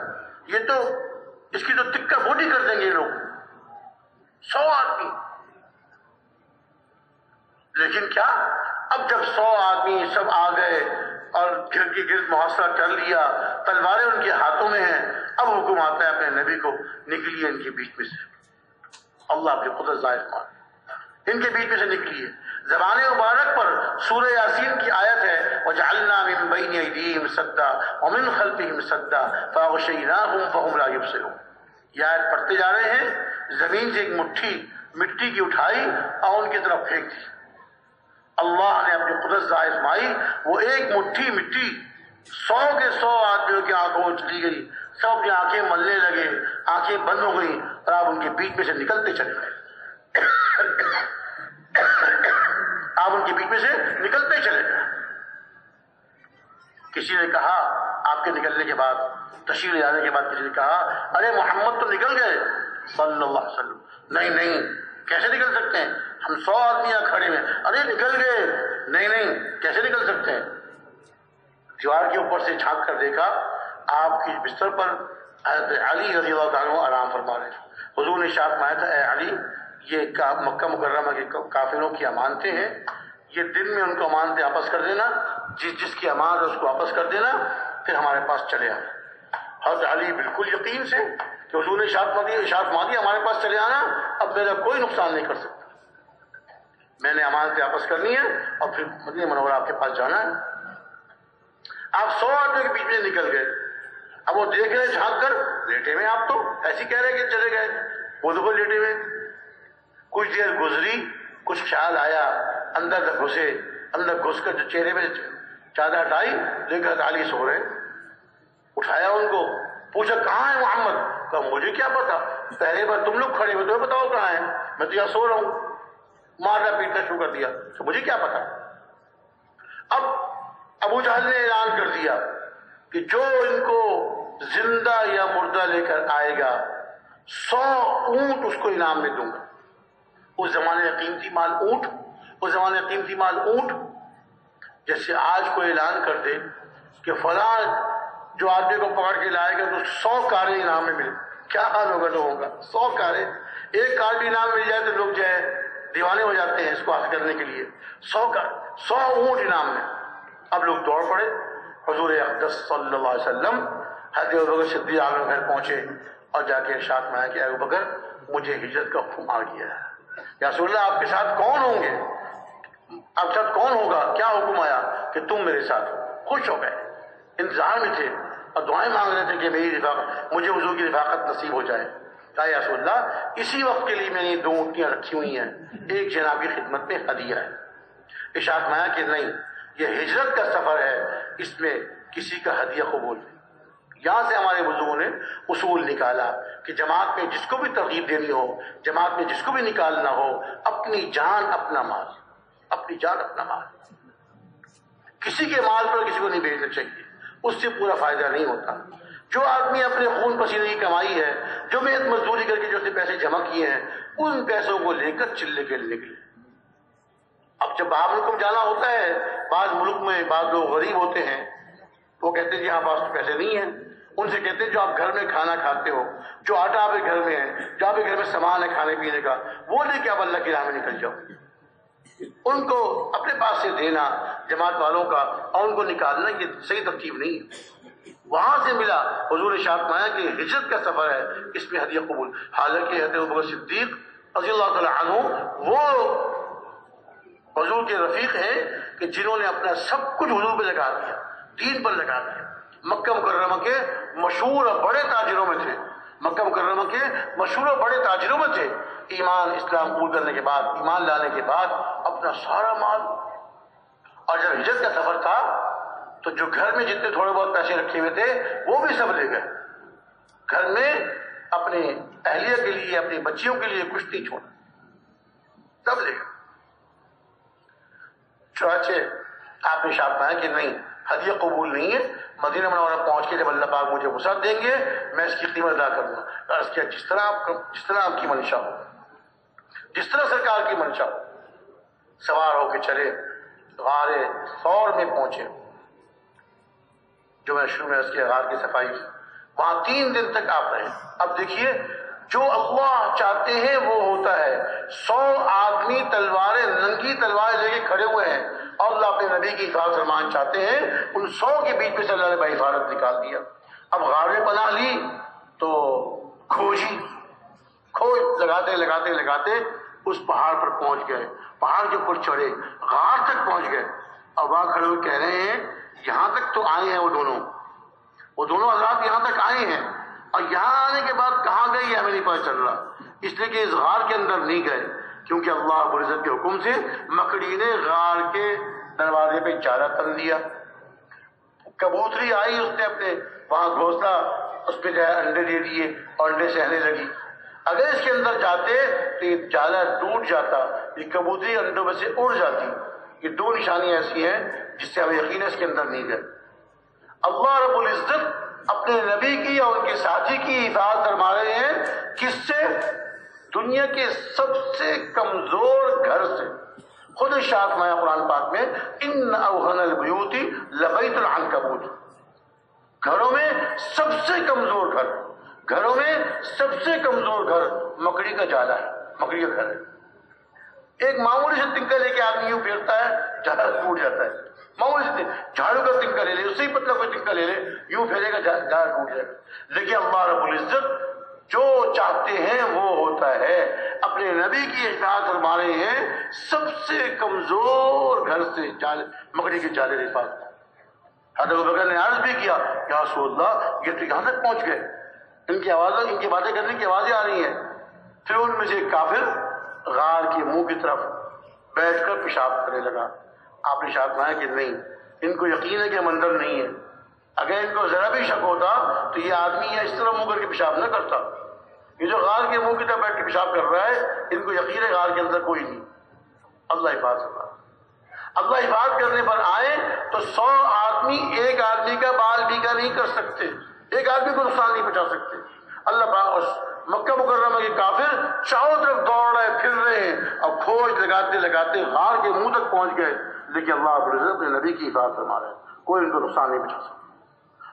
یہ تو اس کی تو تکا بوٹی کر دیں گے یہ لوگ۔ سو آدمی۔ لیکن کیا؟ اب جب سو آدمی سب آ گئے اور گر کی گرد محاصرہ کر لیا، تلواریں ان کے ہاتھوں میں ہیں، اب حکم آتا ہے اپنے نبی کو، نکلیے ان کے بیچ میں سے۔ اللہ کی قدرت ظاہر مان ان کے بیچ میں سے نکلیے۔ زبان مبارک پر سورہ یاسین کی آیت ہے، وَجَعَلْنَا مِن بَيْنِ اَيْدِيهِمْ سَدَّا وَمِن خَلْفِهِمْ سَدَّا فَأَغْشَيْنَاهُمْ فَهُمْ لَا يُبْصِرُونَ۔ یہ آیت پڑھتے جا رہے ہیں، زمین سے ایک مٹھی، مٹی کی اٹھائی اور ان کی طرف پھینک دی۔ اللہ نے اپنی قدرت ظاہر مائی وہ ایک مٹھی، مٹی، سو کے سو آدمیوں کی آنکھوں میں چلی گئی۔ سب اپنی آنکھیں ملنے لگے، آنکھیں بند ہو گئی اور آپ ان کے بیچ میں سے نکلتے چلے گئے۔ آپ ان کے بیچ میں سے نکلتے چلے گئے۔ کسی نے کہا، آپ کے نکلنے کے بعد تشہیر جانے کے بعد کسی نے کہا، ارے محمد تو نکل گئے۔ صلی اللہ علیہ وسلم۔ نہیں نہیں، کیسے نکل سکتے ہیں؟ ہم سو آدمی یہاں کھڑے ہیں۔ ارے نکل گئے۔ نہیں نہیں، کیسے نکل سکتے ہیں؟ دیوار کے اوپر سے جھانک کر دیکھا، آپ کی بستر پر حضرت علی رضی اللہ تعالیٰ آرام فرما رہے حضور نے شاپ مایا تھا، اے علی یہ مکہ مکرمہ کے کافروں کی امانتیں ہیں۔ یہ دن میں ان کو امانتیں واپس کر دینا، جس جس کی امانت اس کو واپس کر دینا، پھر ہمارے پاس چلے آئے حضرت علی بالکل یقین سے کہ حضور نے شاپ مادی شاپ مادی ہمارے پاس چلے آنا، اب میرا کوئی نقصان نہیں کر سکتا۔ میں نے امانتیں واپس کرنی ہے اور پھر مدینہ منورہ آپ کے پاس جانا ہے۔ آپ سو آدمی کے بیچ میں نکل گئے۔ اب وہ دیکھ رہے جھانک کر، لیٹے میں آپ تو۔ ایسی کہہ رہے کہ چلے گئے۔ وہ تو لیٹے ہوئے کچھ دیر گزری، کچھ خیال آیا، اندر گھسے، اندر گھس کر جو چہرے میں چادر ہٹائی، دیکھا علی سو رہے اٹھایا ان کو، پوچھا، کہاں ہے محمد؟ کہا، مجھے کیا پتا، پہلے بار تم لوگ کھڑے ہوئے تو بتاؤ کہاں ہے میں تو یہاں سو رہا ہوں۔ مارنا پیٹنا شروع کر دیا۔ تو مجھے کیا پتا؟ اب ابو جہل نے اعلان کر دیا کہ جو ان کو زندہ یا مردہ لے کر آئے گا، سو اونٹ اس کو انعام میں دوں گا۔ اس زمانے میں قیمتی مال اونٹ اس زمانے میں قیمتی مال اونٹ۔ جیسے آج کو اعلان کر دے کہ فلاں جو آدمی کو پکڑ کے لائے گا تو سو کاریں انعام میں ملے کیا حال ہوگا لوگوں کا؟ سو کاریں۔ ایک کار بھی انعام مل جائے تو لوگ جو ہے دیوانے ہو جاتے ہیں اس کو حاصل کرنے کے لیے۔ سو کار، سو اونٹ انعام میں۔ اب لوگ دوڑ پڑے۔ حضور اقدس صلی اللہ علیہ وسلم حضرت بکر صدیق عالم گھر پہنچے اور جا کے ارشاد میں کہ ابو بکر، مجھے ہجرت کا حکم آ گیا ہے۔ یا رسول اللہ، آپ کے ساتھ کون ہوں گے؟ آپ کے ساتھ کون ہوگا؟ کیا حکم آیا کہ تم میرے ساتھ خوش ہو گئے؟ انتظار میں تھے اور دعائیں مانگ رہے تھے کہ میری رفاقت مجھے حضور کی رفاقت نصیب ہو جائے۔ کہا یا رسول اللہ، اسی وقت کے لیے میں نے دو اونٹیاں رکھی ہوئی ہیں۔ ایک جناب کی خدمت میں ہدیہ ہے۔ اشاعت مایا کہ نہیں، یہ ہجرت کا سفر ہے، اس میں کسی کا ہدیہ قبول نہیں۔ یہاں سے ہمارے بزرگوں نے اصول نکالا کہ جماعت میں جس کو بھی ترغیب دینی ہو، جماعت میں جس کو بھی نکالنا ہو، اپنی جان، اپنا مال، اپنی جان، اپنا مال۔ کسی کے مال پر کسی کو نہیں بھیجنا چاہیے، اس سے پورا فائدہ نہیں ہوتا۔ جو آدمی اپنے خون پسینے کی کمائی ہے، جو محنت مزدوری کر کے جو سے پیسے جمع کیے ہیں، ان پیسوں کو لے کر چلے کے نکلے۔ اب جب باہر ملک میں جانا ہوتا ہے، بعض ملک میں بعض لوگ غریب ہوتے ہیں وہ کہتے ہیں جی ہاں پاس پیسے نہیں ہیں۔ ان سے کہتے ہیں جو آپ گھر میں کھانا کھاتے ہو، جو آٹا آپ کے گھر میں ہے، جو آپ کے گھر میں سامان ہے کھانے پینے کا، وہ لے کے آپ اللہ کی راہ میں نکل جاؤ۔ ان کو اپنے پاس سے دینا جماعت والوں کا اور ان کو نکالنا یہ صحیح ترتیب نہیں ہے۔ وہاں سے ملا حضور شاہ مایا کہ ہجرت کا سفر ہے، اس میں ہدیہ قبول۔ حالانکہ حضرت صدیق رضی اللہ تعالیٰ عنہ وہ حضور کے رفیق ہیں کہ جنہوں نے اپنا سب کچھ حضور پہ لگا دیا۔ دین پر لگا دیا مکہ مکرمہ کے مشہور اور بڑے تاجروں میں تھے۔ مکہ مکرمہ کے مشہور اور بڑے تاجروں میں تھے۔ ایمان، اسلام قبول کرنے کے بعد، ایمان لانے کے بعد اپنا سارا مال اور جب ہجرت کا سفر تھا، تو جو گھر میں جتنے تھوڑے بہت پیسے رکھے ہوئے تھے، وہ بھی سب لے گئے۔ گھر میں اپنے اہلیہ کے لیے اپنی بچیوں کے لیے کچھ نہیں چھوڑا سب لے گئے۔ چنانچہ آپ نے شاپ پایا کہ نہیں؟ ہدیہ قبول نہیں ہے۔ مدینہ منورہ پہنچ کے جب اللہ پاک مجھے وسعت دیں گے، میں اس کی قیمت ادا کروں گا۔ عرض کیا، جس طرح آپ جس طرح آپ کی منشا ہو، جس طرح سرکار کی منشا ہو، سوار ہو کے چلے غار فور میں پہنچے۔ جو میں شروع میں اس کے غار کی صفائی کی۔ وہاں تین دن تک آپ رہے۔ اب دیکھیے، جو اللہ چاہتے ہیں وہ ہوتا ہے۔ سو آدمی تلواریں، ننگی تلواریں لے کے کھڑے ہوئے ہیں۔ اور اللہ اپنے نبی کی حفاظت فرمان چاہتے ہیں، ان سو کے بیچ میں سے اللہ نے بھائی حفاظت نکال دیا۔ اب غار میں پناہ لی تو کھوجی، کھوج لگاتے لگاتے لگاتے اس پہاڑ پر پہنچ گئے۔ پہاڑ کے اوپر چڑھے، غار تک پہنچ گئے۔ اور وہاں کھڑے ہوئے کہہ رہے ہیں، یہاں تک تو آئے ہیں وہ دونوں۔ وہ دونوں حضرات یہاں تک آئے ہیں۔ اور یہاں آنے کے بعد کہاں گئے یہ ہمیں نہیں پتا چل رہا۔ اس لیے کہ اس غار کے اندر نہیں گئے۔ کیونکہ اللہ عزت کے حکم سے مکڑی نے غار کے دروازے پہ چارہ تن دیا۔ کبوتری آئی اس نے اپنے وہاں گھونسلہ، اس پہ جو ہے انڈے دے دیے اور انڈے سہنے لگی۔ اگر اس کے اندر جاتے تو یہ جالا ٹوٹ جاتا، یہ کبوتری انڈوں میں سے اڑ جاتی۔ یہ دو نشانی ایسی ہیں جس سے ہمیں یقین اس کے اندر نہیں گئے اللہ رب العزت اپنے نبی کی اور ان کے ساتھی کی حفاظت فرما رہے ہیں۔ کس سے؟ دنیا کے سب سے کمزور گھر سے۔ خود شاخ مایا قرآن پاک میں، ان اوہن البیوتی لبیت العنکبوت گھروں میں سب سے کمزور گھر، گھروں میں سب سے کمزور گھر مکڑی کا جالا ہے، مکڑی کا گھر ہے۔ ایک معمولی سے تنکا لے کے آدمی یوں پھیرتا ہے جالا ٹوٹ جاتا ہے۔ معمولی سے جھاڑو کا تنکا لے لے اس سے ہی پتلا کوئی تنکا لے لے، یوں پھیرے گا جالا ٹوٹ جائے گا۔ لیکن اللہ رب العزت جو چاہتے ہیں وہ ہوتا ہے۔ اپنے نبی کی احتیاط فرما رہے ہیں، سب سے کمزور گھر سے مکڑی کے جالے کے پاس۔ حضرت بغیر نے عرض بھی کیا، یا رسول اللہ، یہ تو یہاں تک پہنچ گئے۔ ان کی آوازیں ان کی باتیں کرنے کی آوازیں آ رہی ہیں۔ پھر ان میں سے کافر غار کے منہ کی طرف بیٹھ کر پیشاب کرنے لگا۔ آپ نے شاید کہا کہ نہیں، ان کو یقین ہے کہ مندر نہیں ہے اگر ان کو ذرا بھی شک ہوتا تو یہ آدمی اس طرح منہ کر کے پیشاب نہ کرتا۔ یہ جو غار کے منہ کی طرف بیٹھ کے پیشاب کر رہا ہے، ان کو یقین ہے غار کے اندر کوئی نہیں۔ اللہ حفاظت اللہ حفاظت کرنے پر آئے تو سو آدمی ایک آدمی کا بال بھی کا نہیں کر سکتے۔ ایک آدمی کو نقصان نہیں پہنچا سکتے۔ اللہ پاک مکہ مکرمہ کے کافر چاروں طرف دوڑ رہے پھر رہے ہیں اور کھوج لگاتے لگاتے غار کے منہ تک پہنچ گئے۔ لیکن اللہ اپنے نبی کی حفاظت فرما رہے کوئی ان کو نقصان نہیں پہنچا سکتا۔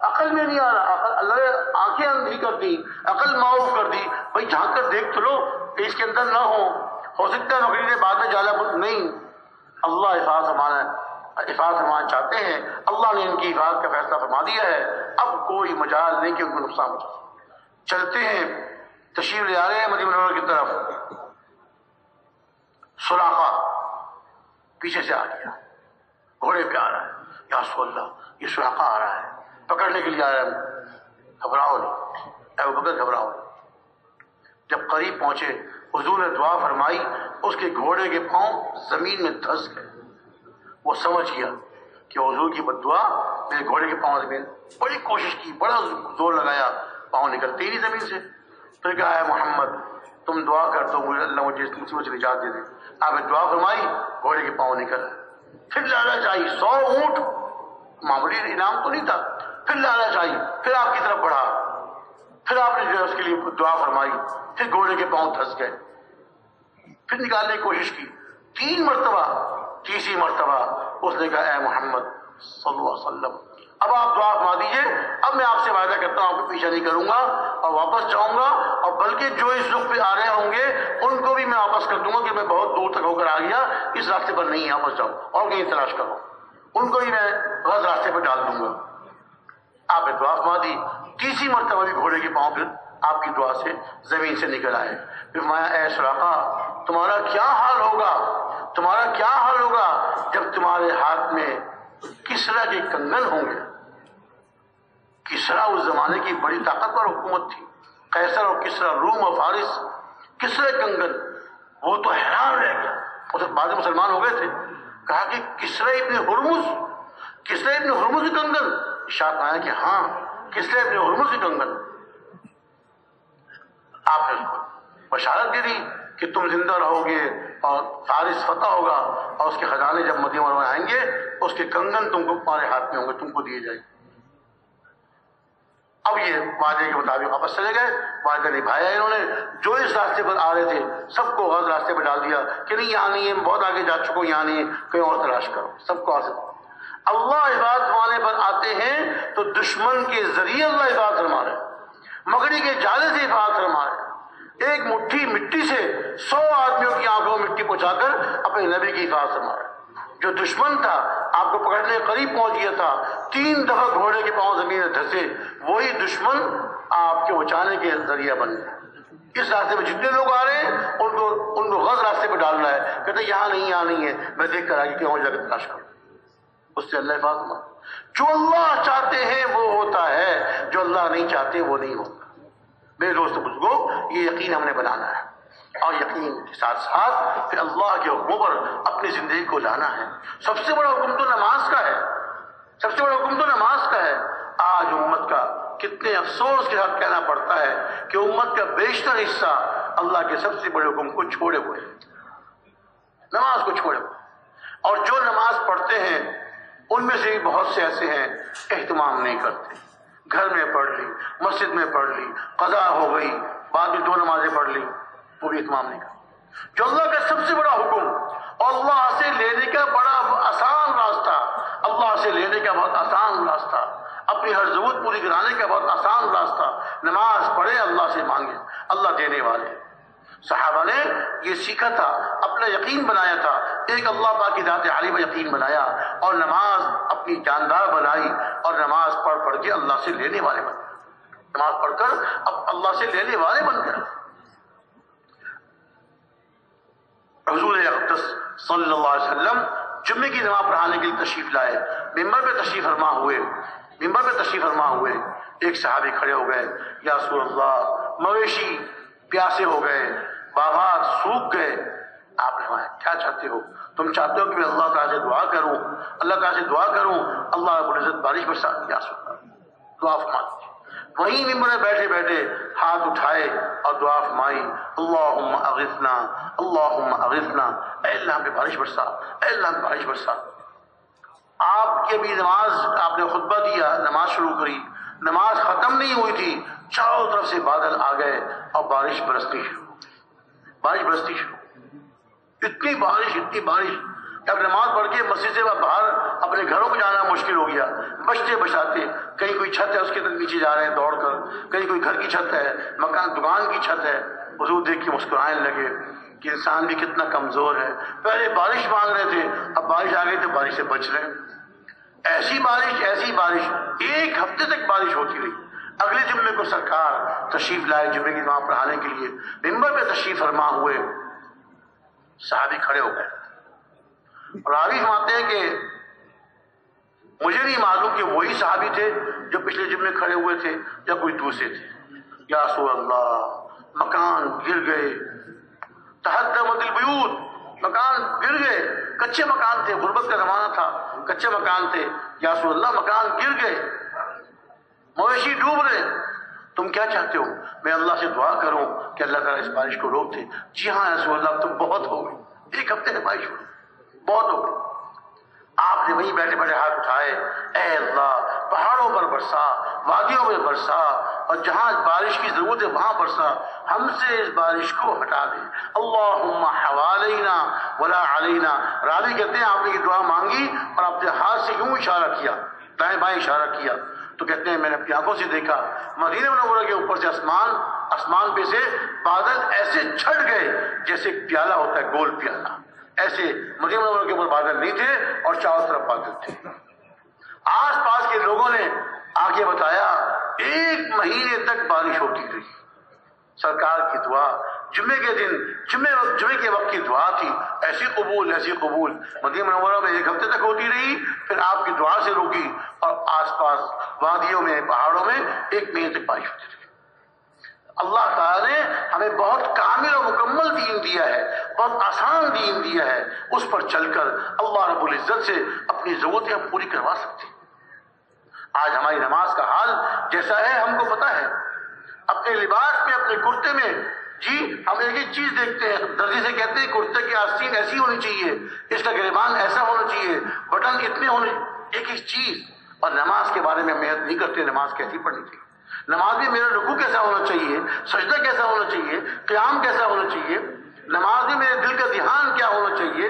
عقل میں نہیں آ رہا، عقل اللہ نے آنکھیں اندھی کر دی، عقل معاف کر دی۔ بھائی جھانک کر دیکھ تو لو کہ اس کے اندر نہ ہو۔ ہو سکتا ہے نوکری نے بعد میں جالا نہیں۔ اللہ حفاظ فرمانا حفاظ فرمانا چاہتے ہیں۔ اللہ نے ان کی حفاظت کا فیصلہ فرما دیا ہے۔ اب کوئی مجال نہیں کہ ان کو نقصان پہنچا چلتے ہیں، تشریف لے آ رہے ہیں مدی منور کی طرف۔ سلاخا پیچھے سے آ گیا۔ گھوڑے پہ آ رہا ہے۔ یا سو اللہ، یہ سلاخا آ رہا ہے۔ پکڑنے کے لیے آیا گھبراؤ نہیں۔ اے بکر گھبراؤ۔ جب قریب پہنچے، حضور نے دعا فرمائی، اس کے گھوڑے کے پاؤں زمین میں دھس گئے۔ وہ سمجھ گیا کہ حضور کی بد دعا میرے گھوڑے کے پاؤں زمین۔ بڑی کوشش کی، بڑا زور لگایا۔ پاؤں نکلتے ہی نہیں زمین سے۔ پھر کہا ہے محمد، تم دعا کر دو مجھے، اللہ مجھے اس مصیبت سے نجات دے دے۔ آپ نے دعا فرمائی، گھوڑے کے پاؤں نکل پھر لانا چاہیے سو اونٹ۔ معمولی انعام تو نہیں تھا۔ پھر لانا چاہیے پھر آپ کی طرف بڑھا۔ پھر آپ نے جو ہے اس کے لیے دعا فرمائی، پھر گھوڑے کے پاؤں دھس گئے۔ پھر نکالنے کی کوشش کی۔ تین مرتبہ، تیسری مرتبہ اس نے کہا، اے محمد صلی اللہ علیہ وسلم، اب آپ دعا فرما دیجیے اب میں آپ سے وعدہ کرتا ہوں آپ کو پیچھا نہیں کروں گا اور واپس جاؤں گا اور بلکہ جو اس رخ پہ آ رہے ہوں گے، ان کو بھی میں واپس کر دوں گا کہ میں بہت دور تک ہو کر آ گیا، اس راستے پر نہیں واپس جاؤں اور کہیں تلاش کرو ان کو بھی میں غلط راستے پہ ڈال دوں گا۔ آپ نے دعا فرما دی۔ تیسری مرتبہ بھی گھوڑے کے پاؤں پھر آپ کی دعا سے زمین سے نکل آئے۔ پھر مایا اے سراقا تمہارا کیا حال ہوگا؟ تمہارا کیا حال ہوگا جب تمہارے ہاتھ میں کسرا کے کنگن ہوں گے؟ کسرا اس زمانے کی بڑی طاقتور حکومت تھی۔ قیصر اور کسرا روم اور فارس کسرے کنگن وہ تو حیران رہ گیا اس بعد مسلمان ہو گئے تھے۔ کہا کہ کسرا ابن ہرمز، کسرا ابن ہرمز کی کنگن شاپ آیا کہ ہاں کسرا ابن ہرمز کی کنگن آپ نے بشارت دے دی کہ تم زندہ رہو گے اور فارس فتح ہوگا اور اس کے خزانے جب مدینہ میں آئیں گے، اس کے کنگن تم کو تمہارے ہاتھ میں ہوں گے، تم کو دیے جائیں گے۔ اب یہ وعدے کے مطابق واپس چلے گئے وعدہ نبھایا انہوں نے، جو اس راستے پر آ رہے تھے، سب کو غلط راستے پر ڈال دیا کہ نہیں، یہاں نہیں ہے بہت آگے جا چکو یہاں نہیں ہے، کہیں اور تلاش کرو، سب کو حاصل اللہ عباد فرمانے پر آتے ہیں تو دشمن کے ذریعے اللہ عباد فرما رہے مکڑی کے جالے سے عباد فرما رہے ایک مٹھی مٹی سے سو آدمیوں کی آنکھوں میں مٹی پہنچا کر اپنے نبی کی حفاظت فرما رہے جو دشمن تھا، آپ کو پکڑنے قریب پہنچ گیا تھا، تین دفعہ گھوڑے کے پاؤں زمین میں دھسے، وہی دشمن آپ کے بچانے کے ذریعہ بن گیا۔ اس راستے میں جتنے لوگ آ رہے ہیں، ان کو ان کو غلط راستے پہ ڈالنا ہے۔ کہتے یہاں نہیں یہاں نہیں ہے۔ میں دیکھ کر آگے کیوں جا کے تلاش کروں۔ اس سے اللہ فاطمہ جو اللہ چاہتے ہیں وہ ہوتا ہے، جو اللہ نہیں چاہتے وہ نہیں ہوتا۔ میرے دوست بزرگوں، یہ یقین ہم نے بنانا ہے۔ اور یقین کے ساتھ ساتھ پھر اللہ کے حکم پر اپنی زندگی کو لانا ہے۔ سب سے بڑا حکم تو نماز کا ہے۔ سب سے بڑا حکم تو نماز کا ہے۔ آج امت کا کتنے افسوس کے ساتھ کہنا پڑتا ہے کہ امت کا بیشتر حصہ اللہ کے سب سے بڑے حکم کو چھوڑے ہوئے نماز کو چھوڑے ہوئے اور جو نماز پڑھتے ہیں ان میں سے بھی بہت سے ایسے ہیں اہتمام نہیں کرتے۔ گھر میں پڑھ لی، مسجد میں پڑھ لی، قضا ہو گئی، بعد میں دو نمازیں پڑھ لی، وہ بھی اتمام نہیں کرتا جو اللہ کا سب سے بڑا حکم اور اللہ سے لینے کا بڑا آسان راستہ، اللہ سے لینے کا بہت آسان راستہ، اپنی ہر ضرورت پوری کرانے کا بہت آسان راستہ، نماز پڑھے، اللہ سے مانگے، اللہ دینے والے صحابہ نے یہ سیکھا تھا، اپنا یقین بنایا تھا۔ ایک اللہ پاک کی ذات علی میں یقین بنایا اور نماز اپنی جاندار بنائی اور نماز پڑھ پڑھ کے اللہ سے لینے والے بن گئے نماز پڑھ کر اب اللہ سے لینے والے بن گئے حضور اقدس صلی اللہ علیہ وسلم جمعے کی نماز پڑھانے کے لیے تشریف لائے۔ ممبر پہ تشریف فرما ہوئے۔ ممبر پہ تشریف فرما ہوئے۔ ایک صحابی کھڑے ہو گئے، یا رسول اللہ، مویشی پیاسے ہو گئے، باغات سوکھ گئے۔ آپ نے کیا چاہتے ہو؟ تم چاہتے ہو کہ میں اللہ تعالیٰ سے دعا کروں؟ اللہ تعالیٰ سے دعا کروں؟ اللہ رب العزت بارش برسا یا رسول اللہ دعا فرما وہیں ممبر بیٹھے بیٹھے ہاتھ اٹھائے اور دعا فرمائی، اللہم اغثنا اللہم اغثنا۔ اے اللہ پہ بارش برسا اے اللہ پہ بارش برسا آپ کے بھی نماز، آپ نے خطبہ دیا، نماز شروع کری۔ نماز ختم نہیں ہوئی تھی چاروں طرف سے بادل آ گئے اور بارش برستی شروع بارش برستی شروع اتنی بارش اتنی بارش۔ اب نماز پڑھ کے مسجد سے باہر اپنے گھروں کو جانا مشکل ہو گیا۔ بچتے بچاتے کہیں کوئی چھت ہے اس کے تک نیچے جا رہے ہیں دوڑ کر، کہیں کوئی گھر کی چھت ہے، مکان، دکان کی چھت ہے۔ حضور دیکھ کے مسکرانے لگے کہ انسان بھی کتنا کمزور ہے۔ پہلے بارش مانگ رہے تھے، اب بارش آ گئی تو بارش سے بچ رہے ایسی بارش ایسی بارش، ایک ہفتے تک بارش ہوتی رہی۔ اگلے جمعے کو سرکار تشریف لائے جمعے کی وہاں پڑھانے کے لیے ممبر پہ تشریف فرما ہوئے، صحابی کھڑے ہو گئے۔ اور راوی فرماتے ہیں کہ مجھے نہیں معلوم کہ وہی صحابی تھے جو پچھلے جمعے کھڑے ہوئے تھے یا کوئی دوسرے تھے۔ یا سو اللہ، مکان گر گئے۔ تحدمت البیوت مکان گر گئے۔ کچے مکان تھے، غربت کا زمانہ تھا، کچے مکان تھے۔ یا سو اللہ، مکان گر گئے۔ مویشی ڈوب رہے تم کیا چاہتے ہو؟ میں اللہ سے دعا کروں کہ اللہ تعالیٰ اس بارش کو روک دے۔ جی ہاں رسول اللہ تم بہت ہو گئی ایک ہفتے میں بارش ہوئی بہت ہو گئی آپ نے وہیں بیٹھے بیٹھے ہاتھ اٹھائے۔ اے اللہ، پہاڑوں پر برسا، وادیوں میں برسا، اور جہاں بارش کی ضرورت ہے، وہاں برسا۔ ہم سے اس بارش کو ہٹا دے۔ اللہم حوالینا ولا علینا۔ راوی کہتے ہیں، آپ نے یہ دعا مانگی اور اپنے ہاتھ سے کیوں اشارہ کیا، دائیں بائیں اشارہ کیا۔ تو کہتے ہیں، میں نے اپنی آنکھوں سے دیکھا۔ مدینہ منورہ کے اوپر سے آسمان آسمان پہ سے بادل ایسے چھٹ گئے جیسے پیالہ ہوتا ہے، گول پیالہ۔ ایسے مدینہ منورہ کے اوپر بادل نہیں تھے اور چاروں طرف بادل تھے۔ آس پاس کے لوگوں نے آگے بتایا، ایک مہینے تک بارش ہوتی رہی۔ سرکار کی دعا جمعے کے دن، جمعے وقت، جمعے کے وقت کی دعا تھی۔ ایسی قبول ایسی قبول۔ مدینہ منورہ میں ایک ہفتے تک ہوتی رہی، پھر آپ کی دعا سے روکی اور آس پاس وادیوں میں، پہاڑوں میں ایک مہینے تک بارش ہوتی رہی اللہ تعالیٰ نے ہمیں بہت کامل اور مکمل دین دیا ہے، بہت آسان دین دیا ہے۔ اس پر چل کر اللہ رب العزت سے اپنی ضرورتیں ہم پوری کروا سکتے ہیں۔ آج ہماری نماز کا حال جیسا ہے، ہم کو پتا ہے۔ اپنے لباس میں، اپنے کرتے میں جی ہم ایک ایک چیز دیکھتے ہیں۔ درجی سے کہتے ہیں، کرتے کی آستین ایسی ہونی چاہیے، اس کا گریبان ایسا ہونا چاہیے۔ بٹن اتنے ہونے، ایک ایک چیز۔ اور نماز کے بارے میں محنت نہیں کرتے، نماز کیسی پڑھنی چاہیے؟ نماز میں میرا رکو کیسا ہونا چاہیے؟ سجدہ کیسا ہونا چاہیے؟ قیام کیسا ہونا چاہیے؟ نماز میں میرے دل کا دھیان کیا ہونا چاہیے؟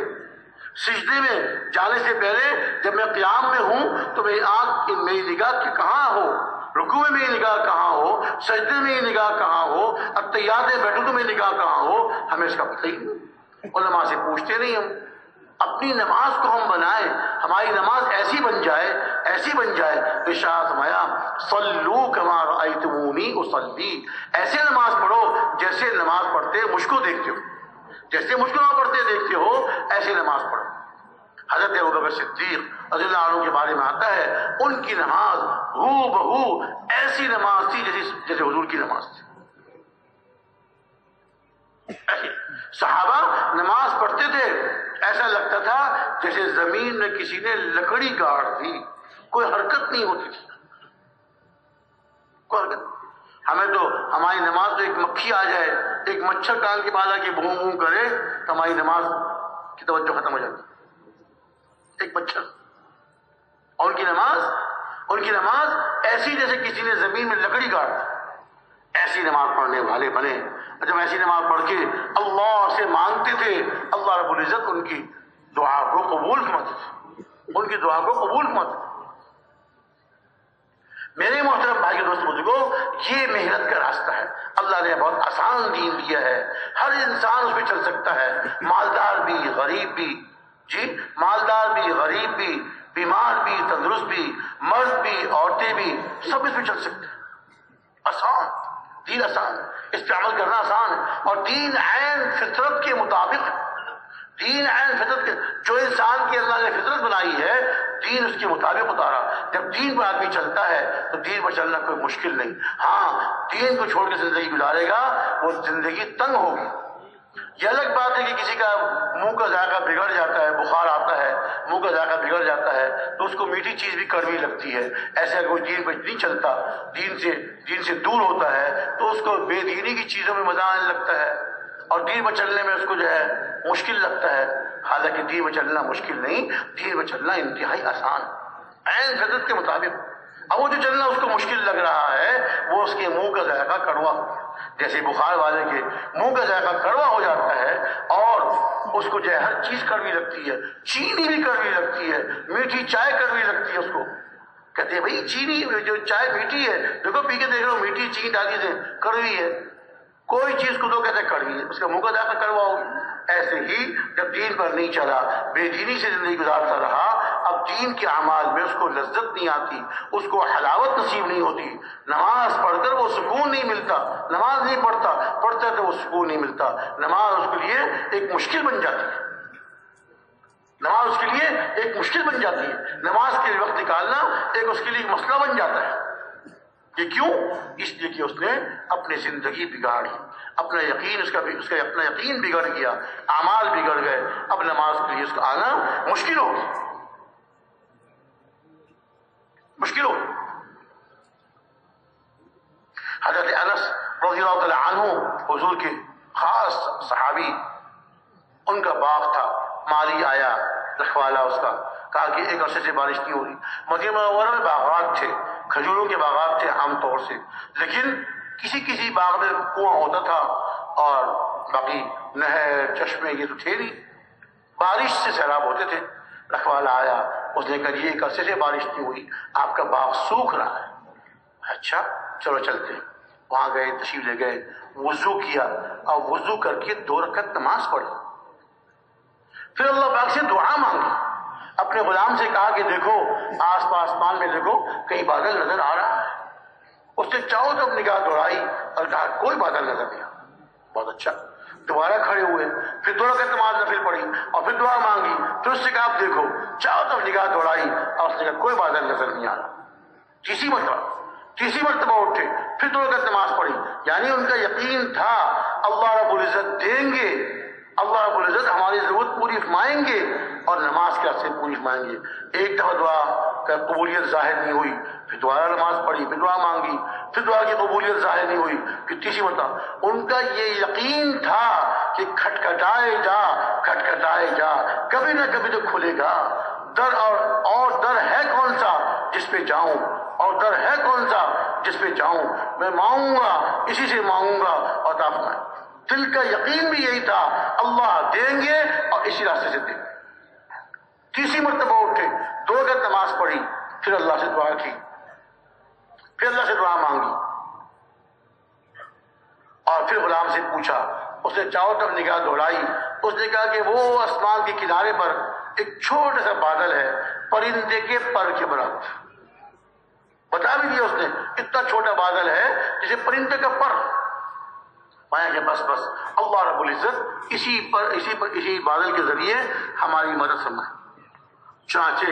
سجدے میں جانے سے پہلے جب میں قیام میں ہوں تو میری آنکھ میری نگاہ کی کہاں ہو؟ رکو میں میری نگاہ کہاں ہو، سجدے میں میری نگاہ کہاں ہو اب تیار بیٹھوں تو میری نگاہ کہاں ہو، ہمیں اس کا پتہ ہی نہیں۔ اور نماز سے پوچھتے نہیں ہم۔ اپنی نماز کو ہم بنائیں، ہماری نماز ایسی بن جائے، ایسی بن جائے۔ تو شاہ سلو کمار اسلی ایسے نماز پڑھو جیسے نماز پڑھتے مجھ کو دیکھتے ہو۔ جیسے مجھ کو نہ پڑھتے دیکھتے ہو، ایسی نماز پڑھو۔ حضرت ابکر صدیق رضی اللہ عنہ کے بارے میں آتا ہے، ان کی نماز ہو بہو ایسی نماز تھی جیسے جیسے حضور کی نماز تھی۔ صحابہ نماز پڑھتے تھے، ایسا لگتا تھا جیسے زمین میں کسی نے لکڑی گاڑ دی۔ کوئی حرکت نہیں ہوتی تھی۔ کوئی حرکت ہمیں تو ہماری نماز تو ایک مکھی آ جائے، ایک مچھر کان کے بعد آ کے بھون بھون کرے، تو ہماری نماز کی توجہ ختم ہو جاتی۔ ایک مچھر۔ اور ان کی نماز، ان کی نماز ایسی جیسے کسی نے زمین میں لکڑی کاٹ ایسی نماز پڑھنے والے بنے۔ جب ایسی نماز پڑھ کے اللہ سے مانگتے تھے، اللہ رب العزت ان کی دعا کو قبول مت ان کی دعا کو قبول مت میرے محترم بھائی دوست بزرگوں یہ محنت کا راستہ ہے۔ اللہ نے بہت آسان دین دیا ہے۔ ہر انسان اس پہ چل سکتا ہے۔ مالدار بھی، غریب بھی۔ جی مالدار بھی، غریب بھی۔ بیمار بھی، تندرست بھی، مرد بھی، عورتیں بھی، سب اس پہ چل سکتے ہیں۔ آسان، دین آسان اس پہ عمل کرنا آسان ہے۔ اور دین عین فطرت کے مطابق دین عین فطرت کے، جو انسان کی اللہ نے فطرت بنائی ہے، دین اس کے مطابق اتارا۔ جب دین پر آدمی چلتا ہے، تو دین پر چلنا کوئی مشکل نہیں۔ ہاں دین کو چھوڑ کے زندگی گزارے گا، وہ زندگی تنگ ہوگی۔ یہ الگ بات ہے کہ کسی کا منہ کا ذائقہ بگڑ جاتا ہے، بخار آتا ہے، منہ کا ذائقہ بگڑ جاتا ہے، تو اس کو میٹھی چیز بھی کڑوی لگتی ہے۔ ایسا کوئی دین پہ نہیں چلتا، دین سے دین سے دور ہوتا ہے، تو اس کو بے دینی کی چیزوں میں مزہ آنے لگتا ہے۔ اور دین پر چلنے میں اس کو جو ہے، مشکل لگتا ہے۔ حالانکہ دین پر چلنا مشکل نہیں، دین پر چلنا انتہائی آسان۔ عین فطرت کے مطابق۔ اب وہ جو چلنا اس کو مشکل لگ رہا ہے، وہ اس کے منہ کا ذائقہ کڑوا جیسے بخار والے کے منہ کا ذائقہ کڑوا ہو جاتا ہے اور اس کو جو ہے، ہر چیز کڑوی لگتی ہے۔ چینی بھی کڑوی لگتی ہے، میٹھی چائے کڑوی لگتی ہے اس کو۔ کہتے ہیں، بھائی، چینی جو چائے میٹھی ہے، دیکھو، پی کے دیکھ رہے ہو، میٹھی چینی ڈالی سے کڑوی ہے۔ کوئی چیز کو تو کہتے کڑوی ہے، اس کا منہ کا ذائقہ کڑوا ہوگی ایسے ہی جب دین پر نہیں چلا، بے دینی سے زندگی گزارتا رہا اب دین کے اعمال میں اس کو لذت نہیں آتی، اس کو حلاوت نصیب نہیں ہوتی۔ نماز پڑھ کر وہ سکون نہیں ملتا، نماز نہیں پڑھتا پڑھتا تو وہ سکون نہیں ملتا۔ نماز اس کے لیے ایک مشکل بن جاتی ہے۔ نماز اس کے لیے ایک مشکل بن جاتی ہے۔ نماز کے لیے وقت نکالنا ایک اس کے لیے مسئلہ بن جاتا ہے۔ یہ کیوں؟ اس لیے کہ اس نے اپنی زندگی بگاڑی، اپنا یقین اس کا اس کا اپنا یقین بگڑ گیا، اعمال بگڑ گئے۔ اب نماز کے لیے اس کا آنا مشکل ہو مشکل ہو حضرت انس رضی اللہ تعالی عنہ، حضور کے خاص صحابی، ان کا باغ تھا، مالی آیا، رکھوالا اس کا، کہا کہ ایک عرصے سے بارش نہیں ہو رہی۔ مدینہ منورہ میں باغات تھے، کھجوروں کے باغات تھے عام طور سے، لیکن کسی کسی باغ میں کنواں ہوتا تھا اور باقی نہر، چشمے یہ تو تھے نہیں۔ بارش سے سیلاب ہوتے تھے، رکھوالا آیا اس نے کہا یہ ایک عرصے سے بارش نہیں ہوئی، آپ کا باغ سوکھ رہا ہے۔ اچھا چلو چلتے ہیں۔ وہاں گئے، تشریف لے گئے، وضو کیا۔ اور وضو کر کے دو رکعت نماز پڑھی پھر اللہ پاک سے دعا مانگی۔ اپنے غلام سے کہا کہ دیکھو، آس پاس مان میں دیکھو کئی بادل نظر آ رہا ہے۔ اس نے چاہو تو نگاہ دوڑائی اور کہا کوئی بادل نظر نہیں آ بہت اچھا۔ دوبارہ کھڑے ہوئے، پھر دو رکعت نماز نفل پڑی اور پھر دعا مانگی۔ پھر اس نے کہا آپ دیکھو، چاہو تو نگاہ دوڑائی اور اس نے کہا، کوئی بادل نظر نہیں آ رہا تیسری مرتبہ تیسری مرتبہ اٹھے، پھر دو رکعت نماز پڑھی۔ یعنی ان کا یقین تھا، اللہ رب العزت دیں گے، اللہ رب العزت ہماری ضرورت پوری فرمائیں گے اور نماز کے سے پوری فرمائیں گے۔ ایک دفعہ دعا کا قبولیت ظاہر نہیں ہوئی، پھر دوبارہ نماز پڑھی، پھر دعا مانگی، پھر دعا کی قبولیت ظاہر نہیں ہوئی، پھر تیسری مرتبہ۔ ان کا یہ یقین تھا کہ کھٹکھٹائے جا کھٹکھٹائے جا، کبھی نہ کبھی تو کھلے گا۔ در اور اور در ہے کون سا جس پہ جاؤں؟ اور در ہے کون سا جس پہ جاؤں؟ میں مانگوں گا، اسی سے مانگوں گا۔ اور فرمائے۔ دل کا یقین بھی یہی تھا، اللہ دیں گے اور اسی راستے سے دیں گے۔ تیسری مرتبہ اٹھے، دو اگر نماز پڑھی، پھر اللہ سے دعا کی۔ پھر اللہ سے دعا مانگی۔ اور پھر غلام سے پوچھا اس نے چاہو تک نگاہ دوڑائی۔ اس نے کہا کہ وہ آسمان کے کنارے پر ایک چھوٹا سا بادل ہے، پرندے کے پر کے برابر۔ بتا بھی دیا اس نے، اتنا چھوٹا بادل ہے جسے پرندے کا پر۔ پایا کہ بس بس، اللہ رب العزت اسی پر اسی پر، اسی بادل کے ذریعے ہماری مدد فرمائے۔ چانچے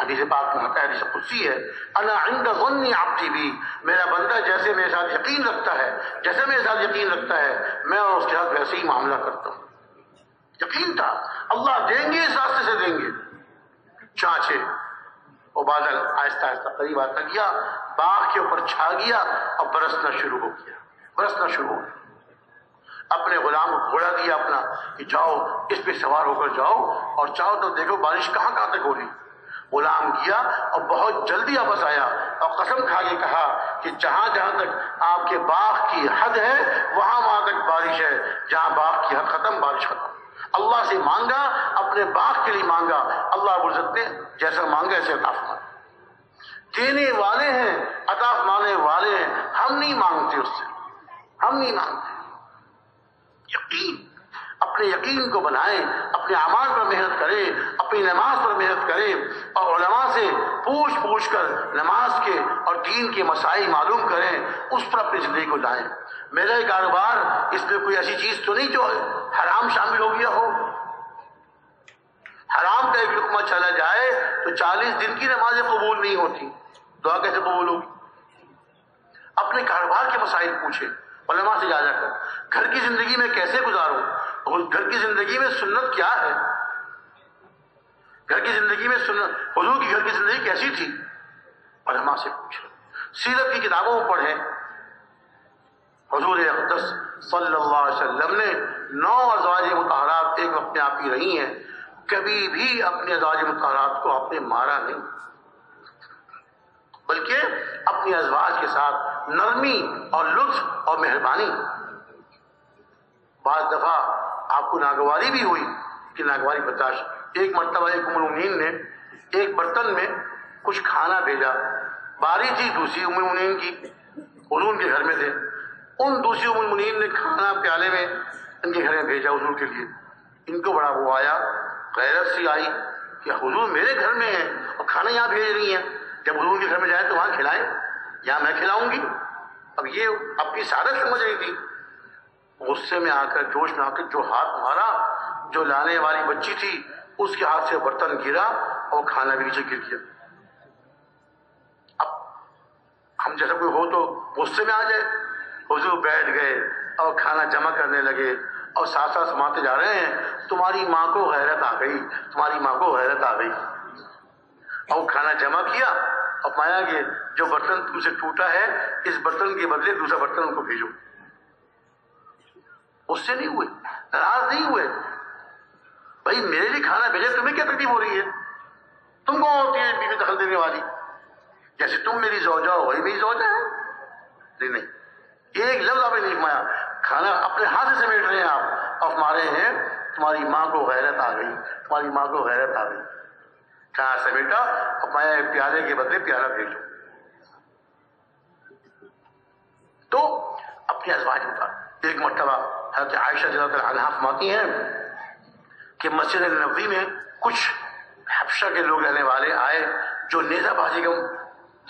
حدیث پاک میں آتا ہے حدیث قدسی ہے۔ انا عند ظنی عبدی بھی میرا بندہ جیسے میرے ساتھ یقین رکھتا ہے، جیسے میرے ساتھ یقین رکھتا ہے، میں اور اس کے ساتھ ویسے ہی معاملہ کرتا ہوں۔ یقین تھا۔ اللہ دیں گے، اس راستے سے دیں گے۔ چانچے وہ بادل آہستہ آہستہ قریب آتا گیا، باغ کے اوپر چھا گیا اور برسنا شروع ہو گیا۔ برسنا شروع ہو گیا۔ اپنے غلام کو گھوڑا دیا اپنا کہ جاؤ، اس پہ سوار ہو کر جاؤ اور چاہو تو دیکھو بارش کہاں کہاں تک ہو رہی۔ غلام گیا اور بہت جلدی واپس آیا اور قسم کھا کے کہا کہ جہاں جہاں تک آپ کے باغ کی حد ہے، وہاں وہاں تک بارش ہے، جہاں باغ کی حد ختم، بارش ختم۔ اللہ سے مانگا، اپنے باغ کے لیے مانگا۔ اللہ عزت نے جیسا مانگا ایسے عطا مانگا دینے والے ہیں، عطا مانے والے ہیں۔ ہم نہیں مانگتے اس سے۔ ہم نہیں مانگتے۔ یقین۔ اپنے یقین کو بنائیں، اپنے اعمال پر محنت کرے اپنی نماز پر محنت کرے اور علماء سے پوچھ پوچھ کر نماز کے اور دین کے مسائل معلوم کریں، اس پر اپنی زندگی کو لائیں۔ میرا کاروبار اس میں کوئی ایسی چیز تو نہیں جو حرام شامل ہو گیا ہو۔ حرام کا ایک رکمہ اچھا چلا جائے تو چالیس دن کی نمازیں قبول نہیں ہوتی۔ دعا کیسے قبول ہوگی؟ اپنے کاروبار کے مسائل پوچھیں، علماء سے جا جا کر۔ گھر کی زندگی میں کیسے گزاروں؟ گھر کی زندگی میں سنت کیا ہے؟ گھر کی زندگی میں سنت، حضور کی گھر کی زندگی کیسی تھی؟ علماء سے پوچھو۔ سیرت کی کتابوں میں پڑھیں۔ حضور اقدس صلی اللہ علیہ وسلم نے نو ازواج متحرات ایک وقت میں آپ کی رہی ہیں۔ کبھی بھی اپنے ازواج متحرات کو آپ نے مارا نہیں۔ بلکہ اپنی ازواج کے ساتھ نرمی اور لطف اور مہربانی۔ بعض دفعہ آپ کو ناگواری بھی ہوئی کہ ناگواری برداشت۔ ایک مرتبہ ایک المین نے ایک برتن میں کچھ کھانا بھیجا، باری تھی دوسری المین کی، حضور کے گھر میں تھے۔ ان دوسری المنین نے کھانا پیالے میں ان کے گھر میں بھیجا حضور کے لیے۔ ان کو بڑا وہ آیا، غیرت سی آئی کہ حضور میرے گھر میں ہے اور کھانا یہاں بھیج رہی ہیں۔ جب حضور کے گھر میں جائے تو وہاں کھلائیں یا میں کھلاؤں گی۔ اب یہ اپنی سادت سمجھ رہی تھی۔ غصے میں آ کر، جوش میں آ کر جو ہاتھ مارا، جو لانے والی بچی تھی، اس کے ہاتھ سے برتن گرا اور کھانا بھی نیچے گر گیا۔ اب ہم جیسا کوئی ہو تو غصے میں آ جائے۔ حضور بیٹھ گئے اور کھانا جمع کرنے لگے اور ساتھ ساتھ سماتے جا رہے ہیں۔ تمہاری ماں کو غیرت آ گئی، تمہاری ماں کو غیرت آ گئی۔ اور کھانا جمع کیا اور پایا کہ جو برتن تم سے ٹوٹا ہے، اس برتن کے بدلے دوسرا برتن ان کو بھیجو۔ اس سے نہیں ہوئے، ناراض نہیں ہوئے۔ بھائی، میرے لیے کھانا بھیجے تمہیں کیا تکلیف ہو رہی ہے؟ تم کون ہوتی ہے بیوی دخل دینے والی؟ جیسے تم میری زوجہ ہو، وہی میری زوجہ ہے۔ نہیں نہیں، ایک لفظ آپ نے نہیں مایا کھانا اپنے ہاتھ سے سمیٹ رہے ہیں آپ۔ اور ہمارے ہیں، تمہاری ماں کو غیرت آ گئی، تمہاری ماں کو غیرت آ گئی۔ کہاں سمیٹا اور پایا پیارے کے بدلے پیارا بھیجو تو اپنی ازواج ہوتا ایک مرتبہ حضرت عائشہ جلد عنہ فرماتی ہیں کہ مسجد نبوی میں کچھ حفشہ کے لوگ رہنے والے آئے جو نیزہ بازی کا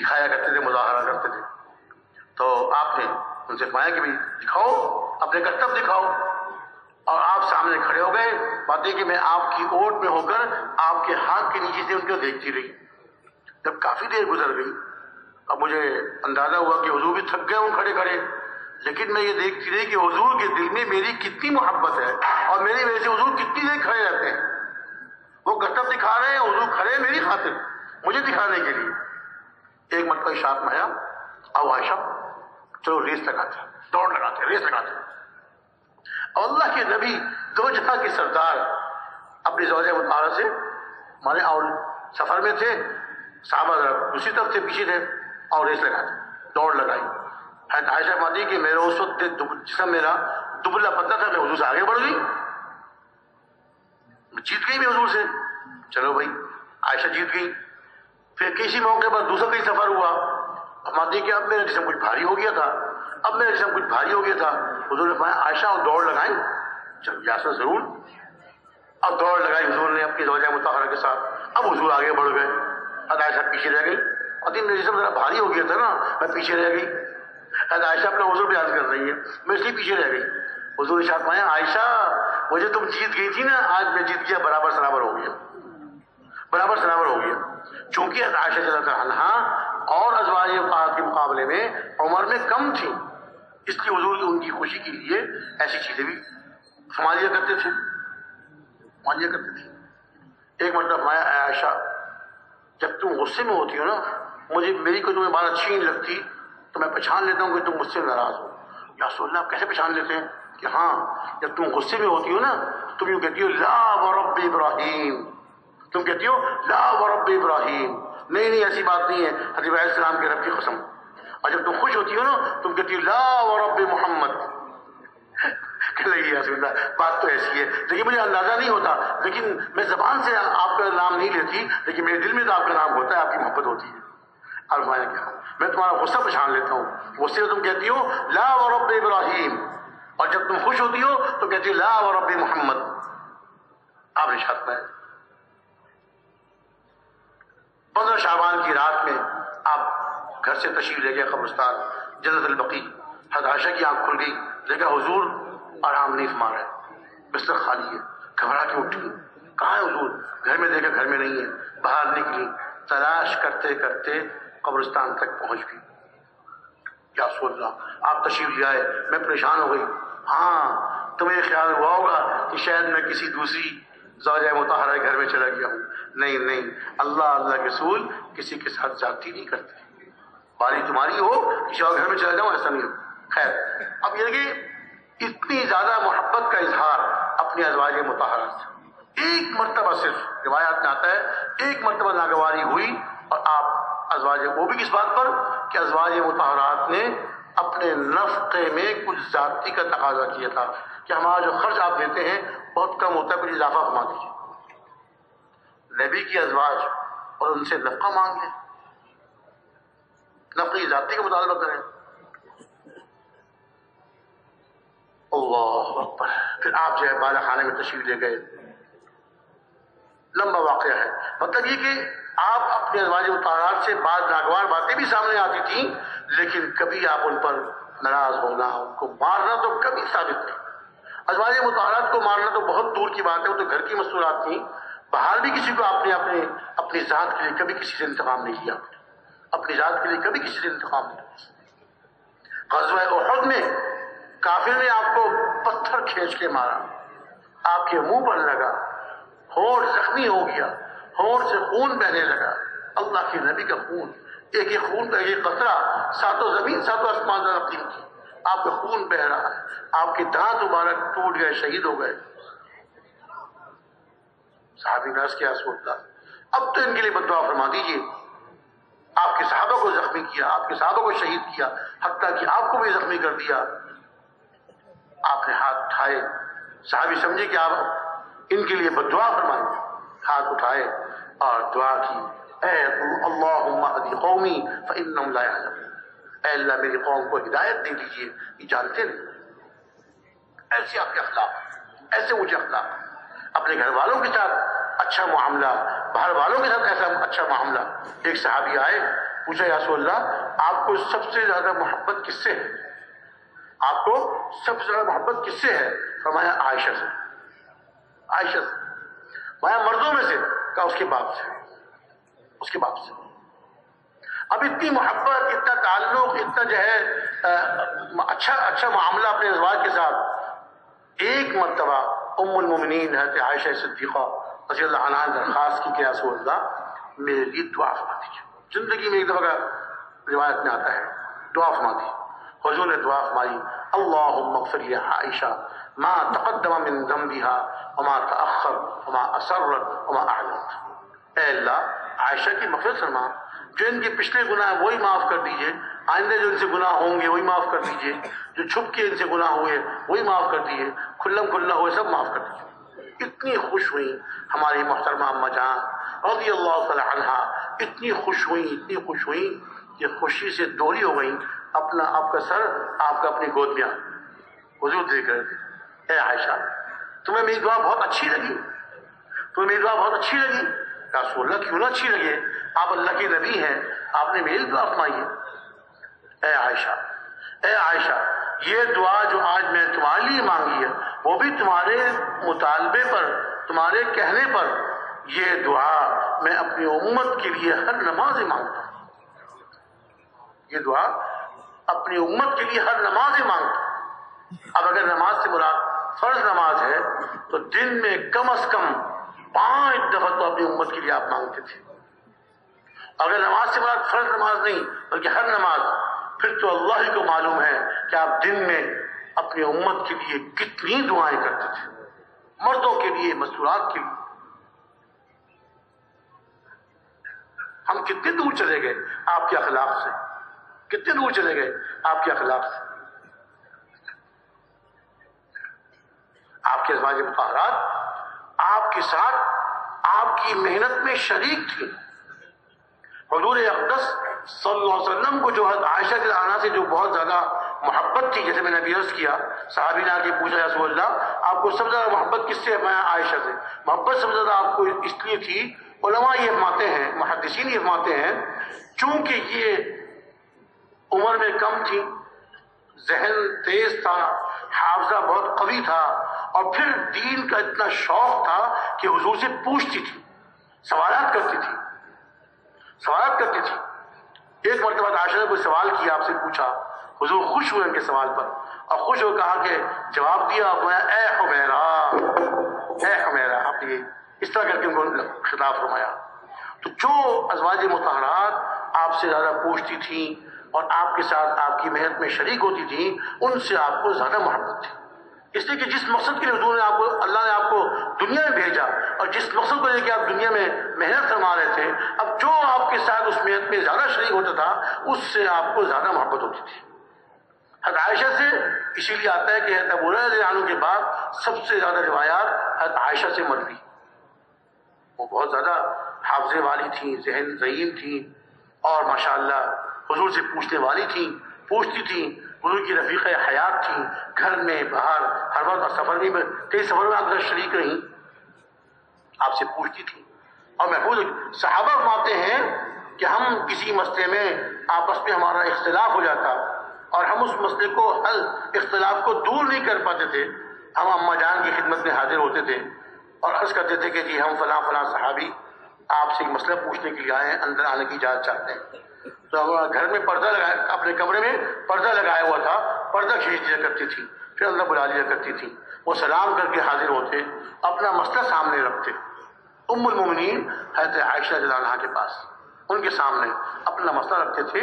دکھایا کرتے تھے، مظاہرہ کرتے تھے۔ تو آپ نے ان سے فرمایا کہ بھائی، دکھاؤ، اپنے کرتب دکھاؤ۔ اور آپ سامنے کھڑے ہو گئے۔ بات یہ کہ میں آپ کی اوٹ میں ہو کر آپ کے ہاتھ کے نیچے سے ان کو دیکھتی رہی۔ جب کافی دیر گزر گئی، اب مجھے اندازہ ہوا کہ حضور بھی تھک گئے ہوں کھڑے کھڑے۔ لیکن میں یہ دیکھتی رہی کہ حضور کے دل میں میری کتنی محبت ہے اور میری وجہ سے حضور کتنی دیر کھڑے رہتے ہیں۔ وہ کرتب دکھا رہے ہیں، حضور کھڑے میری خاطر، مجھے دکھانے کے لیے۔ ایک مرتبہ شاپ میں آیا او عائشہ، چلو ریس لگاتے دوڑ لگاتے ریس لگاتے اور اللہ کے نبی دو جہاں کے سردار اپنی زوجہ مطالعہ سے مانے اور سفر میں تھے، صحابہ دوسری طرف سے پیچھے تھے، اور ریس لگاتے دوڑ لگائی۔ عائشہ مادی کہ میرا اس وقت جسم میرا دبلا پتہ تھا، میں حضور سے آگے بڑھ گئی۔ جیت گئی میں حضور سے۔ چلو بھائی، عائشہ جیت گئی۔ پھر کسی موقع پر دوسرا کہیں سفر ہوا۔ مادی کہ اب میرا جسم کچھ بھاری ہو گیا تھا۔ اب میرا جسم کچھ بھاری ہو گیا تھا۔ حضور نے فرمایا، عائشہ اور دوڑ لگائیں۔ چلو، یاسر ضرور۔ اب دوڑ لگائی حضور نے اپنی زوجہ متحرہ کے ساتھ۔ اب حضور آگے بڑھ گئے۔ اب عائشہ پیچھے رہ گئی۔ اور میرا جسم ذرا بھاری ہو گیا تھا نا۔ میں پیچھے رہ گئی۔ عائشہ اپنا حضور بیان کر رہی ہے۔ میں اس لیے پیچھے رہ گئی۔ حضور شاہ مایا عائشہ، مجھے تم جیت گئی تھی نا، آج میں جیت گیا، برابر سرابر ہو گیا۔ برابر سرابر ہو گیا۔ چونکہ عائشہ چلا عنہا اور ازواج کے مقابلے میں عمر میں کم تھی اس لیے حضور ان کی خوشی کے لیے ایسی چیزیں بھی سماجیا کرتے تھے۔ سماجیا کرتے تھے۔ ایک مطلب مایا عائشہ، جب تم غصے میں ہوتی ہو نا، مجھے، میری کوئی تمہیں بات اچھی نہیں لگتی تو میں پہچان لیتا ہوں کہ تم مجھ سے ناراض ہو۔ یا اللہ، آپ کیسے پہچان لیتے ہیں؟ کہ ہاں جب تم غصے میں ہوتی ہو نا، تم یوں کہتی ہو، لا ورب ابراہیم۔ تم کہتی ہو، لا ورب ابراہیم۔ نہیں نہیں، ایسی بات نہیں ہے۔ حضرت علیہ السلام کے رب کی قسم۔ اور جب تم خوش ہوتی ہو نا، تم کہتی ہو، لا ورب محمد۔ لگی اللہ، بات تو ایسی ہے۔ لیکن مجھے اندازہ نہیں ہوتا، لیکن میں زبان سے آپ کا نام نہیں لیتی، لیکن میرے دل میں تو آپ کا نام ہوتا ہے، آپ کی محبت ہوتی ہے۔ اور کیا میں تمہارا غصہ پہچان لیتا ہوں۔ غصے میں تم کہتی ہو، لا ورب ابراہیم۔ اور جب تم خوش ہوتی ہو تو کہتی ہو، لا ورب محمد۔ آپ نے شاط میں پندرہ شعبان کی رات میں آپ گھر سے تشریف لے گئے قبرستان، جنت البقی حداشہ کی آنکھ کھل گئی۔ دیکھا حضور آرام نہیں فما رہے۔ بستر خالی ہے۔ گھبرا کے اٹھی کہاں ہے حضور؟ گھر میں دیکھا گھر میں نہیں ہے۔ باہر نکلی۔ تلاش کرتے کرتے قبرستان تک پہنچ گئی۔ کیا سوچ رہا؟ آپ تشریف لے آئے، میں پریشان ہو گئی۔ ہاں تمہیں خیال ہوا ہوگا کہ شاید میں کسی دوسری زوجہ متحرہ گھر میں چلا گیا ہوں۔ نہیں نہیں، اللہ اللہ کے سول کسی کے ساتھ جاتی نہیں کرتے۔ باری تمہاری ہو کسی اور گھر میں چلا جاؤں، ایسا نہیں ہو۔ خیر، اب یہ کہ اتنی زیادہ محبت کا اظہار اپنی ازواج متحرہ سے۔ ایک مرتبہ صرف روایات میں آتا ہے، ایک مرتبہ ناگواری ہوئی اور آپ ازواج وہ بھی کس بات پر؟ کہ ازواج متحرات نے اپنے نفقے میں کچھ ذاتی کا تقاضا کیا تھا کہ ہمارا جو خرچ آپ دیتے ہیں بہت کم ہوتا ہے، کچھ اضافہ فرما دیجیے نبی کی ازواج اور ان سے نفقہ مانگ لیں نفقی ذاتی کا مطالبہ کریں۔ اللہ اکبر۔ پھر آپ جو ہے بالا خانے میں تشریف لے گئے۔ لمبا واقعہ ہے۔ مطلب یہ کہ آپ اپنے ازواج اتارات سے بعض ناگوار باتیں بھی سامنے آتی تھیں، لیکن کبھی آپ ان پر ناراض ہونا ان کو مارنا تو کبھی ثابت نہیں۔ ازواج مطالعات کو مارنا تو بہت دور کی بات ہے، وہ تو گھر کی مصنوعات تھیں۔ باہر بھی کسی کو آپ نے اپنے، اپنی ذات کے لیے کبھی کسی سے انتقام نہیں کیا۔ اپنی ذات کے لیے کبھی کسی سے انتقام نہیں قصبۂ احد میں کافر نے آپ کو پتھر کھینچ کے مارا۔ آپ کے منہ پر لگا ہوڑ زخمی ہو گیا۔ ہونٹ سے خون بہنے لگا۔ اللہ کے نبی کا خون۔ ایک ایک خون کا ایک قطرہ ساتوں زمین، ساتوں آسمان کی۔ آپ کا خون بہ رہا ہے۔ آپ کے دانت مبارک ٹوٹ گئے، شہید ہو گئے۔ صحابی نرس کیا سوچتا اب تو ان کے لیے بدعا فرما دیجیے آپ کے صحابہ کو زخمی کیا، آپ کے صحابہ کو شہید کیا، حتیٰ کہ آپ کو بھی زخمی کر دیا۔ آپ نے ہاتھ اٹھائے۔ صحابی سمجھے کہ آپ ان کے لیے بدعا فرمائیں۔ ہاتھ اٹھائے۔ اور دعا کی، اے اللہ قومی فإنہم لا اے اللہ، میری قوم کو ہدایت دے دیجیے، یہ جانتے نہیں۔ ایسے آپ کے اخلاق، ایسے مجھے اخلاق۔ اپنے گھر والوں کے ساتھ اچھا معاملہ، باہر والوں کے ساتھ ایسا اچھا معاملہ۔ ایک صحابی آئے، پوچھا، یا رسول اللہ، آپ کو سب سے زیادہ محبت کس سے ہے؟ آپ کو سب سے زیادہ محبت کس سے ہے؟ فرمایا، عائشہ سے۔ عائشہ سے۔ مایا مردوں میں سے۔ کہا اس کے باپ سے۔ اس کے باپ سے۔ اب اتنی محبت، اتنا تعلق، اتنا جو ہے اچھا اچھا معاملہ اپنے ازواج کے ساتھ۔ ایک مرتبہ ام المومنین حضرت عائشہ صدیقہ رضی اللہ عنہ درخواست کی کہ رسول اللہ، میرے لیے دعا فرما دیجیے زندگی میں ایک دفعہ کا روایت میں آتا ہے، دعا فرما دی حضور نے دعا فرمائی، اللہم اغفر لی عائشہ ما تقدم من ذنبها وما تأخر، وما اسرت وما اعلنت اے اللہ، عائشہ کی مغفرت فرما، جو ان کے پچھلے گناہ وہی معاف کر دیجیے۔ آئندہ جو ان سے گناہ ہوں گے، وہی معاف کر دیجیے۔ جو چھپ کے ان سے گناہ ہوئے وہی معاف کر دیجیے۔ کھلم کھلا ہوئے، سب معاف کر دیجیے۔ اتنی خوش ہوئی ہماری محترمہ اما جان، رضی اللہ تعالی عنہ۔ اتنی خوش ہوئی اتنی خوش ہوئی کہ خوشی سے دوری ہو گئی اپنا آپ کا سر، آپ کا اپنی گود میں حضور دیکھ رہے تھے۔ اے عائشہ تمہیں میری دعا بہت اچھی لگی۔ تمہیں میری دعا بہت اچھی لگی۔ رسول اللہ، کیوں نہ اچھی لگے؟ آپ اللہ کے نبی ہیں، آپ نے میری دعا فرمائی ہے۔ اے عائشہ اے عائشہ، یہ دعا جو آج میں تمہارے لیے مانگی ہے، وہ بھی تمہارے مطالبے پر، تمہارے کہنے پر، یہ دعا میں اپنی امت کے لیے ہر نماز مانگتا ہوں۔ یہ دعا اپنی امت کے لیے ہر نماز مانگتا ہوں۔ اب اگر نماز سے مراد فرض نماز ہے تو دن میں کم از کم پانچ دفعہ تو اپنی امت کے لیے آپ مانگتے تھے۔ اگر نماز سے مراد فرض نماز نہیں، بلکہ ہر نماز، پھر تو اللہ ہی کو معلوم ہے کہ آپ دن میں اپنی امت کے لیے کتنی دعائیں کرتے تھے۔ مردوں کے لیے مستورات کے لیے۔ ہم کتنے دور چلے گئے؟ آپ کے اخلاق سے۔ کتنے دور چلے گئے؟ آپ کے اخلاق سے۔ آپ کے ازواج مطالعات، آپ کے ساتھ آپ کی محنت میں شریک تھی حضور اقدس صلی اللہ علیہ وسلم کو جو حضرت عائشہ کے آنا سے جو بہت زیادہ محبت تھی، جیسے میں نے ابھی عرض کیا، صحابی نے آگے پوچھا رسول اللہ، آپ کو سب زیادہ محبت کس سے میں عائشہ سے۔ محبت سب زیادہ آپ کو اس لیے تھی، علماء یہ فرماتے ہیں، محدثین یہ فرماتے ہیں، چونکہ یہ عمر میں کم تھی، ذہن تیز تھا، حافظہ بہت قوی تھا اور پھر دین کا اتنا شوق تھا کہ حضور سے پوچھتی تھی، سوالات کرتی تھی، سوالات کرتی تھی۔ ایک مرتبہ عائشہ نے کوئی سوال کیا، آپ سے پوچھا، حضور خوش ہوئے ان کے سوال پر، اور خوش ہو کہا کہ جواب دیا اے حمیرا اے حمیرا آپ نے اس طرح کر کے ان کو خطاب فرمایا۔ تو جو ازواج متحرات آپ سے زیادہ پوچھتی تھیں اور آپ کے ساتھ آپ کی محنت میں شریک ہوتی تھیں، ان سے آپ کو زیادہ محبت تھی۔ اس لیے کہ جس مقصد کے لیے حضور نے آپ کو اللہ نے آپ کو دنیا میں بھیجا اور جس مقصد کو لے کے آپ دنیا میں محنت فرما رہے تھے، اب جو آپ کے ساتھ اس محنت میں زیادہ شریک ہوتا تھا، اس سے آپ کو زیادہ محبت ہوتی تھی۔ حضرت عائشہ سے اسی لیے آتا ہے کہ ابو عنہ کے بعد سب سے زیادہ روایات حضرت عائشہ سے مروی۔ وہ بہت زیادہ حافظے والی تھیں، ذہن ذہین تھیں اور ماشاءاللہ حضور سے پوچھنے والی تھیں، پوچھتی تھیں حضور کی رفیق حیات تھیں گھر میں، باہر، ہر وقت سفر میں، کئی سفر میں آپ گھر شریک رہیں آپ سے پوچھتی تھی اور محفوظ صحابہ فرماتے ہیں کہ ہم کسی مسئلے میں آپس میں ہمارا اختلاف ہو جاتا اور ہم اس مسئلے کو حل، اختلاف کو دور نہیں کر پاتے تھے۔ ہم اما جان کی خدمت میں حاضر ہوتے تھے اور عرض کرتے تھے کہ جی ہم فلاں فلاں صحابی آپ سے ایک مسئلہ پوچھنے کے لیے آئے ہیں، اندر آنے کی اجازت چاہتے ہیں۔ تو گھر میں پردہ لگایا اپنے کمرے میں پردہ لگایا ہوا تھا، پردہ کھینچ دیا کرتی تھی۔ پھر اللہ بلا لیا کرتی تھی۔ وہ سلام کر کے حاضر ہوتے، اپنا مسئلہ سامنے رکھتے۔ ام المومنین حضرت عائشہ عنہ کے پاس، ان کے سامنے اپنا مسئلہ رکھتے تھے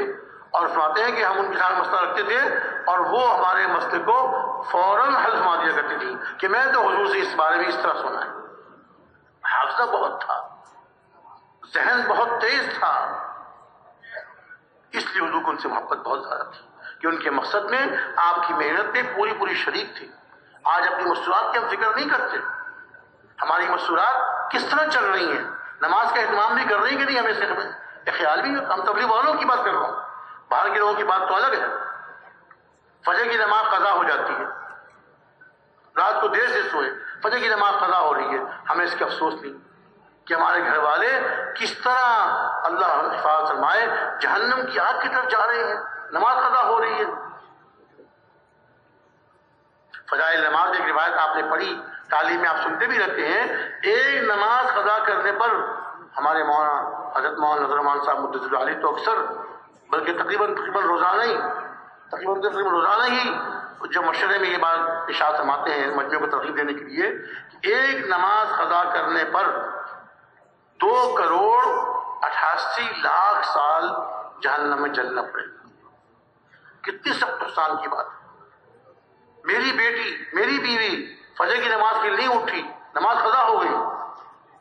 اور فرماتے ہیں کہ ہم ان کے سامنے مسئلہ رکھتے تھے اور وہ ہمارے مسئلے کو فوراً حل فرما دیا کرتی تھی کہ میں تو حضور سے اس بارے میں اس طرح سنا ہے۔ حافظہ بہت تھا۔ ذہن بہت تیز تھا۔ اس لیے حضور کو ان سے محبت بہت زیادہ تھی کہ ان کے مقصد میں آپ کی محنت میں پوری پوری شریک تھی۔ آج اپنی مستورات کی ہم فکر نہیں کرتے۔ ہماری مستورات کس طرح چل رہی ہیں؟ نماز کا اہتمام بھی کر رہی ہیں کہ نہیں ہمیں سے خیال بھی ہم تبلیغ والوں کی بات کر رہا ہوں۔ باہر کے لوگوں کی بات تو الگ ہے۔ فجر کی نماز قضا ہو جاتی ہے۔ رات کو دیر سے سوئے، فجر کی نماز قضا ہو رہی ہے۔ ہمیں اس کے افسوس نہیں۔ کہ ہمارے گھر والے کس طرح اللہ حفاظ فرمائے، جہنم کی آگ کی طرف جا رہے ہیں، نماز قضا ہو رہی ہے۔ فضائل نماز ایک روایت آپ نے پڑھی، تعلیم میں آپ سنتے بھی رہتے ہیں، ایک نماز قضا کرنے پر ہمارے مولانا حضرت مولانا نظر مان صاحب مدد علی تو اکثر، بلکہ تقریباً تقریباً روزانہ ہی، تقریباً تقریباً روزانہ ہی جو مشورے میں یہ بات اشاعت فرماتے ہیں، مجموعے کو ترغیب دینے کے لیے ایک نماز قضا کرنے پر دو کروڑ اٹھاسی لاکھ سال جہنم میں جلنا پڑے گا۔ کتنی سخت نقصان کی بات میری بیٹی، میری بیوی فجر کی نماز کے نہیں اٹھی، نماز قضا ہو گئی۔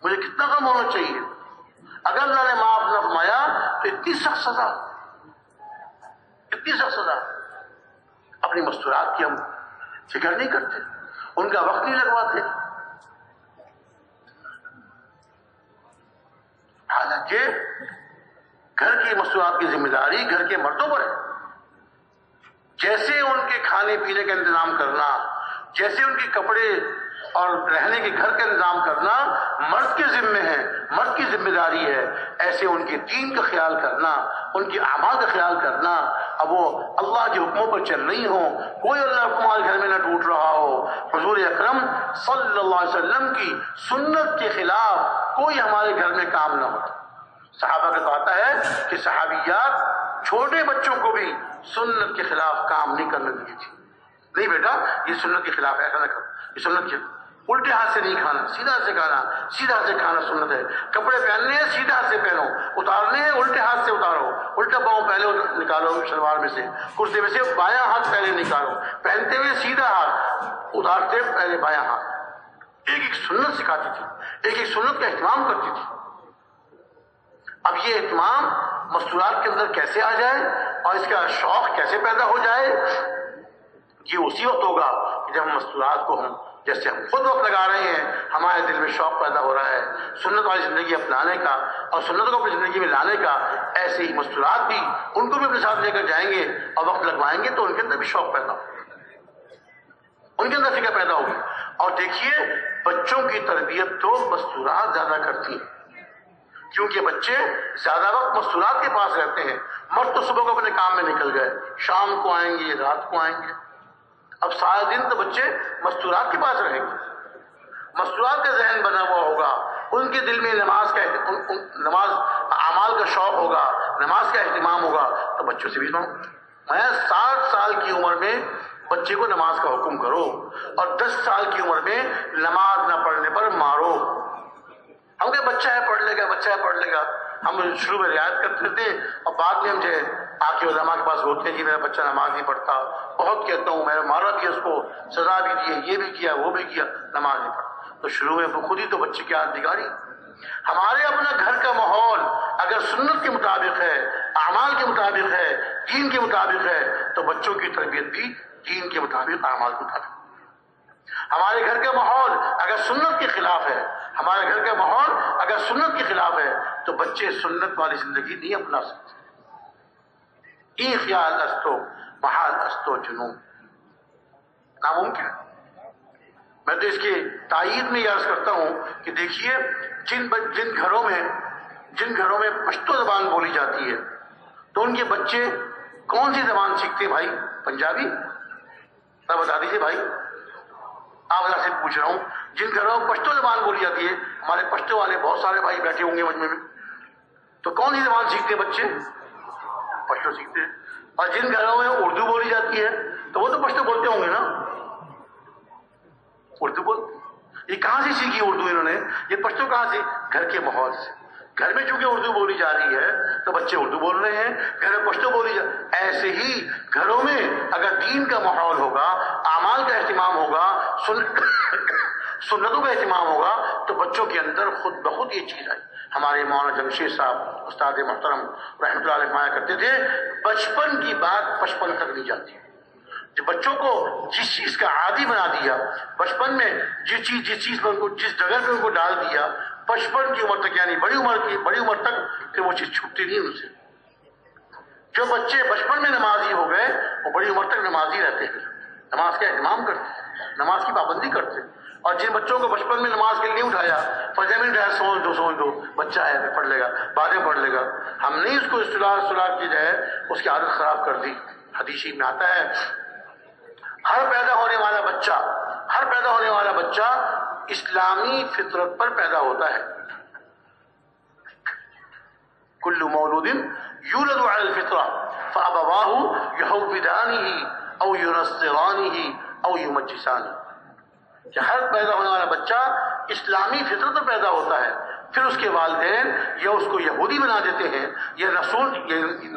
مجھے کتنا کم ہونا چاہیے۔ اگر اللہ نے معاف نہ فرمایا تو اتنی سخت سزا۔ اتنی سخت سزا۔ اپنی مستورات کی ہم فکر نہیں کرتے۔ ان کا وقت نہیں لگواتے۔ حالانکہ گھر کی مصنوعات کی ذمہ داری گھر کے مردوں پر ہے۔ جیسے ان کے کھانے پینے کا انتظام کرنا، جیسے ان کے کپڑے اور رہنے کے گھر کا انتظام کرنا مرد کے ذمے ہے، مرد کی ذمہ داری ہے۔ ایسے ان کے دین کا خیال کرنا، ان کی اعمال کا خیال کرنا۔ اب وہ اللہ کے حکموں پر چل رہی ہوں، کوئی اللہ حکم گھر میں نہ ٹوٹ رہا ہو۔ حضور اکرم صلی اللہ علیہ وسلم کی سنت کے خلاف کوئی ہمارے گھر میں کام نہ ہو۔ صحابہ کا تو آتا ہے کہ صحابیات چھوٹے بچوں کو بھی سنت کے خلاف کام نہیں کرنے دی تھی نہیں بیٹا، یہ سنت کے خلاف ایسا نہ کرو۔ یہ سنت کے الٹے ہاتھ سے نہیں کھانا، سیدھا سے کھانا، سیدھا سے کھانا سنت ہے۔ کپڑے پہننے ہیں سیدھا سے پہنو۔ اتارنے ہیں الٹے ہاتھ سے اتارو۔ الٹا پاؤں پہلے نکالو شلوار میں سے کرتے میں سے بایاں ہاتھ پہلے نکالو۔ پہنتے ہوئے سیدھا ہاتھ، اتارتے پہلے بایاں ہاتھ۔ ایک ایک سنت سکھاتی تھی، ایک ایک سنت کا اہتمام کرتی تھی۔ اب یہ اہتمام مستورات کے اندر کیسے آ جائے اور اس کا شوق کیسے پیدا ہو جائے، یہ اسی وقت ہوگا کہ جب مستورات کو ہم، جیسے ہم خود وقت لگا رہے ہیں، ہمارے دل میں شوق پیدا ہو رہا ہے، سنت والی زندگی اپنانے کا اور سنت کو اپنی زندگی میں لانے کا، ایسے ہی مستورات بھی ان کو بھی اپنے ساتھ لے کر جائیں گے اور وقت لگوائیں گے تو ان کے اندر بھی شوق پیدا ہو۔ ان کے اندر فکر پیدا ہوگی۔ اور دیکھیے، بچوں کی تربیت تو مستورات زیادہ کرتی ہیں کیونکہ بچے زیادہ وقت مستورات کے پاس رہتے ہیں۔ مرد تو صبح کو اپنے کام میں نکل گئے۔ شام کو آئیں گے، رات کو آئیں گے۔ اب سارا دن تو بچے مستورات کے پاس رہیں گے۔ مستورات کا ذہن بنا ہوا ہوگا۔ ان کے دل میں نماز کا نماز اعمال کا شوق ہوگا۔ نماز کا اہتمام ہوگا۔ تو بچوں سے بھی میں سات سال کی عمر میں بچے کو نماز کا حکم کرو اور دس سال کی عمر میں نماز نہ پڑھنے پر مارو۔ ہم کہ بچہ ہے، پڑھ لے گا، بچہ ہے، پڑھ لے گا۔ ہم شروع میں رعایت کرتے تھے اور بعد میں ہم جو آ کے علماء کے پاس ہوتے ہیں کہ میرا بچہ نماز نہیں پڑھتا۔ بہت کہتا ہوں، میں نے مارا بھی اس کو، سزا بھی دی یہ بھی کیا، وہ بھی کیا، نماز نہیں پڑھتا۔ تو شروع میں خود ہی تو بچے کی ہاتھ بگاڑی ہمارے اپنا گھر کا ماحول اگر سنت کے مطابق ہے، اعمال کے مطابق ہے، دین کے مطابق ہے، تو بچوں کی تربیت بھی دین کے مطابق اعمال کے مطابق ہمارے گھر کا ماحول اگر سنت کے خلاف ہے، ہمارے گھر کا ماحول اگر سنت کے خلاف ہے، تو بچے سنت والی زندگی نہیں اپنا سکتے۔ ای خیال استو محال استو جنون۔ ناممکن میں تو اس کی تائید میں یاد کرتا ہوں کہ دیکھیے، جن جن گھروں میں، جن گھروں میں پشتو زبان بولی جاتی ہے، تو ان کے بچے کون سی زبان سیکھتے بھائی؟ پنجابی؟ میں بتا دیجیے بھائی، آپ سے پوچھ رہا ہوں، جن گھروں میں پشتو زبان بولی جاتی ہے، ہمارے پشتو والے بہت سارے بھائی بیٹھے ہوں گے مجمے میں۔ تو کون سی زبان سیکھتے ہیں بچے؟ پشتو سیکھتے ہیں۔ اور جن گھروں میں اردو بولی جاتی ہے، تو وہ تو پشتو بولتے ہوں گے نا؟ اردو بول، یہ کہاں سے سیکھی اردو انہوں نے؟ یہ پشتو کہاں سے؟ گھر کے ماحول سے۔ گھر میں چونکہ اردو بولی جا رہی ہے، تو بچے اردو بول رہے ہیں، گھر میں پشتو بولی جا ایسے ہی گھروں میں اگر دین کا ماحول ہوگا، اعمال کا اہتمام ہوگا سنتوں کا اہتمام ہوگا، تو بچوں کے اندر خود بخود یہ چیز آئی۔ ہمارے مولانا جمشید صاحب، استاد محترم رحمۃ اللہ علیہ کرتے تھے، بچپن کی بات بچپن تک نہیں جاتی۔ جو بچوں کو جس چیز کا عادی بنا دیا، بچپن میں جس چیز جس چیز پر جس جگہ پہ ان کو ڈال دیا بچپن کی عمر تک یعنی بڑی عمر کی، بڑی عمر تک پھر وہ چیز چھوٹتی نہیں ان سے جو بچے بچپن میں نمازی ہو گئے، وہ بڑی عمر تک نمازی رہتے ہیں۔ نماز کا اہتمام کرتے نماز کی پابندی کرتے اور جن بچوں کو بچپن میں نماز کے لیے نہیں اٹھایا فجر میں اٹھایا سوچ دو سوچ دو، بچہ ہے پڑھ لے گا بعد میں پڑھ لے گا۔ ہم نے اس کو اصطلاح اصطلاح کی جائے اس کی عادت خراب کر دی۔ حدیثی میں آتا ہے، ہر پیدا ہونے والا بچہ، ہر پیدا ہونے والا بچہ اسلامی فطرت پر پیدا ہوتا ہے۔ کل مولود یولد علی الفطرہ فابواہ یحودانہ او ینصرانہ او یمجسانہ کہ ہر پیدا ہونے والا بچہ اسلامی فطرت پر پیدا ہوتا ہے۔ پھر اس کے والدین یا اس کو یہودی بنا دیتے ہیں، یا رسول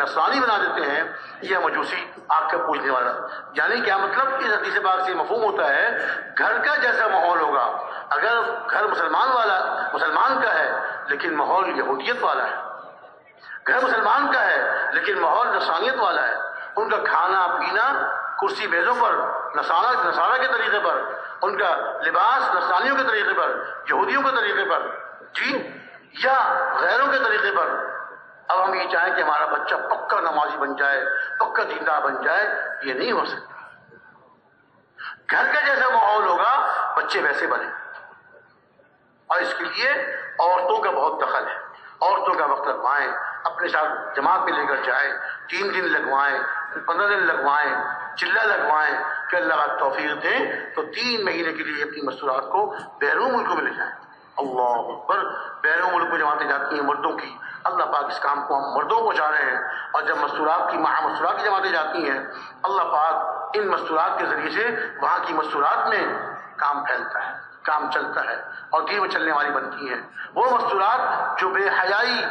نسرانی بنا دیتے ہیں، یا مجوسی آگ کا پوچھنے والا۔ یعنی کیا مطلب؟ اس حدیث پاک سے مفہوم ہوتا ہے، گھر کا جیسا ماحول ہوگا۔ اگر گھر مسلمان والا، مسلمان کا ہے، لیکن ماحول یہودیت والا ہے۔ گھر مسلمان کا ہے، لیکن ماحول نسانیت والا ہے۔ ان کا کھانا، پینا، کرسی میزوں پر نسانہ نسانہ کے طریقے پر، ان کا لباس نسانیوں کے طریقے پر، یہودیوں کے طریقے پر۔ جی یا غیروں کے طریقے پر؟ اب ہم یہ چاہیں کہ ہمارا بچہ پکا نمازی بن جائے، پکا دیندہ بن جائے، یہ نہیں ہو سکتا۔ گھر کا جیسا ماحول ہوگا، بچے ویسے بنے۔ اور اس کے لیے عورتوں کا بہت دخل ہے۔ عورتوں کا وقت لگوائیں، اپنے ساتھ جماعت میں لے کر جائیں، تین دن لگوائیں، پندرہ دن لگوائیں، چلہ لگوائیں کہ اللہ کا توفیق دیں تو تین مہینے کے لیے اپنی مستورات کو بیرون ملکوں میں لے جائیں۔ اللہ اکبر، بیرون ملک میں جماعتیں جاتی ہیں مردوں کی۔ اللہ پاک اس کام کو ہم مردوں کو جا رہے ہیں۔ اور جب مستورات کی مہا مستورات کی جماعتیں جاتی ہیں، اللہ پاک ان مستورات کے ذریعے سے وہاں کی مستورات میں کام پھیلتا ہے، کام چلتا ہے اور دیر میں چلنے والی بنتی ہیں۔ وہ مستورات جو بے حیائی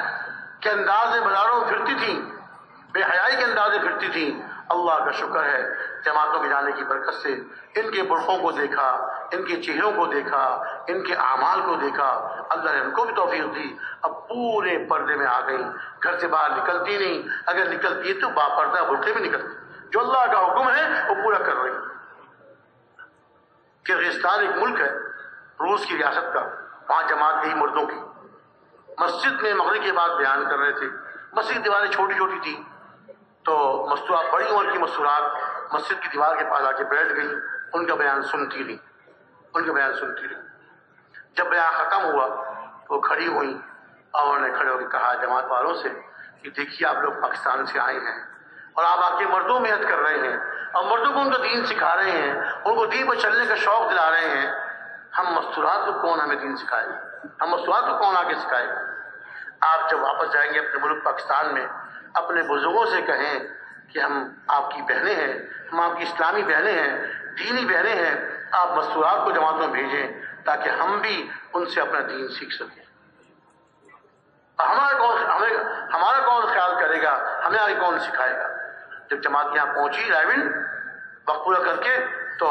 کے انداز بازاروں میں پھرتی تھیں، بے حیائی کے انداز میں پھرتی تھیں، اللہ کا شکر ہے جماعتوں کے جانے کی برکت سے ان کے برقوں کو دیکھا۔ ان کے چہروں کو دیکھا، ان کے اعمال کو دیکھا۔ اللہ نے ان کو بھی توفیق دی۔ اب پورے پردے میں آ گئی۔ گھر سے باہر نکلتی نہیں۔ اگر نکلتی ہے تو با پردہ برقے میں نکلتی۔ جو اللہ کا حکم ہے، وہ پورا کر رہی۔ کرغستان ایک ملک ہے، روس کی ریاست کا۔ وہاں جماعت گئی مردوں کی۔ مسجد میں مغرب کے بعد بیان کر رہے تھے۔ مسجد دیواریں چھوٹی چھوٹی تھی تو مستورات بڑی عمر کی مستورات۔ مسجد کی دیوار کے پاس آ کے بیٹھ گئی۔ ان کا بیان سنتی رہی۔ ان کا بیان سنتی رہی۔ جب بیان ختم ہوا تو کھڑی ہوئی اور انہوں نے کھڑے ہو کے کہا جماعت والوں سے کہ دیکھیے آپ لوگ پاکستان سے آئے ہیں اور آپ آ کے مردوں محنت کر رہے ہیں اور مردوں کو ان کا دین سکھا رہے ہیں، ان کو دین پر چلنے کا شوق دلا رہے ہیں۔ ہم مستورات کو کون ہمیں دین سکھائے؟ ہم مستورات کو کون آگے سکھائے؟ آپ جب واپس جائیں گے اپنے ملک پاکستان میں، اپنے بزرگوں سے کہیں کہ ہم آپ کی بہنیں ہیں، ہم آپ کی اسلامی بہنیں ہیں، دینی بہنیں ہیں آپ مستورات کو جماعتوں میں بھیجیں تاکہ ہم بھی ان سے اپنا دین سیکھ سکیں۔ ہمارا کون ہمیں ہمارا کون خیال کرے گا؟ ہمیں آگے کون سکھائے گا؟ جب جماعت یہاں پہنچی رائبن وقت پورا کر کے تو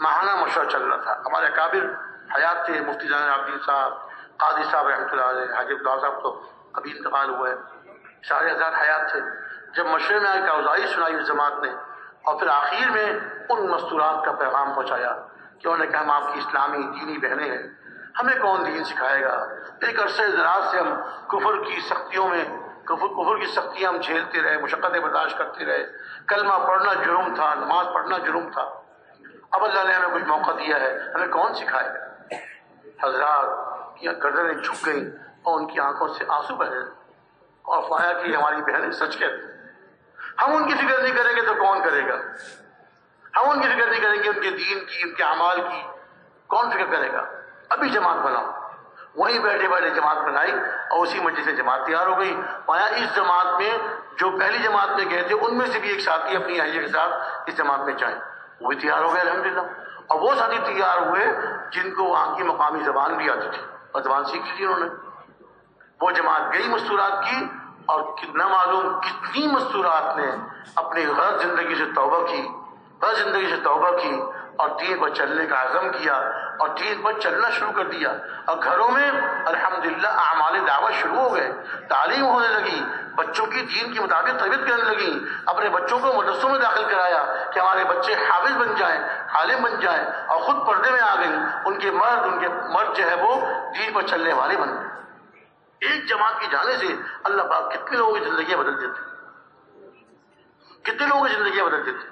ماہانہ مشورہ چل رہا تھا۔ ہمارے قابل حیات تھے، مفتی جان عابدین صاحب، قاضی صاحب رحمۃ اللہ علیہ، حاجب اللہ صاحب تو ابھی انتقال ہوا ہے سارے ہزار حیات تھے۔ جب مشورے میں آئی کاغذائی سنائی اس جماعت نے اور پھر آخر میں ان مستورات کا پیغام پہنچایا کہ انہوں نے کہا ہم آپ کی اسلامی دینی بہنیں ہیں، ہمیں کون دین سکھائے گا؟ ایک عرصے دراز سے ہم کفر کی سختیوں میں، کفر کفر کی سختیاں ہم جھیلتے رہے، مشقتیں برداشت کرتے رہے۔ کلمہ پڑھنا جرم تھا، نماز پڑھنا جرم تھا۔ اب اللہ نے ہمیں کچھ موقع دیا ہے، ہمیں کون سکھائے گا؟ حضرات یا گردنیں جھک گئیں اور ان کی آنکھوں سے آنسو بہے اور فایا کہ ہماری بہنیں سچ کہتی ہم ان کی فکر نہیں کریں گے تو کون کرے گا؟ ہم ان کی فکر نہیں کریں گے ان کے دین کی، ان کے اعمال کی، کون فکر کرے گا؟ ابھی جماعت بناؤ۔ وہیں بیٹھے بیٹھے جماعت بنائی اور اسی مجھے سے جماعت تیار ہو گئی۔ پایا اس جماعت میں جو پہلی جماعت میں گئے تھے، ان میں سے بھی ایک ساتھی اپنی اہلیہ کے ساتھ اس جماعت میں چاہیں وہ بھی تیار ہو گئے الحمد للہ اور وہ ساتھی تیار ہوئے جن کو وہاں کی مقامی زبان بھی آتی تھی اور زبان سیکھی تھی انہوں نے۔ وہ جماعت گئی مستورات کی۔ اور کتنا معلوم کتنی مستورات نے اپنی غلط زندگی سے توبہ کی، غلط زندگی سے توبہ کی اور دین پر چلنے کا عزم کیا اور دین پر چلنا شروع کر دیا۔ اور گھروں میں الحمدللہ اعمال دعوت شروع ہو گئے، تعلیم ہونے لگی، بچوں کی دین کے مطابق تربیت کرنے لگی، اپنے بچوں کو مدرسوں میں داخل کرایا کہ ہمارے بچے حافظ بن جائیں، عالم بن جائیں اور خود پردے میں آ گئی ان کے مرد، ان کے مرد جو ہے وہ دین پر چلنے والے بن گئے۔ ایک جماعت کی جانے سے اللہ پاک کتنے لوگوں کی زندگیاں بدل دیتے کتنے لوگوں کی زندگیاں بدل دیتے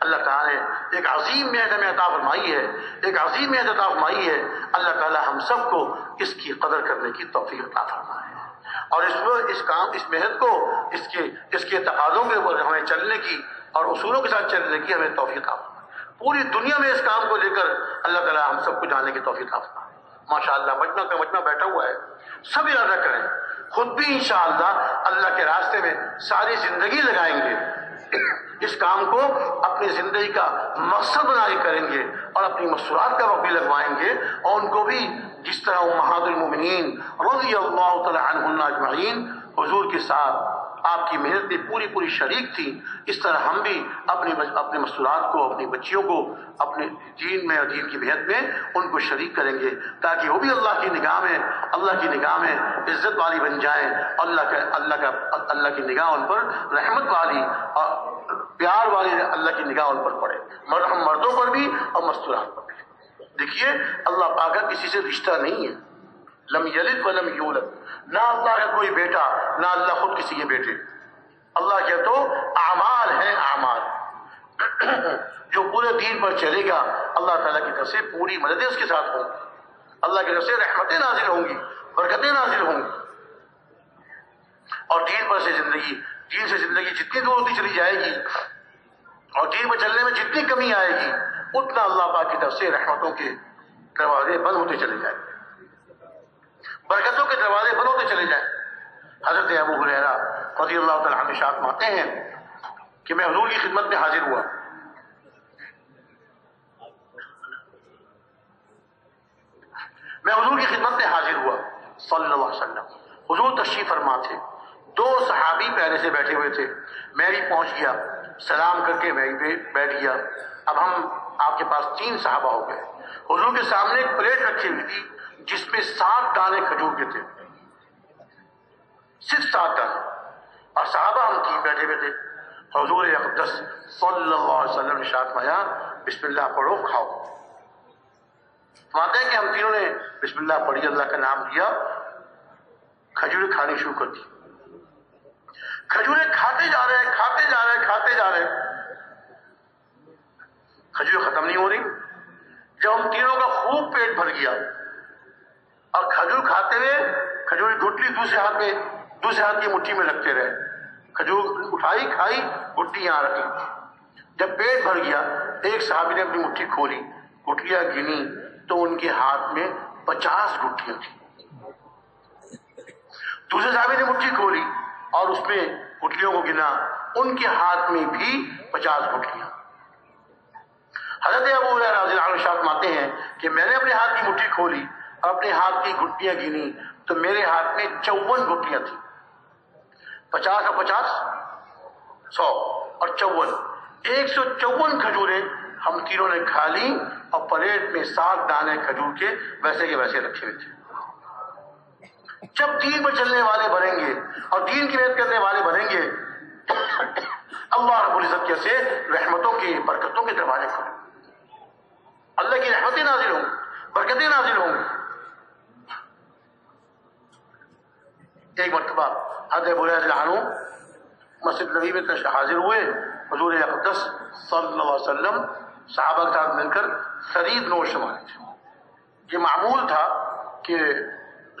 اللہ تعالیٰ نے ایک عظیم محنت میں عطا فرمائی ہے، ایک عظیم محنت عطا فرمائی ہے۔ اللہ تعالیٰ ہم سب کو اس کی قدر کرنے کی توفیق عطا فرمائے۔ اور اس میں اس کام، اس محنت کو، اس کے اس کے تقاضوں کے اوپر ہمیں چلنے کی اور اصولوں کے ساتھ چلنے کی ہمیں توفیق عطا پوری دنیا میں اس کام کو لے کر اللہ تعالیٰ ہم سب کو جانے کی توفیق عطا فرمائے۔ ماشاء اللہ مجمع کا مجمع بیٹھا ہوا ہے۔ سب ارادہ کریں۔ خود بھی انشاءاللہ اللہ کے راستے میں ساری زندگی لگائیں گے۔ اس کام کو اپنی زندگی کا مقصد بنا کے کریں گے اور اپنی مصورات کا وقت بھی لگوائیں گے اور ان کو بھی جس طرح وہ محاد المومنین رضی اللہ تعالی عنہ اجمعین حضور کے ساتھ آپ کی محنت میں پوری پوری شریک تھی۔ اس طرح ہم بھی اپنی اپنے مستورات کو، اپنی بچیوں کو، اپنے دین میں اور دین کی محنت میں ان کو شریک کریں گے۔ تاکہ وہ بھی اللہ کی نگاہ میں، اللہ کی نگاہ میں عزت والی بن جائیں۔ اللہ کا اللہ کا، اللہ کی نگاہ ان پر رحمت والی، اور پیار والی اللہ کی نگاہ ان پر پڑے۔ ہم مردوں پر بھی اور مستورات پر بھی۔ دیکھیے، اللہ پاک کا کسی سے رشتہ نہیں ہے۔ لم یلد و لم یولد۔ نہ اللہ کا کوئی بیٹا، نہ اللہ خود کسی کے بیٹے۔ اللہ کے تو اعمال ہیں اعمال۔ جو پورے دین پر چلے گا، اللہ تعالیٰ کی طرف سے پوری مددیں اس کے ساتھ ہوں گی۔ اللہ کی طرف سے رحمتیں نازل ہوں گی، برکتیں نازل ہوں گی۔ اور دین پر سے زندگی، دین سے زندگی جتنی دور ہوتی چلی جائے گی، اور دین پر چلنے میں جتنی کمی آئے گی، اتنا اللہ پاک کی طرف سے رحمتوں کے دروازے بند ہوتے چلے جائیں گے۔ برکتوں کے دروازے بند ہوتے چلے جائیں۔ حضرت ابو حریرہ رضی اللہ تعالیٰ عنہ شاعت ماتے ہیں کہ میں حضور کی خدمت میں حاضر ہوا۔ میں حضور کی خدمت میں حاضر ہوا۔ صلی اللہ علیہ وسلم۔ حضور تشریف فرما تھے دو صحابی پہلے سے بیٹھے ہوئے تھے۔ میں بھی پہنچ گیا۔ سلام کر کے میں بھی بیٹھ گیا۔ اب ہم آپ کے پاس تین صحابہ ہو گئے۔ حضور کے سامنے ایک پلیٹ رکھی ہوئی تھی۔ جس میں سات دانے کھجور کے تھے۔ صرف سات دانے۔ اور صحابہ ہم تین بیٹھے ہوئے تھے۔ حضور اقدس صلی اللہ علیہ وسلم نے شاعت مایا بسم اللہ پڑھو، کھاؤ۔ مانتے ہیں کہ ہم تینوں نے بسم اللہ پڑھی، اللہ کا نام لیا کھجوریں کھانی شروع کر دی۔ کھجوریں کھاتے جا رہے ہیں، کھاتے جا رہے ہیں، کھاتے جا رہے ہیں۔ کھجوریں ختم نہیں ہو رہی۔ جب ہم تینوں کا خوب پیٹ بھر گیا اور کھجور کھاتے ہوئے کھجور گٹلی دوسرے ہاتھ میں دوسرے ہاتھ کی مٹھی میں رکھتے رہے۔ کھجور اٹھائی، کھائی، گٹلی یہاں رکھی جب پیٹ بھر گیا، ایک صحابی نے اپنی مٹھی کھولی۔ گٹلیاں گنی تو ان کے ہاتھ میں پچاس گٹلیاں تھیں۔ دوسرے صحابی نے مٹھی کھولی اور اس میں گٹلیوں کو گنا۔ ان کے ہاتھ میں بھی پچاس گٹلیاں۔ حضرت ابو رضی اللہ عنہ شاہ ماتے ہیں کہ میں نے اپنے ہاتھ کی مٹھی کھولی۔ اپنے ہاتھ کی گٹیاں گنی تو میرے ہاتھ میں چون گٹیاں تھیں۔ پچاس اور پچاس، سو اور چون۔ ایک سو چون کھجورے ہم تینوں نے کھا لی اور پلیٹ میں سات دانے کھجور کے ویسے کے ویسے رکھے ہوئے تھے۔ جب دین پر چلنے والے بنیں گے اور دین کی محنت کرنے والے بنیں گے، اللہ رب العزت کے سے رحمتوں کی، برکتوں کے دروازے کھلیں۔ اللہ کی رحمتیں نازل ہوں، برکتیں نازل ہوں گی ایک مرتبہ حضرت ابو مسجد نبی میں حاضر ہوئے، حضور اقدس صلی اللہ علیہ وسلم صحابہ کے ساتھ مل کر سرید نوش مانے تھے۔ یہ معمول تھا کہ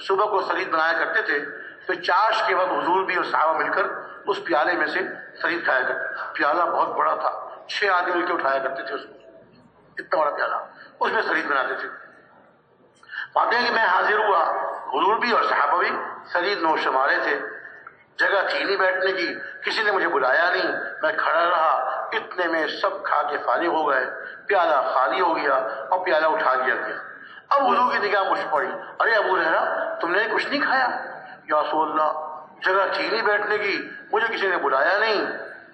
صبح کو سرید بنایا کرتے تھے، پھر چاش کے وقت حضور بھی اور صحابہ مل کر اس پیالے میں سے سرید کھایا کرتے پیالہ بہت بڑا تھا، چھ آدمی مل کے اٹھایا کرتے تھے اس کو۔ اتنا بڑا پیالہ، اس میں سرید بناتے تھے۔ باتیں کہ میں حاضر ہوا، حضور بھی اور صحابہ بھی سرید نوش مارے تھے۔ جگہ تھی نہیں بیٹھنے کی، کسی نے مجھے بلایا نہیں۔ میں کھڑا رہا، اتنے میں سب کھا کے فارغ ہو گئے۔ پیالہ خالی ہو گیا اور پیالہ اٹھا لیا گیا۔ اب حضور کی نگاہ مجھ پڑی۔ ارے ابو رہا تم نے کچھ نہیں کھایا؟ یا رسول اللہ، جگہ تھی نہیں بیٹھنے کی، مجھے کسی نے بلایا نہیں۔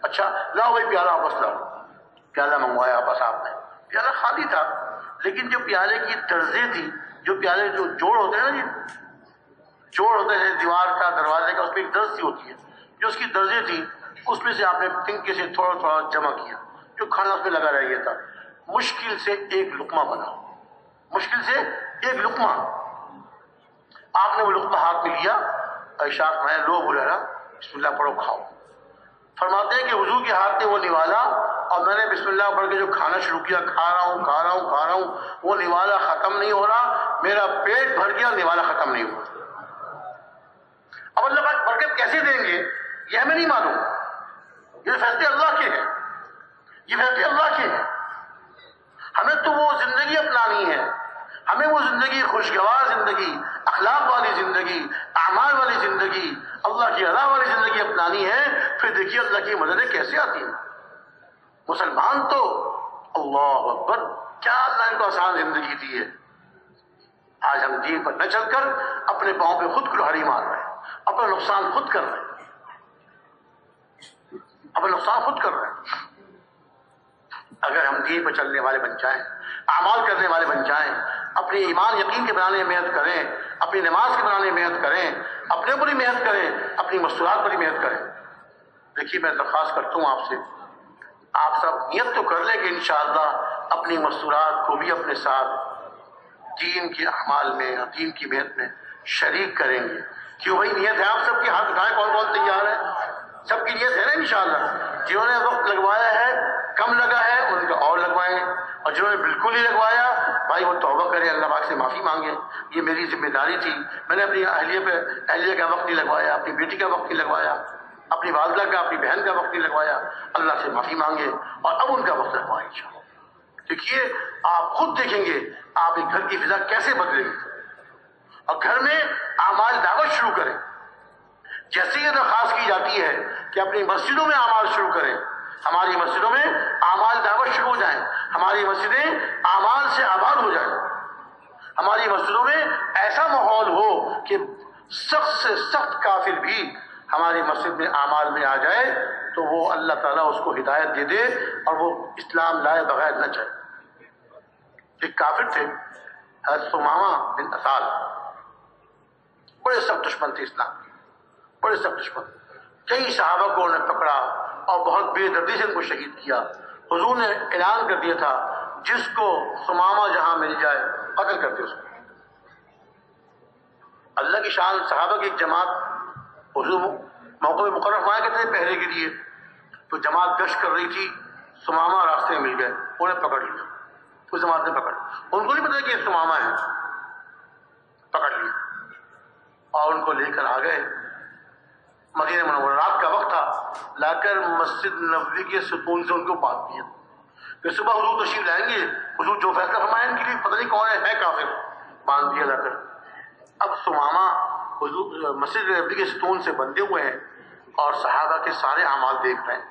اچھا لاؤ بھائی پیالہ واپس لاؤ۔ پیالہ منگوایا واپس آپ نے۔ پیالہ خالی تھا، لیکن جو پیالے کی طرزیں تھی جو پیالے جو جوڑ ہوتے ہیں نا جی جوڑ ہوتا ہے دیوار کا دروازے کا، اس میں ایک درد سی ہوتی ہے۔ جو اس کی درجے تھی، اس میں سے آپ نے تنکے سے تھوڑا تھوڑا جمع کیا۔ جو کھانا اس میں لگا رہ گیا تھا۔ مشکل سے ایک لقمہ بنا مشکل سے ایک لقمہ۔ آپ نے وہ لقمہ ہاتھ میں لیا۔ اشاق میں لو بولا بسم اللہ پڑھو، کھاؤ۔ فرماتے ہیں کہ حضور کے ہاتھ نے وہ نوالا اور میں نے بسم اللہ پڑھ کے جو کھانا شروع کیا، کھا رہا ہوں، کھا رہا ہوں، کھا رہا ہوں، وہ نوالا ختم نہیں ہو رہا۔ میرا پیٹ بھر گیا، نوالا ختم نہیں ہو رہا۔ اب اللہ پاک برکت کیسے دیں گے؟ یہ ہمیں نہیں معلوم۔ یہ فیصلے اللہ کے ہیں۔ یہ فیصلے اللہ کے ہیں۔ ہمیں تو وہ زندگی اپنانی ہے۔ ہمیں وہ زندگی، خوشگوار زندگی، اخلاق والی زندگی، اعمال والی زندگی، اللہ کی ادا والی زندگی اپنانی ہے۔ پھر دیکھیے اللہ کی مددیں کیسے آتی ہیں۔ مسلمان تو اللہ اکبر، کیا اللہ ان کو آسان زندگی دی ہے؟ آج ہم دین پر نہ چل کر اپنے پاؤں پہ خود کلہاڑی مار رہے ہیں۔ اپنا نقصان خود کر رہے ہیں۔ اپنا نقصان خود کر رہے ہیں۔ اگر ہم دین پر چلنے والے بن جائیں، اعمال کرنے والے بن جائیں، اپنی ایمان یقین کے بنانے میں محنت کریں، اپنی نماز کے بنانے میں محنت کریں، اپنے پر ہی محنت کریں، اپنی مستورات پر ہی محنت کریں۔ دیکھیے، میں درخواست کرتا ہوں آپ سے، آپ سب نیت تو کر لیں کہ انشاءاللہ اپنی مستورات کو بھی اپنے ساتھ دین کے اعمال میں اور دین کی محنت میں شریک کریں گے۔ کیوں بھائی نیت ہے آپ سب کے ہاتھ اٹھائے، کون کون تیار ہے؟ سب کی نیت ہے نا انشاءاللہ۔ جنہوں نے وقت لگوایا ہے، کم لگا ہے، ان کا اور لگوائیں۔ اور جنہوں نے بالکل ہی لگوایا، بھائی وہ توبہ کرے اللہ پاک سے معافی مانگے یہ میری ذمہ داری تھی۔ میں نے اپنی اہلیہ پہ، اہلیہ کا وقت نہیں لگوایا، اپنی بیٹی کا وقت نہیں لگوایا، اپنی والدہ کا، اپنی بہن کا وقت نہیں لگوایا۔ اللہ سے معافی مانگے اور اب ان کا وقت لگوائے دیکھیے، آپ خود دیکھیں گے، آپ ایک گھر کی فضا کیسے بدلیں گے اور گھر میں اعمال دعوت شروع کریں۔ جیسے یہ درخواست کی جاتی ہے کہ اپنی مسجدوں میں اعمال شروع کریں، ہماری مسجدوں میں اعمال دعوت شروع ہو جائیں، ہماری مسجدیں اعمال سے آباد ہو جائیں۔ ہماری مسجدوں میں ایسا ماحول ہو کہ سخت سے سخت کافر بھی ہماری مسجد میں اعمال میں آ جائے تو وہ اللہ تعالیٰ اس کو ہدایت دے دے اور وہ اسلام لائے بغیر نہ چاہے ایک کافر تھے، حضرت ماما بن اسال بڑے سخت دشمن تھے اسلام کے۔ بڑے سخت دشمن۔ کئی صحابہ کو انہوں نے پکڑا اور بہت بے دردی سے ان کو شہید کیا۔ حضور نے اعلان کر دیا تھا، جس کو سماما جہاں مل جائے، قتل کر دے اس کو۔ اللہ کی شان صحابہ کی ایک جماعت، حضور موقع میں مقرر فرمایا کرتے تھے پہلے کے لیے۔ تو جماعت گشت کر رہی تھی سماما راستے میں مل گئے انہیں پکڑ لیا۔ اس جماعت نے پکڑ۔ ان کو نہیں پتا کہ یہ سماما ہے پکڑ لیا۔ اور ان کو لے کر آ گئے۔ مدینہ منور رات کا وقت تھا۔ لا کر مسجد نبوی کے ستون سے ان کو باندھ دیا پھر صبح حضور تشریف لائیں گے۔ حضور جو فیصلہ فرمائیں، ان کے لیے پتہ نہیں کون ہے کافر۔ باندھ دیا لا کر۔ اب سماما حضور، مسجد نبوی کے ستون سے بندے ہوئے ہیں اور صحابہ کے سارے اعمال دیکھ رہے ہیں۔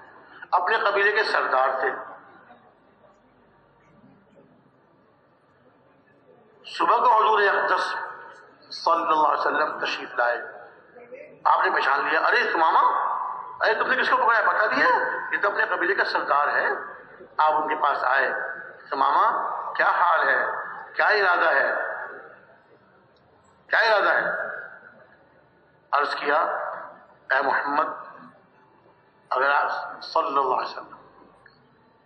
اپنے قبیلے کے سردار تھے۔ صبح کو حضور اقدس صلی اللہ علیہ وسلم تشریف لائے۔ آپ نے پہچان لیا۔ ارے سماما ارے، تم نے کس کو پکڑا بتا دیا یہ تو اپنے قبیلے کا سردار ہے۔ آپ ان کے پاس آئے۔ سماما کیا حال ہے؟ کیا ارادہ ہے؟ کیا ارادہ ہے؟ عرض کیا، اے محمد، اگر آپ صلی اللہ علیہ وسلم،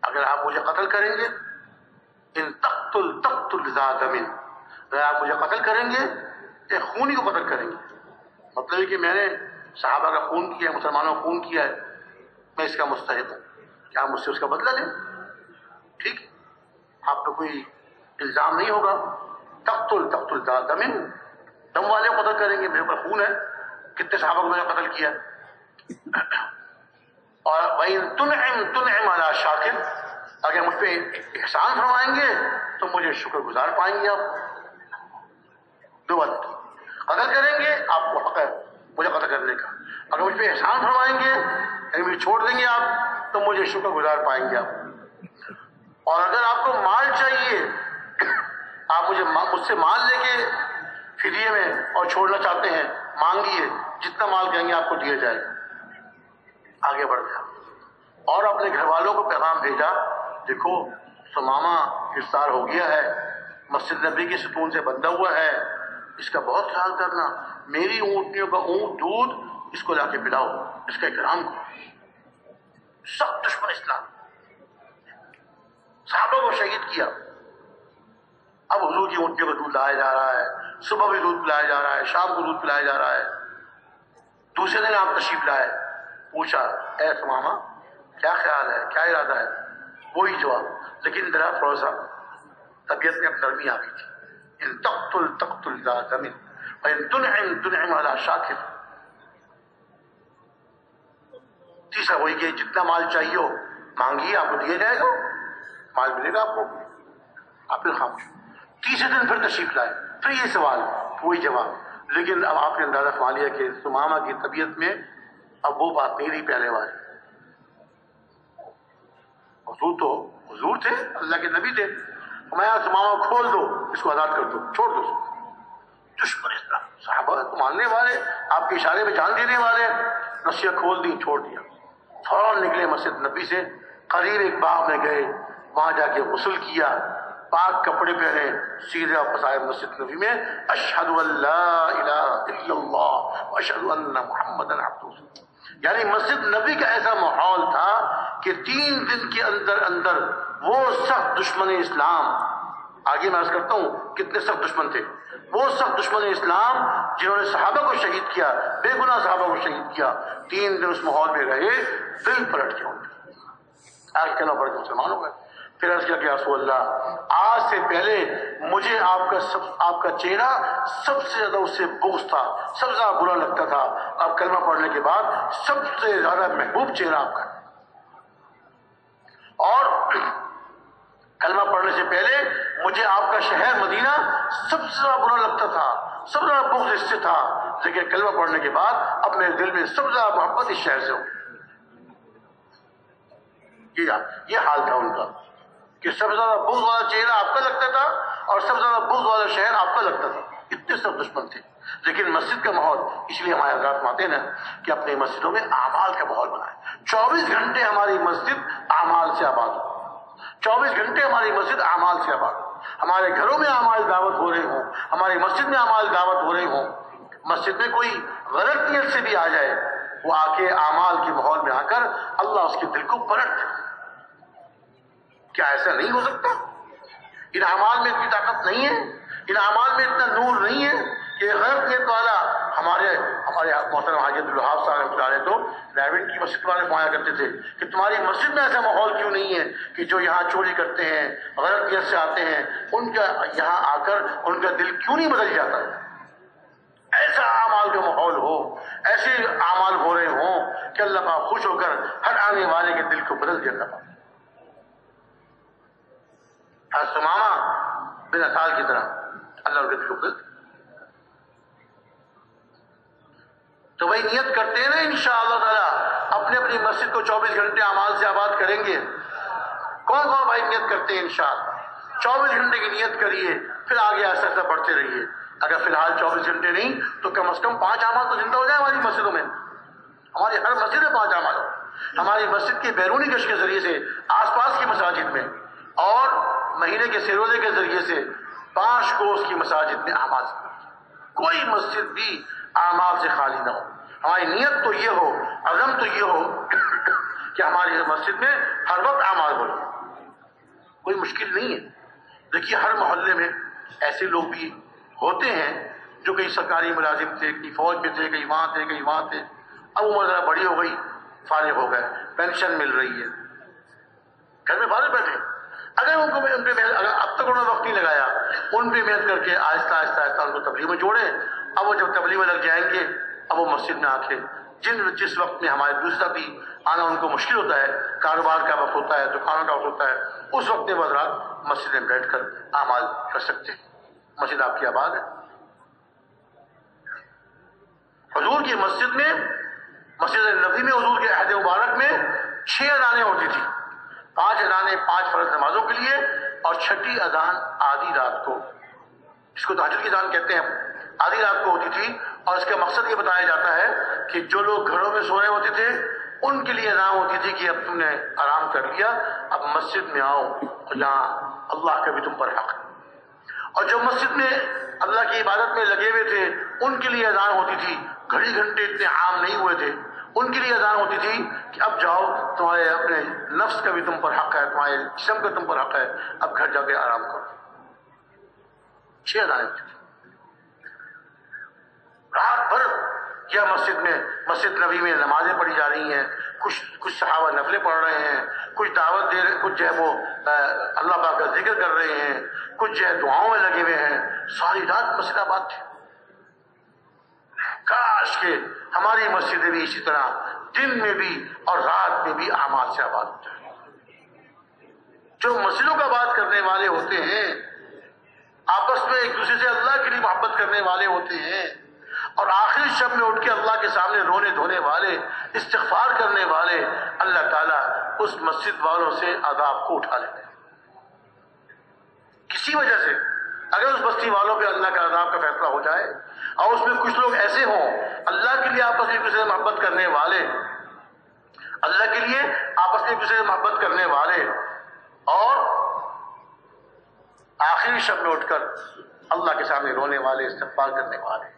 اگر آپ مجھے قتل کریں گے، ان تخت التخت الزاد اگر آپ مجھے قتل کریں گے ایک خونی کو قتل کریں گے۔ مطلب ہے کہ میں نے صحابہ کا خون کیا مسلمانوں کا خون کیا ہے، میں اس کا مستحق ہوں۔ کیا مجھ سے اس کا بدلہ لیں؟ ٹھیک۔ آپ پہ کوئی الزام نہیں ہوگا۔ تخت التخت الزاد دمن۔ دم والے کو قتل کریں گے، میرے اوپر خون ہے۔ کتنے صحابہ کو میں نے قتل کیا اور تنعم تنعم علی شاکر اگر مجھ پہ احسان فرمائیں گے تو مجھے شکر گزار پائیں گے آپ۔ دو بات کی قتل کریں گے، آپ کو حق ہے مجھے قتل کرنے کا۔ اگر مجھ پہ احسان فرمائیں گے یعنی مجھے چھوڑ دیں گے آپ، تو مجھے شکر گزار پائیں گے آپ۔ اور اگر آپ کو مال چاہیے، آپ مجھے مجھ سے مال لے کے فریے میں اور چھوڑنا چاہتے ہیں، مانگیے، جتنا مال کہیں گے آپ کو دیا جائے۔ گا آگے بڑھ گیا اور اپنے گھر والوں کو پیغام بھیجا، دیکھو سماما گرفتار ہو گیا ہے، مسجد نبی کے ستون سے بندہ ہوا ہے۔ اس کا بہت خیال کرنا، میری اونٹنیوں کا اونٹ دودھ اس کو لا کے پلاؤ، اس کا اکرام کرو۔ سب دشمن اسلام۔ صحابہ کو شہید کیا۔ اب حضور کی اونٹنیوں کا دودھ لایا جا رہا ہے، صبح بھی دودھ پلایا جا رہا ہے، شام کو دودھ پلایا جا رہا ہے۔ دوسرے دن آپ تشریف لائے، پوچھا، اے سماما کیا خیال ہے، کیا ارادہ ہے؟ وہی جواب، لیکن ذرا تھوڑا سا طبیعت میں اب نرمی آ گئی تھی۔ تقتل تقتل ذا زمین ان تنعم تنعم على شاکر تیسرا وہی کہ جتنا مال چاہیے ہو، مانگیے، آپ کو دیا جائے گا، مال ملے گا آپ کو۔ آپ پھر خاموش تیسرے دن پھر تشریف لائے۔ پھر یہ سوال، وہی جواب۔ لیکن اب آپ نے اندازہ فرما لیا کہ سماما کی طبیعت میں اب وہ بات نہیں رہی پہلے والی۔ حضور تو حضور تھے، اللہ کے نبی تھے۔ میں سماما کھول دو، اس کو آزاد کر دو، چھوڑ دو اس کو۔ دشمن اسلام صحابہ کو ماننے والے، آپ کے اشارے پہ جان دینے والے نصیحت کھول دی چھوڑ دیا۔ فوراً نکلے مسجد نبی سے، قریب ایک باغ میں گئے، وہاں جا کے غسل کیا، پاک کپڑے پہنے، سیدھے واپس آئے مسجد نبی میں۔ اشہد اللہ الہ الا اللہ اشہد ان محمد عبدہ یعنی مسجد نبی کا ایسا ماحول تھا کہ تین دن کے اندر اندر وہ سخت دشمن اسلام، آگے میں عرض کرتا ہوں کتنے سخت دشمن تھے۔ وہ سخت دشمن اسلام جنہوں نے صحابہ کو شہید کیا، بے گناہ صحابہ کو شہید کیا، تین دن اس ماحول میں رہے، دل پلٹ کے آج کہنا پڑ کے مسلمان ہو گئے۔ پھر عرض کیا کہ رسول اللہ، آج سے پہلے مجھے آپ کا سب، آپ کا چہرہ سب سے زیادہ اس سے بغض تھا، سب سے زیادہ برا لگتا تھا۔ اب کلمہ پڑھنے کے بعد سب سے زیادہ محبوب چہرہ آپ کا اور کلمہ پڑھنے سے پہلے مجھے آپ کا شہر مدینہ سب سے زیادہ برا لگتا تھا، سب سے زیادہ بغض اس سے تھا۔ لیکن کلمہ پڑھنے کے بعد اب میرے دل میں سب سے زیادہ محبت اس شہر سے ہو یہ حال تھا ان کا کہ سب سے زیادہ بغض والا چہرہ آپ کا لگتا تھا اور سب سے زیادہ بغض والا شہر آپ کا لگتا تھا۔ اتنے سب دشمن تھے۔ لیکن مسجد کا ماحول، اس لیے ہمارے حضرات آتے ہیں کہ اپنی مسجدوں میں اعمال کا ماحول بنائے۔ چوبیس گھنٹے ہماری مسجد اعمال سے آباد ہو۔ چوبیس گھنٹے ہماری مسجد اعمال سے آباد ہمارے گھروں میں اعمال دعوت ہو رہے ہوں، ہماری مسجد میں اعمال دعوت ہو رہے ہوں۔ مسجد میں کوئی غلط نیت سے بھی آ جائے، وہ آ کے اعمال کے ماحول میں آ کر اللہ اس کے دل کو پلٹ کیا ایسا نہیں ہو سکتا؟ ان اعمال میں اتنی طاقت نہیں ہے، ان اعمال میں اتنا نور نہیں ہے کہ غلط نیت والا ہمارے ہمارے محترم حاجت الحاظ صاحب علیہ تو ڈائیوڈ کی مسجد والے فرمایا کرتے تھے کہ تمہاری مسجد میں ایسا ماحول کیوں نہیں ہے کہ جو یہاں چوری کرتے ہیں غلط نیت سے آتے ہیں، ان کا یہاں آ کر ان کا دل کیوں نہیں بدل جاتا؟ ایسا اعمال کا ماحول ہو، ایسے اعمال ہو رہے ہوں کہ اللہ پاک خوش ہو کر ہر آنے والے کے دل کو بدل دیا اللہ پاک سماما بن اطال کی طرح اللہ کے دل کو بدل تو وہی نیت کرتے ہیں نا ان شاء اللہ تعالیٰ، اپنے اپنی مسجد کو چوبیس گھنٹے امال سے آباد کریں گے۔ کون کون بھائی نیت کرتے ہیں ان شاء اللہ چوبیس گھنٹے کی نیت کریے، پھر آگے ایسا ایسا بڑھتے رہیے۔ اگر فی الحال چوبیس گھنٹے نہیں، تو کم از کم پانچ امال تو زندہ ہو جائے ہماری مسجدوں میں۔ ہماری ہر مسجد میں پانچ امال ہو۔ ہماری مسجد کے بیرونی گش کے ذریعے سے، آس پاس کی مساجد میں، اور مہینے کے سیروزے کے ذریعے سے پانچ کوس کی مساجد میں آماد کوئی مسجد بھی اعمال سے خالی نہ ہو۔ ہماری نیت تو یہ ہو، عزم تو یہ ہو کہ ہماری مسجد میں ہر وقت اعمال ہو کوئی مشکل نہیں ہے۔ دیکھیے، ہر محلے میں ایسے لوگ بھی ہوتے ہیں جو کہیں سرکاری ملازم تھے، کہیں فوج میں تھے، کہیں وہاں تھے، کہیں وہاں تھے۔ اب عمر ذرا بڑی ہو گئی، فارغ ہو گئے، پینشن مل رہی ہے۔ گھر میں فارغ بیٹھے۔ اگر ان کو ان پہ محنت اگر اب تک انہوں نے وقت نہیں لگایا، ان پہ محنت کر کے آہستہ آہستہ آہستہ ان کو تبلیغ میں جوڑے۔ اب وہ جب تبلیغ میں لگ جائیں گے اب وہ مسجد میں آ کے جن جس وقت میں ہمارے دوسرا بھی آنا ان کو مشکل ہوتا ہے، کاروبار کا وقت ہوتا ہے، دکانوں کا وقت ہوتا ہے، اس وقت میں حضرات مسجد میں بیٹھ کر اعمال کر سکتے ہیں۔ مسجد آپ کی آباد ہے۔ حضور کی مسجد میں، مسجد نبی میں، حضور کے عہد مبارک میں چھ ادانیں ہوتی تھی پانچ ادانے پانچ فرض نمازوں کے لیے اور چھٹی ادان آدھی رات کو، جس کو تاجر کی ادان کہتے ہیں۔ آدھی رات کو ہوتی تھی اور اس کا مقصد یہ بتایا جاتا ہے کہ جو لوگ گھروں میں سو رہے ہوتے تھے، ان کے لیے ادام ہوتی تھی کہ اب تم نے آرام کر لیا، اب مسجد میں آؤ جہاں اللہ کا بھی تم پر حق۔ اور جو مسجد میں اللہ کی عبادت میں لگے ہوئے تھے، ان کے لیے اذان ہوتی تھی۔ گھڑی گھنٹے اتنے عام نہیں ہوئے تھے۔ ان کے لیے اذان ہوتی تھی کہ اب جاؤ، تمہارے اپنے نفس کا بھی تم پر حق ہے، تمہارے جسم کا تم پر حق ہے۔ اب گھر جا کے آرام کرو۔ چھ ادائیں ہوتی تھی رات بھر کیا مسجد میں، مسجد نبی میں نمازیں پڑھی جا رہی ہیں، کچھ کچھ صحابہ نفلیں پڑھ رہے ہیں، کچھ دعوت دے رہے، کچھ جو ہے وہ اللہ پاک کا ذکر کر رہے ہیں، کچھ جو ہے دعاؤں میں لگے ہوئے ہیں، ساری رات مسجد آباد تھی۔ کاش کے ہماری مسجدیں بھی اسی طرح دن میں بھی اور رات میں بھی اعمال سے آباد ہو جائے جو مسجدوں کا بات کرنے والے ہوتے ہیں، آپس میں ایک دوسرے سے اللہ کے لیے محبت کرنے والے ہوتے ہیں اور آخری شب میں اٹھ کے اللہ کے سامنے رونے دھونے والے، استغفار کرنے والے، اللہ تعالیٰ اس مسجد والوں سے عذاب کو اٹھا لیتے کسی وجہ سے اگر اس بستی والوں پہ اللہ کا عذاب کا فیصلہ ہو جائے اور اس میں کچھ لوگ ایسے ہوں، اللہ کے لیے آپس میں ایک دوسرے سے محبت کرنے والے، اللہ کے لیے آپس میں ایک دوسرے سے محبت کرنے والے اور آخری شب میں اٹھ کر اللہ کے سامنے رونے والے، استغفار کرنے والے۔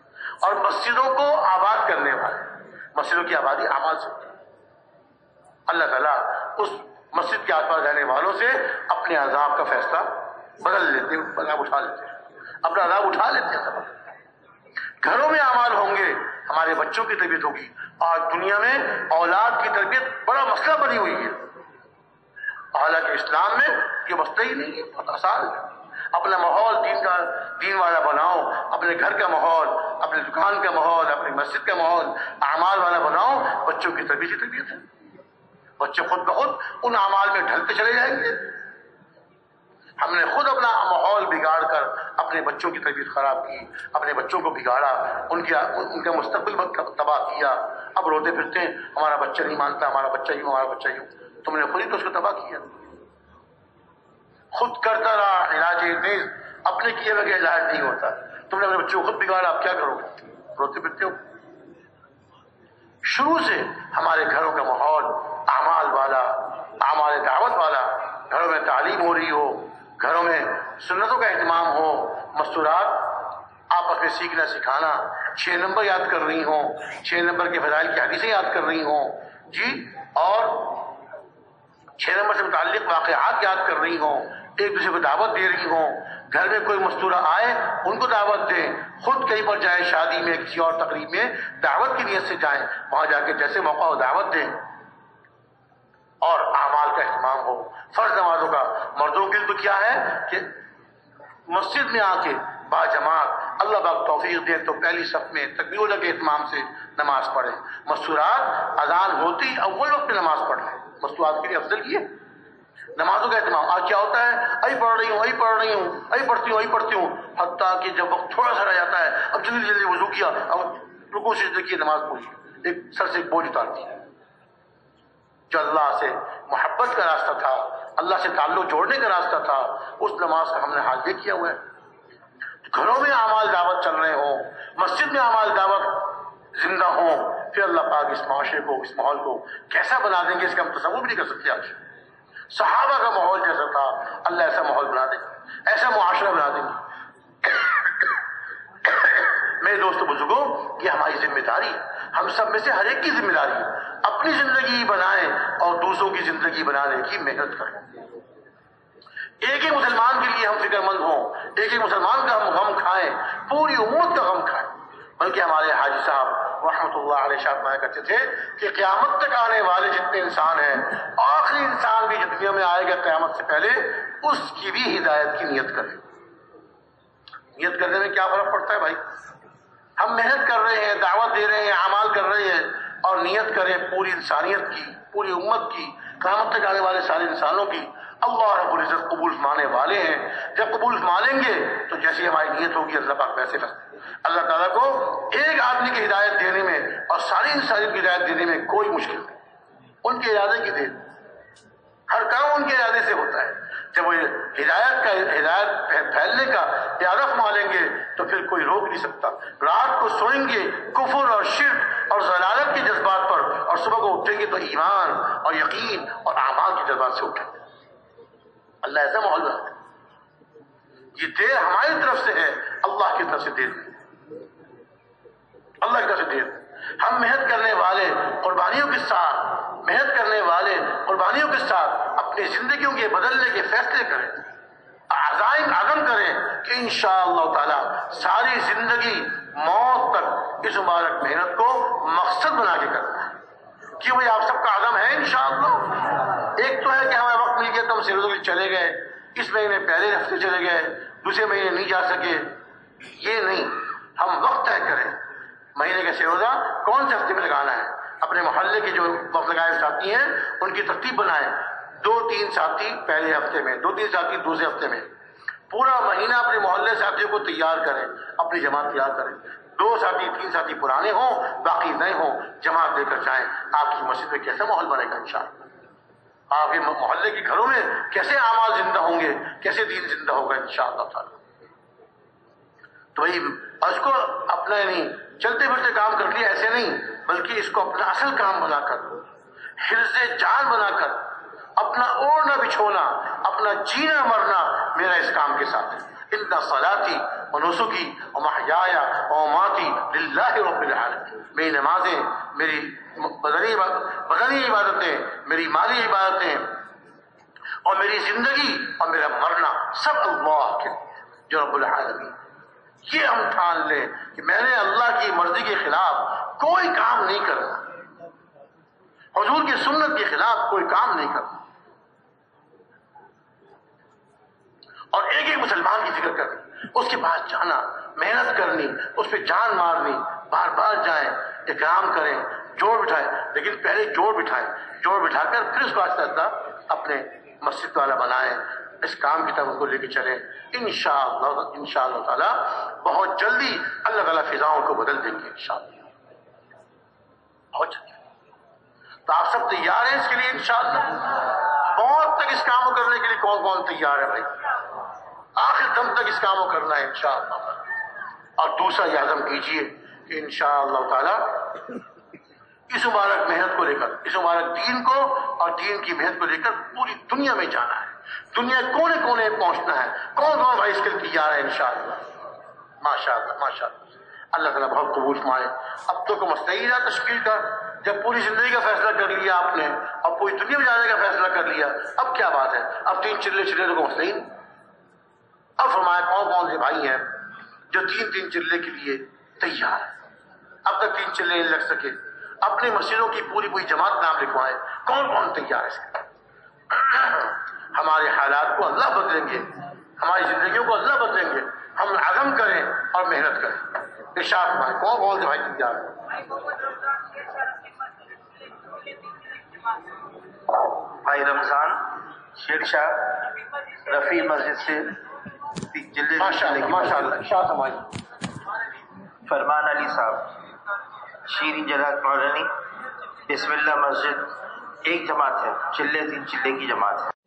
اور مسجدوں کو آباد کرنے والے۔ مسجدوں کی آبادی آباد سے ہوتی اللہ تعالیٰ اس مسجد کے آس پاس رہنے والوں سے اپنے عذاب کا فیصلہ بدل لیتے عذاب اٹھا لیتے اپنا عذاب اٹھا لیتے ہیں۔ گھروں میں اعمال ہوں گے، ہمارے بچوں کی طبیعت ہوگی۔ اور دنیا میں اولاد کی تربیت بڑا مسئلہ بنی ہوئی ہے۔ حالانکہ اسلام میں یہ مسئلہ ہی نہیں ہے، بہت آسان ہے۔ اپنا ماحول دین کا دین والا بناؤ، اپنے گھر کا ماحول اپنے دکان کا ماحول، اپنی مسجد کا ماحول، اعمال والا بناؤ، بچوں کی تربیتی تربیت ہے۔ بچے خود بخود ان اعمال میں ڈھلتے چلے جائیں گے۔ ہم نے خود اپنا ماحول بگاڑ کر اپنے بچوں کی تربیت خراب کی، اپنے بچوں کو بگاڑا، ان کی ان کا مستقبل تباہ کیا۔ اب روتے پھرتے ہیں، ہمارا بچہ نہیں مانتا، ہمارا بچہ یوں، ہمارا بچہ یوں۔ تم نے خود ہی تو اس کو تباہ کیا۔ خود کرتا رہا، علاج نیز اپنے کیے بغیر علاج نہیں ہوتا۔ تم نے اپنے بچوں کو خود بگاڑا آپ کیا کرو گے؟ روتے پھرتے ہو۔ شروع سے ہمارے گھروں کا ماحول، اعمال والا، اعمال دعوت والا، گھروں میں تعلیم ہو رہی ہو، گھروں میں سنتوں کا اہتمام ہو، مستورات آپس میں سیکھنا، سکھانا، چھ نمبر یاد کر رہی ہوں، چھ نمبر کے فضائل کی حدیثیں یاد کر رہی ہوں جی اور چھ نمبر سے متعلق واقعات یاد کر رہی ہوں ایک دوسرے کو دعوت دے رہی ہوں۔ گھر میں کوئی مستورہ آئے، ان کو دعوت دیں خود کہیں پر جائیں، شادی میں، کسی اور تقریب میں دعوت کی نیت سے جائیں۔ وہاں جا کے جیسے موقع ہو دعوت دیں۔ اور اعمال کا اہتمام ہو۔ فرض نمازوں کا۔ مردوں کے لیے تو کیا ہے کہ مسجد میں آ کے با جماعت اللہ باغ توفیق دے تو پہلی صف میں تقبیر کے اہتمام سے نماز پڑھیں۔ مستورات اذان ہوتی اول وقت میں نماز پڑھ لیں۔ مستورات کے لیے افضل یہ۔ نمازوں کا اہتمام۔ آج کیا ہوتا ہے؟ ائی پڑھ رہی ہوں ائی پڑھ رہی ہوں ائی پڑھتی ہوں ائی پڑھتی ہوں۔ حتیٰ کہ جب وقت تھوڑا سا رہ جاتا ہے، اب جلدی جلدی وضو کیا، اب رکو سے دیکھیے نماز پوچھی ایک سر سے ایک بوجھ اتارتی ہے۔ جو اللہ سے محبت کا راستہ تھا، اللہ سے تعلق جوڑنے کا راستہ تھا، اس نماز کا ہم نے حال یہ کیا ہوا ہے۔ گھروں میں اعمال دعوت چل رہے ہوں، مسجد میں اعمال دعوت زندہ ہوں، پھر اللہ پاک اس معاشرے کو، اس ماحول کو کیسا بنا دیں گے، اس کا ہم تصور بھی نہیں کر سکتے آج۔ صحابہ کا ماحول جیسا تھا، اللہ ایسا ماحول بنا دیں ایسا معاشرہ بنا دیں گے میرے دوست بزرگوں، یہ ہماری ذمہ داری ہے۔ ہم سب میں سے ہر ایک کی ذمہ داری ہے۔ اپنی زندگی بنائیں اور دوسروں کی زندگی بنانے کی محنت کریں۔ ایک ایک مسلمان کے لیے ہم فکر مند ہوں۔ ایک ایک مسلمان کا ہم غم کھائیں۔ پوری امت کا غم کھائیں۔ بلکہ ہمارے حاجی صاحب رحمۃ اللہ علیہ شاہ فرمایا کرتے تھے کہ قیامت تک آنے والے جتنے انسان ہیں، آخری انسان بھی جو دنیا میں آئے گا قیامت سے پہلے، اس کی بھی ہدایت کی نیت کرے نیت کرنے میں کیا فرق پڑتا ہے بھائی؟ ہم محنت کر رہے ہیں، دعوت دے رہے ہیں، اعمال کر رہے ہیں اور نیت کریں پوری انسانیت کی، پوری امت کی، قیامت تک آنے والے سارے انسانوں کی۔ اللہ رب العزت قبول مانے والے ہیں۔ جب قبول مانیں گے تو جیسی ہماری نیت ہوگی، اللہ پاک ویسے اللہ تعالیٰ کو ایک آدمی کی ہدایت دینے میں اور ساری انسانیت کی ہدایت دینے میں کوئی مشکل نہیں۔ ان کے ارادے کی دیر ہر کام ان کے ارادے سے ہوتا ہے۔ جب وہ ہدایت کا، ہدایت پھیلنے کا ارادہ مانیں گے تو پھر کوئی روک نہیں سکتا۔ رات کو سوئیں گے کفر اور شرک اور ضلالت کے جذبات پر اور صبح کو اٹھیں گے تو ایمان اور یقین اور اعمال کے جذبات سے اٹھیں گے۔ اللہ ایسا ماحول بناتا یہ دیر ہماری طرف سے ہے، اللہ کی طرف سے دیر اللہ کی طرف سے دیر ہم محنت کرنے والے قربانیوں کے ساتھ، محنت کرنے والے قربانیوں کے ساتھ اپنی زندگیوں کے بدلنے کے فیصلے کریں۔ عزائم عزم کریں کہ انشاءاللہ تعالی ساری زندگی موت تک اس مبارک محنت کو مقصد بنا کے کرنا ہے۔ کہ بھائی آپ سب کا عزم ہے انشاءاللہ؟ ایک تو ہے کہ ہمیں وقت مل گیا تو ہم سیروں کے چلے گئے۔ اس مہینے پہلے ہفتے چلے گئے، دوسرے مہینے نہیں جا سکے۔ یہ نہیں، ہم وقت طے کریں۔ مہینے کا سیروزہ کون سے ہفتے میں لگانا ہے؟ اپنے محلے کے جو وقت لگائے ساتھی ہیں، ان کی ترتیب بنائیں۔ دو تین ساتھی پہلے ہفتے میں، دو تین ساتھی دوسرے ہفتے میں۔ پورا مہینہ اپنے محلے ساتھیوں کو تیار کریں، اپنی جماعت تیار کریں۔ دو ساتھی، تین ساتھی پرانے ہوں، باقی نئے ہوں، جماعت دے کر جائیں۔ آپ کی مسجد میں کیسا ماحول بنے گا انشاءاللہ؟ آپ کے محلے کے گھروں میں کیسے اعمال زندہ ہوں گے؟ کیسے دین زندہ ہوگا انشاءاللہ تعالی؟ تو بھائی، اس کو اپنا نہیں چلتے پھرتے کام کر لیا، ایسے نہیں، بلکہ اس کو اپنا اصل کام بنا کر حرز جان بنا کر، اپنا اوڑھنا بچھونا، اپنا جینا مرنا میرا اس کام کے ساتھ ہے۔ ان صلاتی و نسخی و محیا و ماتی للہ رب العالمین۔ میری نمازیں، میری بدنی بدنی عبادتیں، میری مالی عبادتیں، اور میری زندگی، اور میرا مرنا، سب اللہ کے جو رب العالمین۔ یہ ہم ٹھان لیں کہ میں نے اللہ کی مرضی کے خلاف کوئی کام نہیں کرنا۔ حضور کی سنت کے خلاف کوئی کام نہیں کرنا۔ اور ایک ایک مسلمان کی فکر کرنی۔ اس کے پاس جانا، محنت کرنی، اس پہ جان مارنی، بار بار جائیں اکرام کریں، جوڑ بٹھائیں، لیکن پہلے جوڑ بٹھائیں۔ جوڑ بٹھا کر پھر اس کو آہستہ آہستہ اپنے مسجد والا بنائیں، اس کام کی طرف ان کو لے کے چلیں۔ ان شاء اللہ ان شاء اللہ تعالیٰ بہت جلدی اللہ تعالیٰ فضاؤں کو بدل دیں گے ان شاء اللہ بہت جلدی۔ تو آپ سب تیار ہیں اس کے لیے ان شاء اللہ بہت تک اس کام کو کرنے کے لیے کون کون تیار ہے بھائی؟ آخر دم تک اس کام کو کرنا ہے، انشاءاللہ. اور دوسرا یہ عزم کیجیے کہ انشاءاللہ تعالی اس مبارک محنت کو لے کر، اس مبارک دین کو اور دین کی محنت کو لے کر پوری دنیا میں جانا ہے۔ دنیا کونے کونے پہنچنا ہے۔ کون کون بھائی اس کے لیے تیار ہے انشاءاللہ؟ ماشاءاللہ ماشاءاللہ۔ اللہ تعالیٰ بہت قبول فرمائے۔ اب تو کو مستعین تشکیل کا جب پوری زندگی کا فیصلہ کر لیا آپ نے، اب پوری دنیا میں جانے کا فیصلہ کر لیا، اب کیا بات ہے؟ اب تین چلے چلے تو کو مستعین اب فرمایا کون کون سے بھائی ہیں جو تین تین چلے کے لیے تیار ہے اب تک تین چلے نہیں لگ سکے۔ اپنی مسجدوں کی پوری پوری جماعت نام لکھوائے کون کون تیار ہے ہمارے حالات کو اللہ بدلیں گے۔ ہماری زندگیوں کو اللہ بدلیں گے۔ ہم عزم کریں اور محنت کریں۔ ارشاد فرمائے کون کون سے بھائی تیار ہیں۔ بھائی رمضان، شیر شاہ، رفیع مسجد سے ماشاء اللہ ماشاء اللہ فرمان علی صاحب شیری جلال مولانی بسم اللہ مسجد ایک جماعت ہے، چلے تین چلے کی جماعت ہے۔